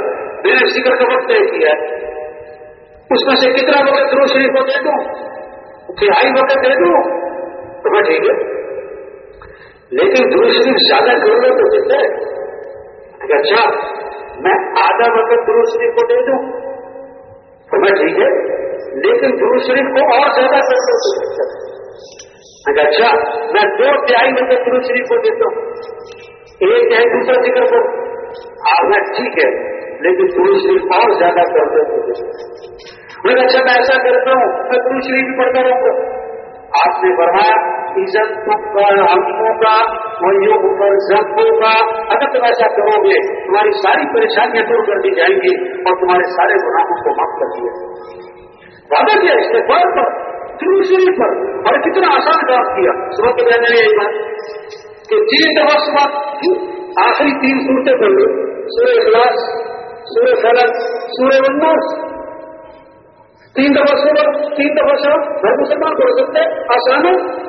میں نے ذکر کا وقت طے کیا ہے، اس میں سے کتنا وقت درو شریف کو دے دوں؟ تہائی وقت دے دوں؟ تو ٹھیک ہے۔ لیکن درو شریف زیادہ کر لو تو دیتے اچھا،, اچھا میں آدھا وقت درو شریف کو دے دوں۔ تو میں ٹھیک ہے۔ لیکن درو شریف کو اور زیادہ کر دو تو اچھا،, اچھا میں دو تہائی وقت درو شریف کو دیتا ہوں۔ ایک تہائی دوسرا ذکر کو۔ آپ میں ٹھیک ہے۔ لیکن درو شریف اور زیادہ کر دو تو اچھا میں ایسا کرتا ہوں، میں درو شریف بھی پڑھتا رہوں۔ گا آپ نے فرمایا عزت پر کا وہیوں پر زبوں کا اگر تم ایسا کرو گے، تمہاری ساری پریشانیاں دور کر دی جائیں گی، اور تمہارے سارے گناہوں کو معاف کر دیا وعدہ کیا اس کے بعد پر درو شریف پر۔ اور کتنا آسان کام کیا۔ صبح کے بہن یہی بات کہ تین دفعہ صبح آخری تین صورتیں پڑھ لو سورہ اخلاص، سورہ فلک سورہ وناس تین دفعہ صبح، تین دفعہ شام۔ ہر مسلمان پڑھ سکتے آسان ہے۔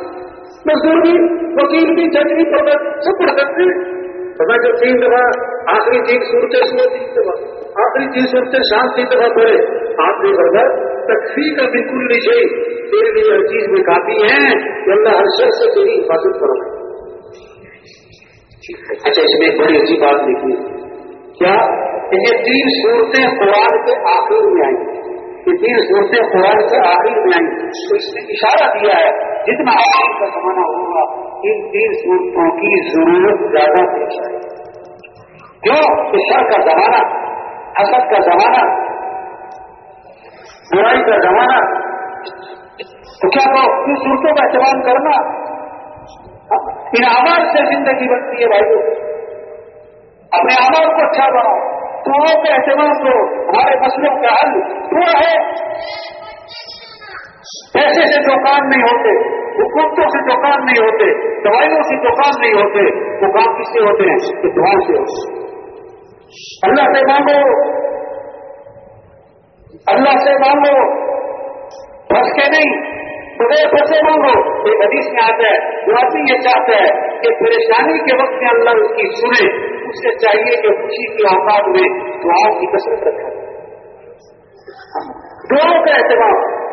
مزدور بھی وکیل بھی جج بھی پڑھ سب پڑھ سکتے تو میں جو تین دفعہ آخری تین صورتیں صبح تین دفعہ آخری تین صورتیں شام تین دفعہ پڑھے، آپ نے بڑھا تکفی کا بالکل نہیں چاہیے تیرے لیے ہر چیز میں کافی ہے کہ اللہ ہر شخص سے تیری حفاظت کرو اچھا اس میں ایک بڑی اچھی بات لکھی کیا یہ تین صورتیں قرآن کے آخر میں آئیں؟ گی یہ تین صورتیں قرآن کے آخر میں آئیں تو اس نے اشارہ دیا ہے، جتنا آخر کا زمانہ ہوگا، ان تین صورتوں کی ضرورت زیادہ پیش آئے کیوں شر کا زمانہ، حسد کا زمانہ، برائی کا زمانہ، تو کیا کہو ان صورتوں کا استعمال کرنا؟ ان آواز سے زندگی بنتی ہے بھائی اپنے آواز کو اچھا بناؤ۔ دعاؤں کا اہتمام کرو ہمارے مسئلوں کا حل دعا ہے۔ پیسے سے جو کام نہیں ہوتے، حکومتوں سے جو کام نہیں ہوتے، دوائیوں سے جو کام نہیں ہوتے، وہ کام کس سے ہوتے ہیں؟ تو دعاؤں سے ہوتے اللہ سے مانگو۔ اللہ سے مانگو۔ پھنس کے نہیں۔ بغیر پھنسے مانگو، ایک حدیث میں آتا ہے جو آدمی یہ چاہتا ہے کہ پریشانی کے وقت میں اللہ اس کی سنے، اس سے چاہیے کہ خوشی کے اوقات میں دعاؤں کی کثرت رکھے۔ دعاؤں کا اہتمام۔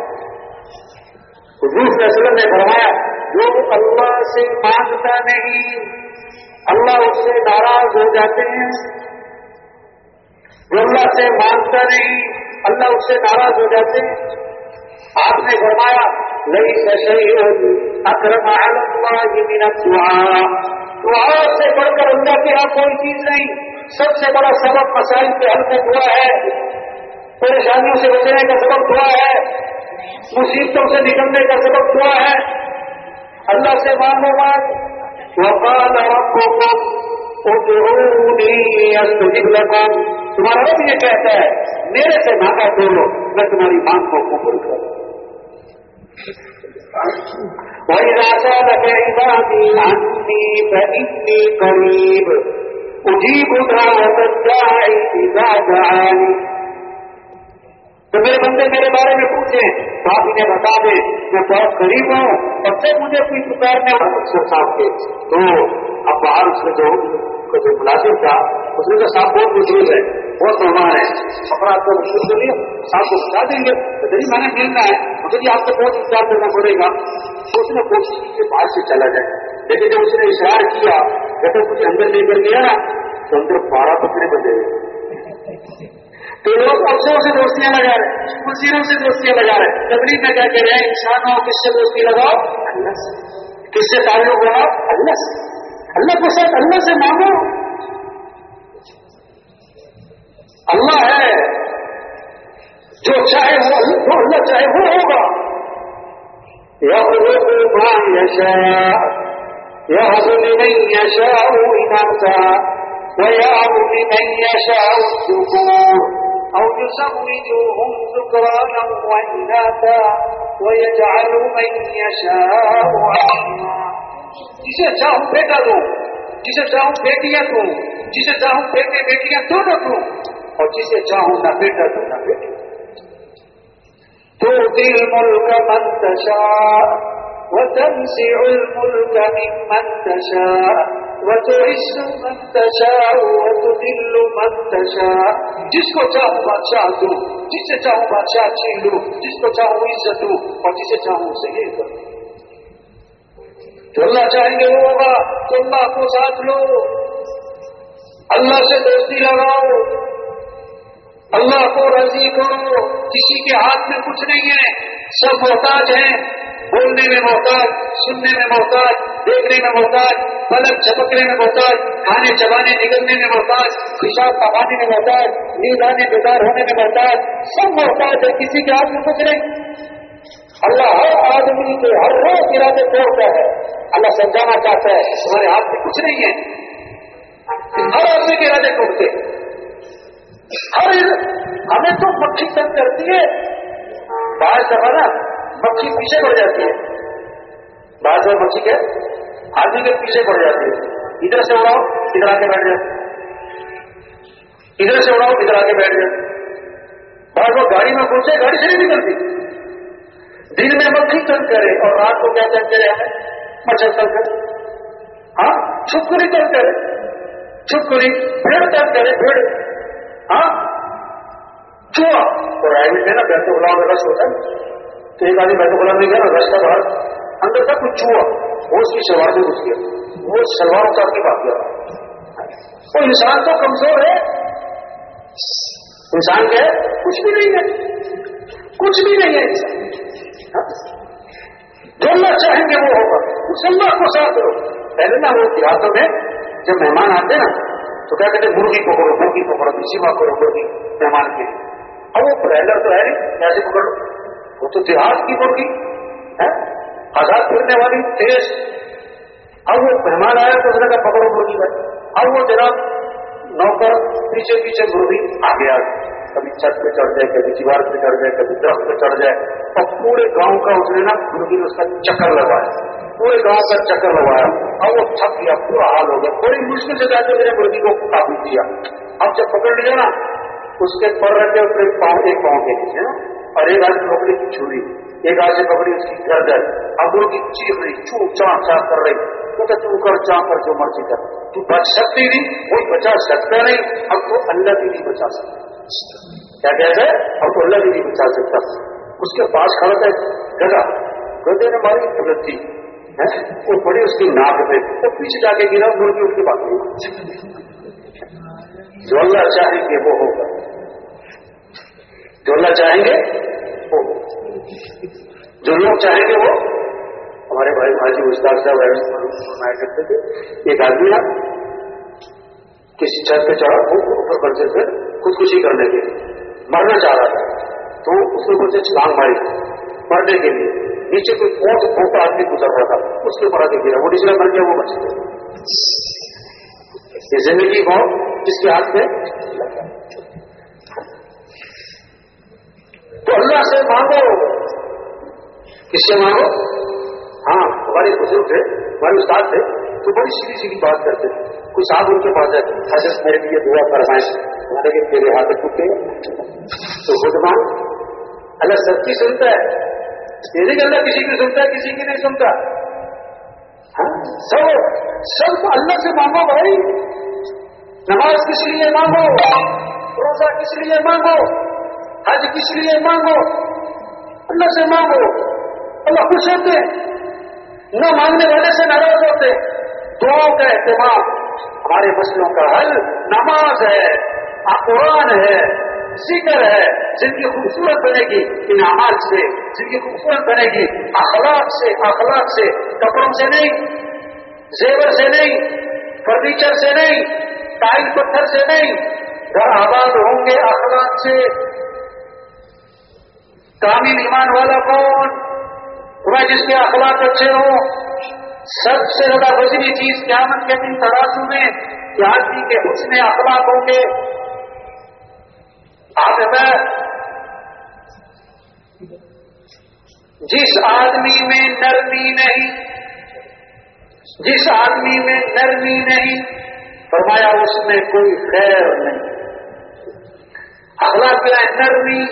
حضور صلی اللہ علیہ وسلم نے فرمایا جو اللہ سے مانگتا نہیں، اللہ اس سے ناراض ہو جاتے ہیں۔ جو اللہ سے مانگتا نہیں، اللہ اس سے ناراض ہو جاتے ہیں۔ آپ نے فرمایا، نہیں سشی اکرم اللہ دعا دعا سے بڑھ کر اللہ کے یہاں کوئی چیز نہیں، سب سے بڑا سبب مسائل کے حل میں دعا ہے۔ پریشانیوں سے بچنے کا سبب دعا ہے، مصیبتوں سے نکلنے کا سبب دعا ہے۔ اللہ سے مانگو بات۔ وقال ربكم ادعوني استجب لكم۔ تمہارا رب یہ کہتا ہے، میرے سے مانگا بولو میں تمہاری مانگ کو قبول کروں۔ وإذا سألك عبادي عني فإني قريب أجيب دعوة الداعي إذا دعاني تو میرے بندے میرے بارے میں پوچھیں تو آپ انہیں بتا دیں میں بہت قریب ہوں اور جب مجھے کوئی پکارنے والا اکثر صاحب کے۔ تو اب باہر اس میں جو جو ملازم تھا، اس نے کہا، صاحب، بہت بزرگ ہے، بہت مہمان ہے اپنا آپ کو مشکل کے لیے صاحب کو بتا دیں گے۔ میں نے ملنا ہے تو آپ کو بہت انتظار کرنا پڑے گا، تو اس نے کوشش کی کہ باہر سے چلا جائے۔ لیکن جب اس نے اشرار کیا، جب کچھ اندر لے کر گیا نا، تو اندر بارہ بکرے بندے تو لوگ افسروں سے دوستیاں لگا رہے مشیروں سے دوستیاں لگا رہے تبلیغ میں کیا کہہ رہے ہیں، انسان ہو کس سے دوستی لگاؤ؟ اللہ سے۔ کس سے تعلق بناؤ؟ اللہ سے۔ اللہ کو ساتھ اللہ سے مانگو۔ اللہ ہے۔ تتعبهما يخلق ما يشاء يهب لمن يشاء إناثا ويهب لمن يشاء الذكور أو يزودهم ذكرانا وإناثا ويجعل من يشاء عقيما جسے چاہوں بیٹا دو جسے چاہوں بیٹیاں دو جسے چاہوں بیٹے بیٹیاں دو نہ دو اور جسے چاہوں نہ بیٹا دو نہ بیٹے دو تو دل ملک من تشاء وتنزع الملك ممن تشاء وتعز من تشاء وتذل من تشاء. جس کو چاہوں بادشاہ دوں جس سے چاہوں بادشاہ چھین لوں جس کو چاہوں عزت دوں اور جسے چاہوں اسے یہ کروں جو اللہ چاہیں گے وہ ہوگا تو اللہ کو ساتھ لو، اللہ سے دوستی لگاؤ اللہ کو راضی کرو، کسی کے ہاتھ میں کچھ نہیں ہے، سب محتاج ہیں۔ بولنے میں محتاج، سننے میں محتاج، دیکھنے میں محتاج پلک چپکنے میں محتاج، کھانے چبانے نکلنے میں محتاج، پیشاب پکانے میں محتاج نیند آنے بیدار ہونے میں محتاج، سب محتاج ہے کسی کے ہاتھ میں کچھ نہیں۔ اللہ ہر آدمی کے ہر روز ارادے توڑتا ہے اللہ سمجھانا چاہتا ہے تمہارے ہاتھ میں کچھ نہیں ہے۔ ہر آدمی کے ارادے توڑتے ہر ہمیں تو مکھی تنگ کرتی ہے۔ باہر سفا نا مکھی پیچھے پڑ جاتی ہے۔ باہر سے مکھی کے آدمی کے پیچھے پڑ جاتی ہے۔ ادھر سے اڑاؤ، ادھر آ کے بیٹھ جاتے ادھر سے اڑاؤ، ادھر آ کے بیٹھ جاتے بعض وہ گاڑی میں پہنچے گاڑی سے نہیں نکلتی۔ دن میں مکھی تنگ کرے اور رات کو کیا تنگ کرے ہمیں؟ مچھر تنگ کرے۔ ہاں چھپکری تنگ کرے۔ چھپکری بھیڑ تنگ کرے، بھیڑ۔ ہاں؟ چوہا اور آئی ہے نا بیٹھ غلام کا رس ہوتا ہے۔ تو ایک آدمی بیٹھ غلام نہیں گیا نا، رس کا باہر اندر تک کچھ چوہا وہ اس کی شلوار میں گھس گیا۔ وہ شلوار اتار کے بات گیا۔ وہ انسان تو کمزور ہے۔ انسان کیا ہے؟ کچھ بھی نہیں ہے۔ کچھ بھی نہیں ہے انسان۔ ہاں؟ جو اللہ چاہیں گے وہ ہوگا۔ اس اللہ کو ساتھ کرو پہلے نا وہ دیہاتوں میں جب مہمان آتے نا تو کیا کہتے ہیں، مرغی پکڑو مرغی پکڑو، سیما کرو مرغی مہمان کے لیے۔ اب وہ برائلر تو ہے نہیں کیسے پکڑ لو وہ تو دیہات کی مرغی ہے۔ آزاد پھرنے والی تیز۔ اب وہ مہمان آیا تو اس نے کہا، پکڑو مرغی کا اب وہ جناب نوکر پیچھے پیچھے مرغی آگے آ کبھی چھت پہ چڑھ جائے، کبھی دیوار پہ چڑھ جائے، کبھی درخت پہ چڑھ جائے۔ اور پورے گاؤں کا اس نے نا مرغی نے اس کا چکر لگوایا پورے گاؤں کا چکر لگوایا اور وہ تھک گیا، پورا حال ہو گیا۔ بڑی مشکل سے جا کے میرے مرغی کو قابو کیا اب جب پکڑ لیا نا، اس کے پر رکھے اس ایک پاؤں ایک پاؤں کے نیچے نا۔ اور ایک آدمی پکڑی کی چھری، ایک آدمی پکڑی، اس کی گردن اب مرغی چیخ رہی چو چاپ چاپ کر رہی۔ تو کہ تو کر چاپ کر، جو مرضی کر۔ تو بچ سکتی نہیں، کوئی بچا سکتا نہیں۔ اب تو اللہ بھی نہیں بچا سکتا۔ کیا کہتے ہیں؟ اب تو اللہ بھی نہیں بچا سکتا۔ اس کے پاس کھڑا تھا گدا گدے نے ماری غلط تھی وہ بڑی اس کی ناک پہ۔ وہ پیچھے جا کے گرا مرغی اس کے پاس نہیں۔ جو اللہ چاہیں گے وہ ہوگا جو اللہ چاہیں گے، وہ۔ جو لوگ چاہیں گے، وہ۔ ہمارے بھائی بھاجی استاد صاحب فرمایا کرتے تھے، ایک آدمی نا کسی چھت پہ چڑھا اوپر بچے سے خودکشی کرنے کے لیے۔ مرنا چاہ رہا تھا، تو اس نے بچے چھلانگ ماری۔ مرنے کے لیے۔ نیچے کوئی بہت چھوٹا آدمی گزر رہا تھا، اس کے اوپر آگے گرا، وہ نیچے مر گیا، وہ بچ گیا۔ یہ زندگی بہت کس کے ہاتھ میں؟ تو اللہ سے مانگو۔ کس سے مانگو؟ ہاں ہمارے بزرگ تھے، ہمارے استاد تھے، تو بڑی سیدھی سیدھی بات کرتے تھے۔ کوئی صاحب ان کے پاس جاتے حضرت میرے لیے دعا فرمائیں ہمارے کہ تیرے ہاتھ ٹوٹے۔ تو خود مان، اللہ سب کی سنتا ہے۔ تیرے اللہ کسی کی سنتا ہے، کسی کی نہیں سنتا۔ ہاں؟ سب سب اللہ سے مانگو بھائی۔ نماز کس لیے مانگو؟ روزہ کس لیے مانگو؟ حج کس لیے مانگو؟ اللہ سے مانگو۔ اللہ خوش ہوتے۔ نہ مانگنے والے سے ناراض ہوتے۔ دعاؤں کا اہتمام۔ ہمارے مسئلوں کا حل نماز ہے قرآن ہے۔ ذکر ہے جن کی خوبصورت بنے گی ان سے، جن کی خوبصورت بنے گی، اخلاق سے اخلاق سے، کپڑوں سے نہیں، زیور سے نہیں، فرنیچر سے نہیں، ٹائل پتھر سے نہیں گھر آباد ہوں گے اخلاق سے۔ کامل ایمان والا کون؟ وہ جس کے اخلاق اچھے ہوں، سب سے زیادہ وزنی چیز قیامت کے دن ترازو میں کہ آدمی کے حسن اخلاق ہوں گے۔ آج جس آدمی میں نرمی نہیں، جس آدمی میں نرمی نہیں، فرمایا اس میں کوئی خیر نہیں۔ اخلاق ہے نرمی،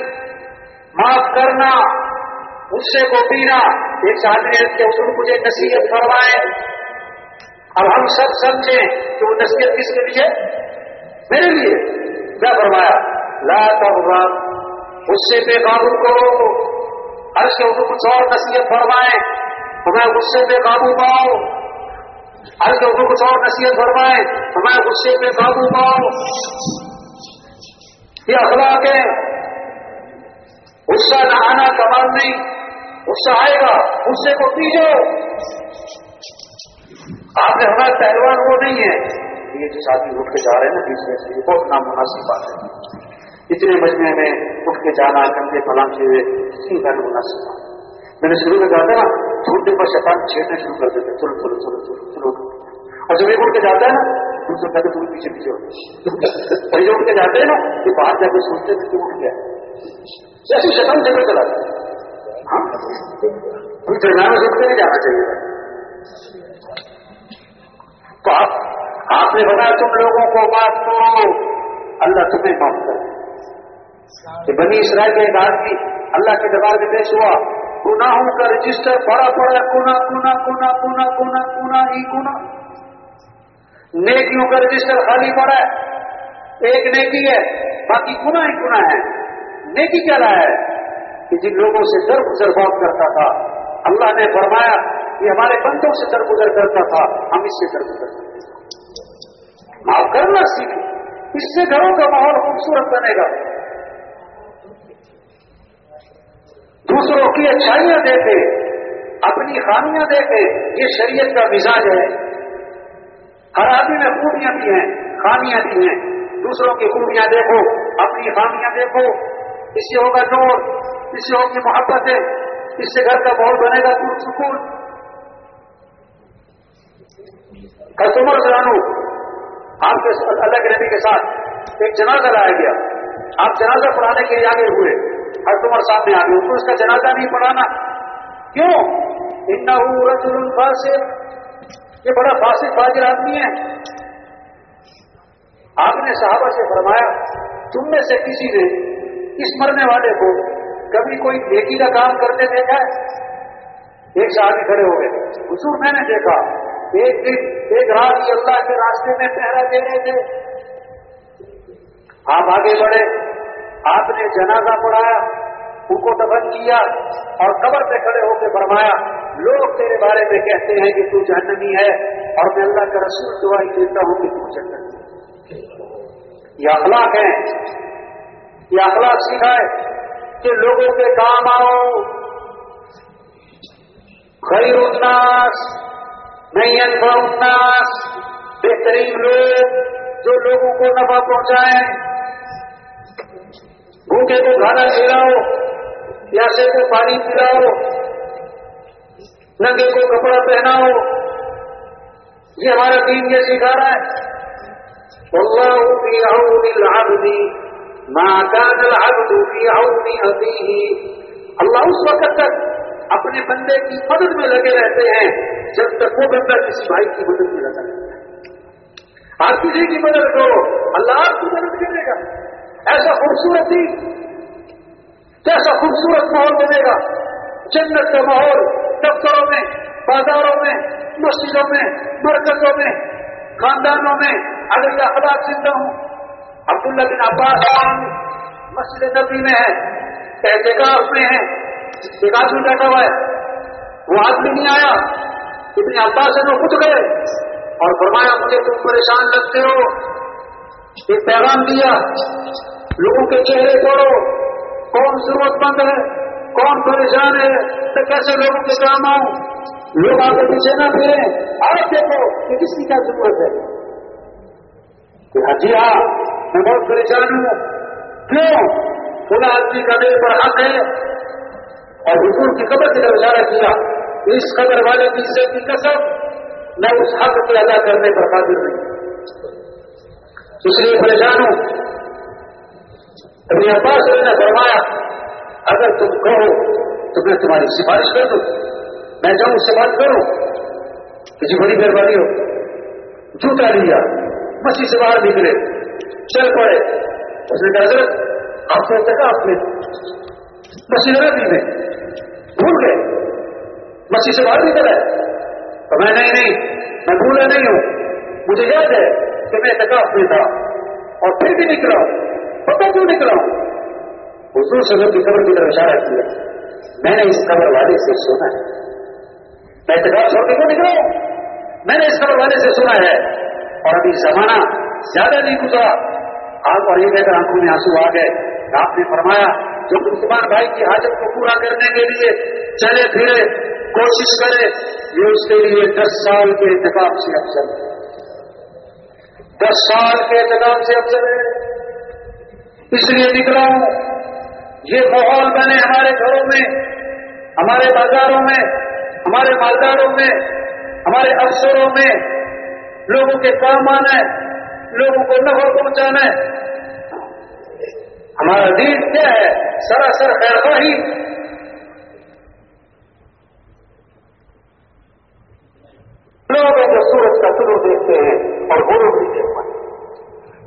معاف کرنا، غصے کو پینا۔ ایک آدمی کے اصول مجھے نصیحت فرمائے۔ اب ہم سب سمجھیں کہ وہ نصیحت کس کے لیے؟ میرے لیے۔ کیا فرمایا لا تغضب. غصے پہ قابو کرو. ہر کے اردو کچھ اور نصیحت فرمائے. تمہیں غصے پہ قابو پاؤ. ہر لوگوں کچھ اور نصیحت فرمائے. ہمارے غصے پہ قابو پاؤ. یہ اخلاق ہے غصہ نہ آنا کمال نہیں. غصہ آئے گا. غصے کو پیجو. آپ نے ہمارا پہلوان وہ نہیں ہے. یہ جو ساتھی اٹھ کے جا رہے ہیں نا بیچ میں سے، یہ بہت نامناسب بات ہے۔ اتنے مجمے میں اٹھ کے جانا کندھے پلام سے اتنی غیر مناسب بات میں نے شروع میں کہا تھا نا چھوٹے پر شیطان چھیڑنے شروع کر دیتے چلو چلو چلو چلو چلو اور جب ایک اٹھ کے جاتا ہے نا دوسرے کہتے تم پیچھے پیچھے ہوتے *laughs* اور اٹھ کے جاتے ہیں نا، یہ باہر جا کے سوچتے تھے کہ اٹھ گیا۔ ایسی شکم جگہ چلا ہاں؟ درمیان میں اٹھ کے نہیں جانا چاہیے۔ تو آپ آپ نے بتایا تم لوگوں کو معاف کرو اللہ تمہیں معاف کرے کہ بنی اسرائیل کے ایک آدمی اللہ کے دربار میں پیش ہوا۔ گناہوں کا رجسٹر پڑا پڑا کونا کونا کونا کونا کونا کونا ہی کونا نیکیوں کا رجسٹر خالی پڑا ہے۔ ایک نیکی ہے، باقی گنا ہی گنا ہے نیکی کیا رہا ہے؟ کہ جن لوگوں سے در گزر بات کرتا تھا، اللہ نے فرمایا کہ ہمارے بندوں سے در گزر کرتا تھا، ہم اس سے در گزر کرتے معاف کرنا سیکھیں۔ اس سے گھروں کا ماحول خوبصورت بنے گا۔ دوسروں کی اچھائیاں دیکھے اپنی خامیاں دیکھے یہ شریعت کا مزاج ہے۔ ہر آدمی میں خوبیاں بھی ہیں، خامیاں بھی ہیں۔ دوسروں کی خوبیاں دیکھو، اپنی خامیاں دیکھو۔ اس سے ہوگا نور، اس سے ہوگی محبت ہے۔ اس سے گھر کا ماحول بنے گا سکون کسٹمر جانو آپ کے الگ رہنے کے ساتھ ایک جنازہ لایا گیا۔ آپ جنازہ پڑھانے کے لیے آگے ہوئے۔ ہر تمہر سامنے آ گئے اس کا جنازہ نہیں پڑھانا۔ کیوں؟ اتنا رجل سے یہ بڑا فاسد فاجر آدمی ہے۔ آپ نے صحابہ سے فرمایا، تم میں سے کسی نے اس مرنے والے کو کبھی کوئی نیکی کا کام کرتے دیکھا ہے؟ ایک صحابی کھڑے ہو گئے۔ حضور، میں نے دیکھا، ایک دن، ایک رات اللہ کے راستے میں پہرا دے رہے تھے۔ آپ آگے بڑھے۔ آپ نے جنازہ پڑھایا، ان کو دفن کیا اور قبر پہ کھڑے ہو کے فرمایا، لوگ تیرے بارے میں کہتے ہیں کہ تو جہنمی ہے اور میں اللہ کا رسول دعائی دیتا ہوں کہ تو جنت یہ اخلاق ہے یہ اخلاق سکھائے کہ لوگوں کے کام آؤ۔ خیر الناس نہیں انفا الناس۔ بہترین لوگ جو لوگوں کو نفع پہنچائیں بھوکے کو کھانا کھلاؤ پیاسے کو پانی پلاؤ ننگے کو کپڑا پہناؤ یہ ہمارا دین یہ سکھا رہا ہے۔ اللہ دی ماں کان العبد فی عون ابیہ اللہ اس وقت تک اپنے بندے کی مدد میں لگے رہتے ہیں، جب تک وہ بندہ کسی بھائی کی مدد میں لگا رہتا ہے۔ آپ کسی کی مدد کرو، اللہ آپ کی مدد کرے گا۔ ایسا خوبصورت دین کیسا خوبصورت ماحول بنے گا۔ جنت کا ماحول دفتروں میں، بازاروں میں، مسجدوں میں مرکزوں میں، خاندانوں میں۔ علیہ اخلاق زندہ ہوں، عبداللہ بن عباس مسجد نبی میں ہے احتکاف میں ہے ایک آدمی بیٹھا ہوا ہے۔ وہ آدمی نہیں آیا، ابن عباس سے وہ خود گئے اور فرمایا، مجھے تم پریشان لگتے ہو۔ ایک پیغام دیا۔ لوگوں کے چہرے چھوڑو کون ضرورت مند ہے؟ کون پریشان ہے؟ تو کیسے لوگوں کے کام آؤں؟ لوگ آگے پیچھے نہ پھرے آپ دیکھو کہ کس کی کیا ضرورت ہے۔ کہ ہاں جی ہاں میں بہت پریشان ہوں۔ کیوں؟ فلاں آدمی کا میرے پر حق ہے۔ اور حضور کی قبر کی طرف اشارہ کیا۔ اس قبر والے کی عزت کی قسم، میں اس حق کے ادا کرنے پر قادر نہیں۔ اس لیے پریشان ہوں۔ ابھی عباس نے فرمایا، اگر تم کہو تو میں تمہاری سفارش کر دوں میں جاؤں اس سے بات کروں۔ کسی بڑی مہربانی ہو۔ جھوٹا لیا۔ مسیح سے باہر نکلے۔ چل پڑے۔ اس نے کہا، حضرت، آپ کو تک آپ نے مسیح نبی میں بھول گئے۔ مسیح سے باہر نکلا ہے۔ تو میں، نہیں نہیں، میں بھولا نہیں ہوں۔ مجھے یاد ہے۔ کہ میں تکاف میں تھا۔ اور پھر بھی نکلا۔ ہوں پتا کیوں نکلا؟ ہوں حضور سزر کی قبر کی طرف اشارہ کیا۔ میں نے اس قبر والے سے سنا ہے۔ میں اعتکاف چھوڑ کے کیوں نکلا؟ ہوں میں نے اس قبر والے سے سنا ہے۔ اور ابھی زمانہ زیادہ نہیں گزرا۔ آپ اور یہ کہہ کر آنکھوں میں آنسو آ گئے آپ نے فرمایا، جو مسلمان بھائی کی حاجت کو پورا کرنے کے لیے چلے پھرے، کوشش کرے، یہ اس کے لیے دس سال کے احتکاب سے افسر ہے۔ دس سال کے احتکاب سے افسر ہے اس لیے نکلا ہوں۔ یہ ماحول بنے ہمارے گھروں میں، ہمارے بازاروں میں، ہمارے مالداروں میں، ہمارے افسروں میں لوگوں کے کام آنا ہے، لوگوں کو نفع پہنچانا ہے۔ ہمارا دین کیا ہے؟ سراسر خیر خواہی۔ لوگ ہیں جو سورج کا طلوع دیکھتے ہیں اور غروب بھی دیکھ پاتے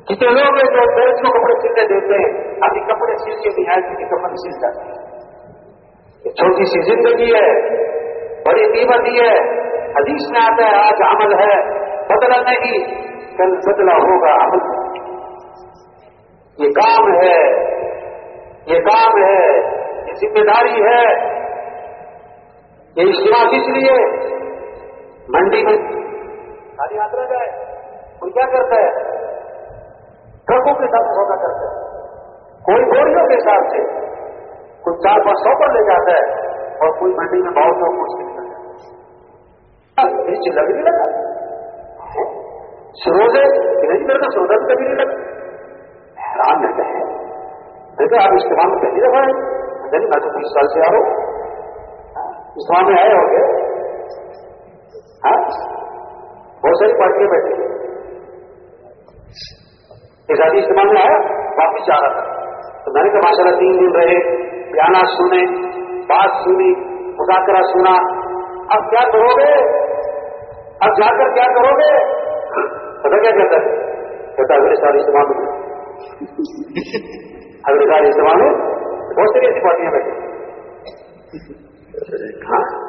کتنے لوگ ہیں جو بیچ کو کپڑے سلنے دیتے ہیں، ابھی کپڑے سل کے بھی آئے کسی کپڑے سل جاتے ہیں۔ چھوٹی سی زندگی ہے، بڑی قیمت ہی ہے۔ حدیث میں آتا ہے، آج عمل ہے بدلا نہیں، کل بدلا ہوگا عمل۔ یہ کام ہے، یہ کام ہے، یہ ذمہ داری ہے۔ یہ اجتماع کس لیے؟ منڈی میں ساری یاترا گئے۔ کوئی کیا کرتا ہے ٹرکوں کے ساتھ سودا کرتا ہے کوئی گوڑیوں کے ساتھ سے کوئی چار پانچ سو پر لے جاتا ہے اور کوئی منڈی میں بہت لوگ کچھ نہیں کرتا نیچے لگ نہیں لگا سروزے نہیں کرنا سودا بھی کبھی نہیں لگا حیران رہتا ہے دیکھو، آپ استعمال میں پہلی دفعہ ہے نہیں میں تو بیس سال سے آ رہا ہوں۔ ہاں، استعمال میں آئے ہو گئے۔ ہاں؟ بہت ساری پارٹیاں بیٹھی ایک آدمی استعمال میں آیا واپس جا رہا تھا تو میں نے کہا، ماشاء اللہ، تین دن رہے، بیانات سنے بات سنی، مذاکرہ سنا۔ اب کیا کرو گے؟ اب جا کر کیا کرو گے؟ پتا کیا کہتا ہے؟ کہتا اگلے سال استعمال میں۔ اگلے سال استعمال میں بہت ساری ایسی پارٹیاں بیٹھی ہاں۔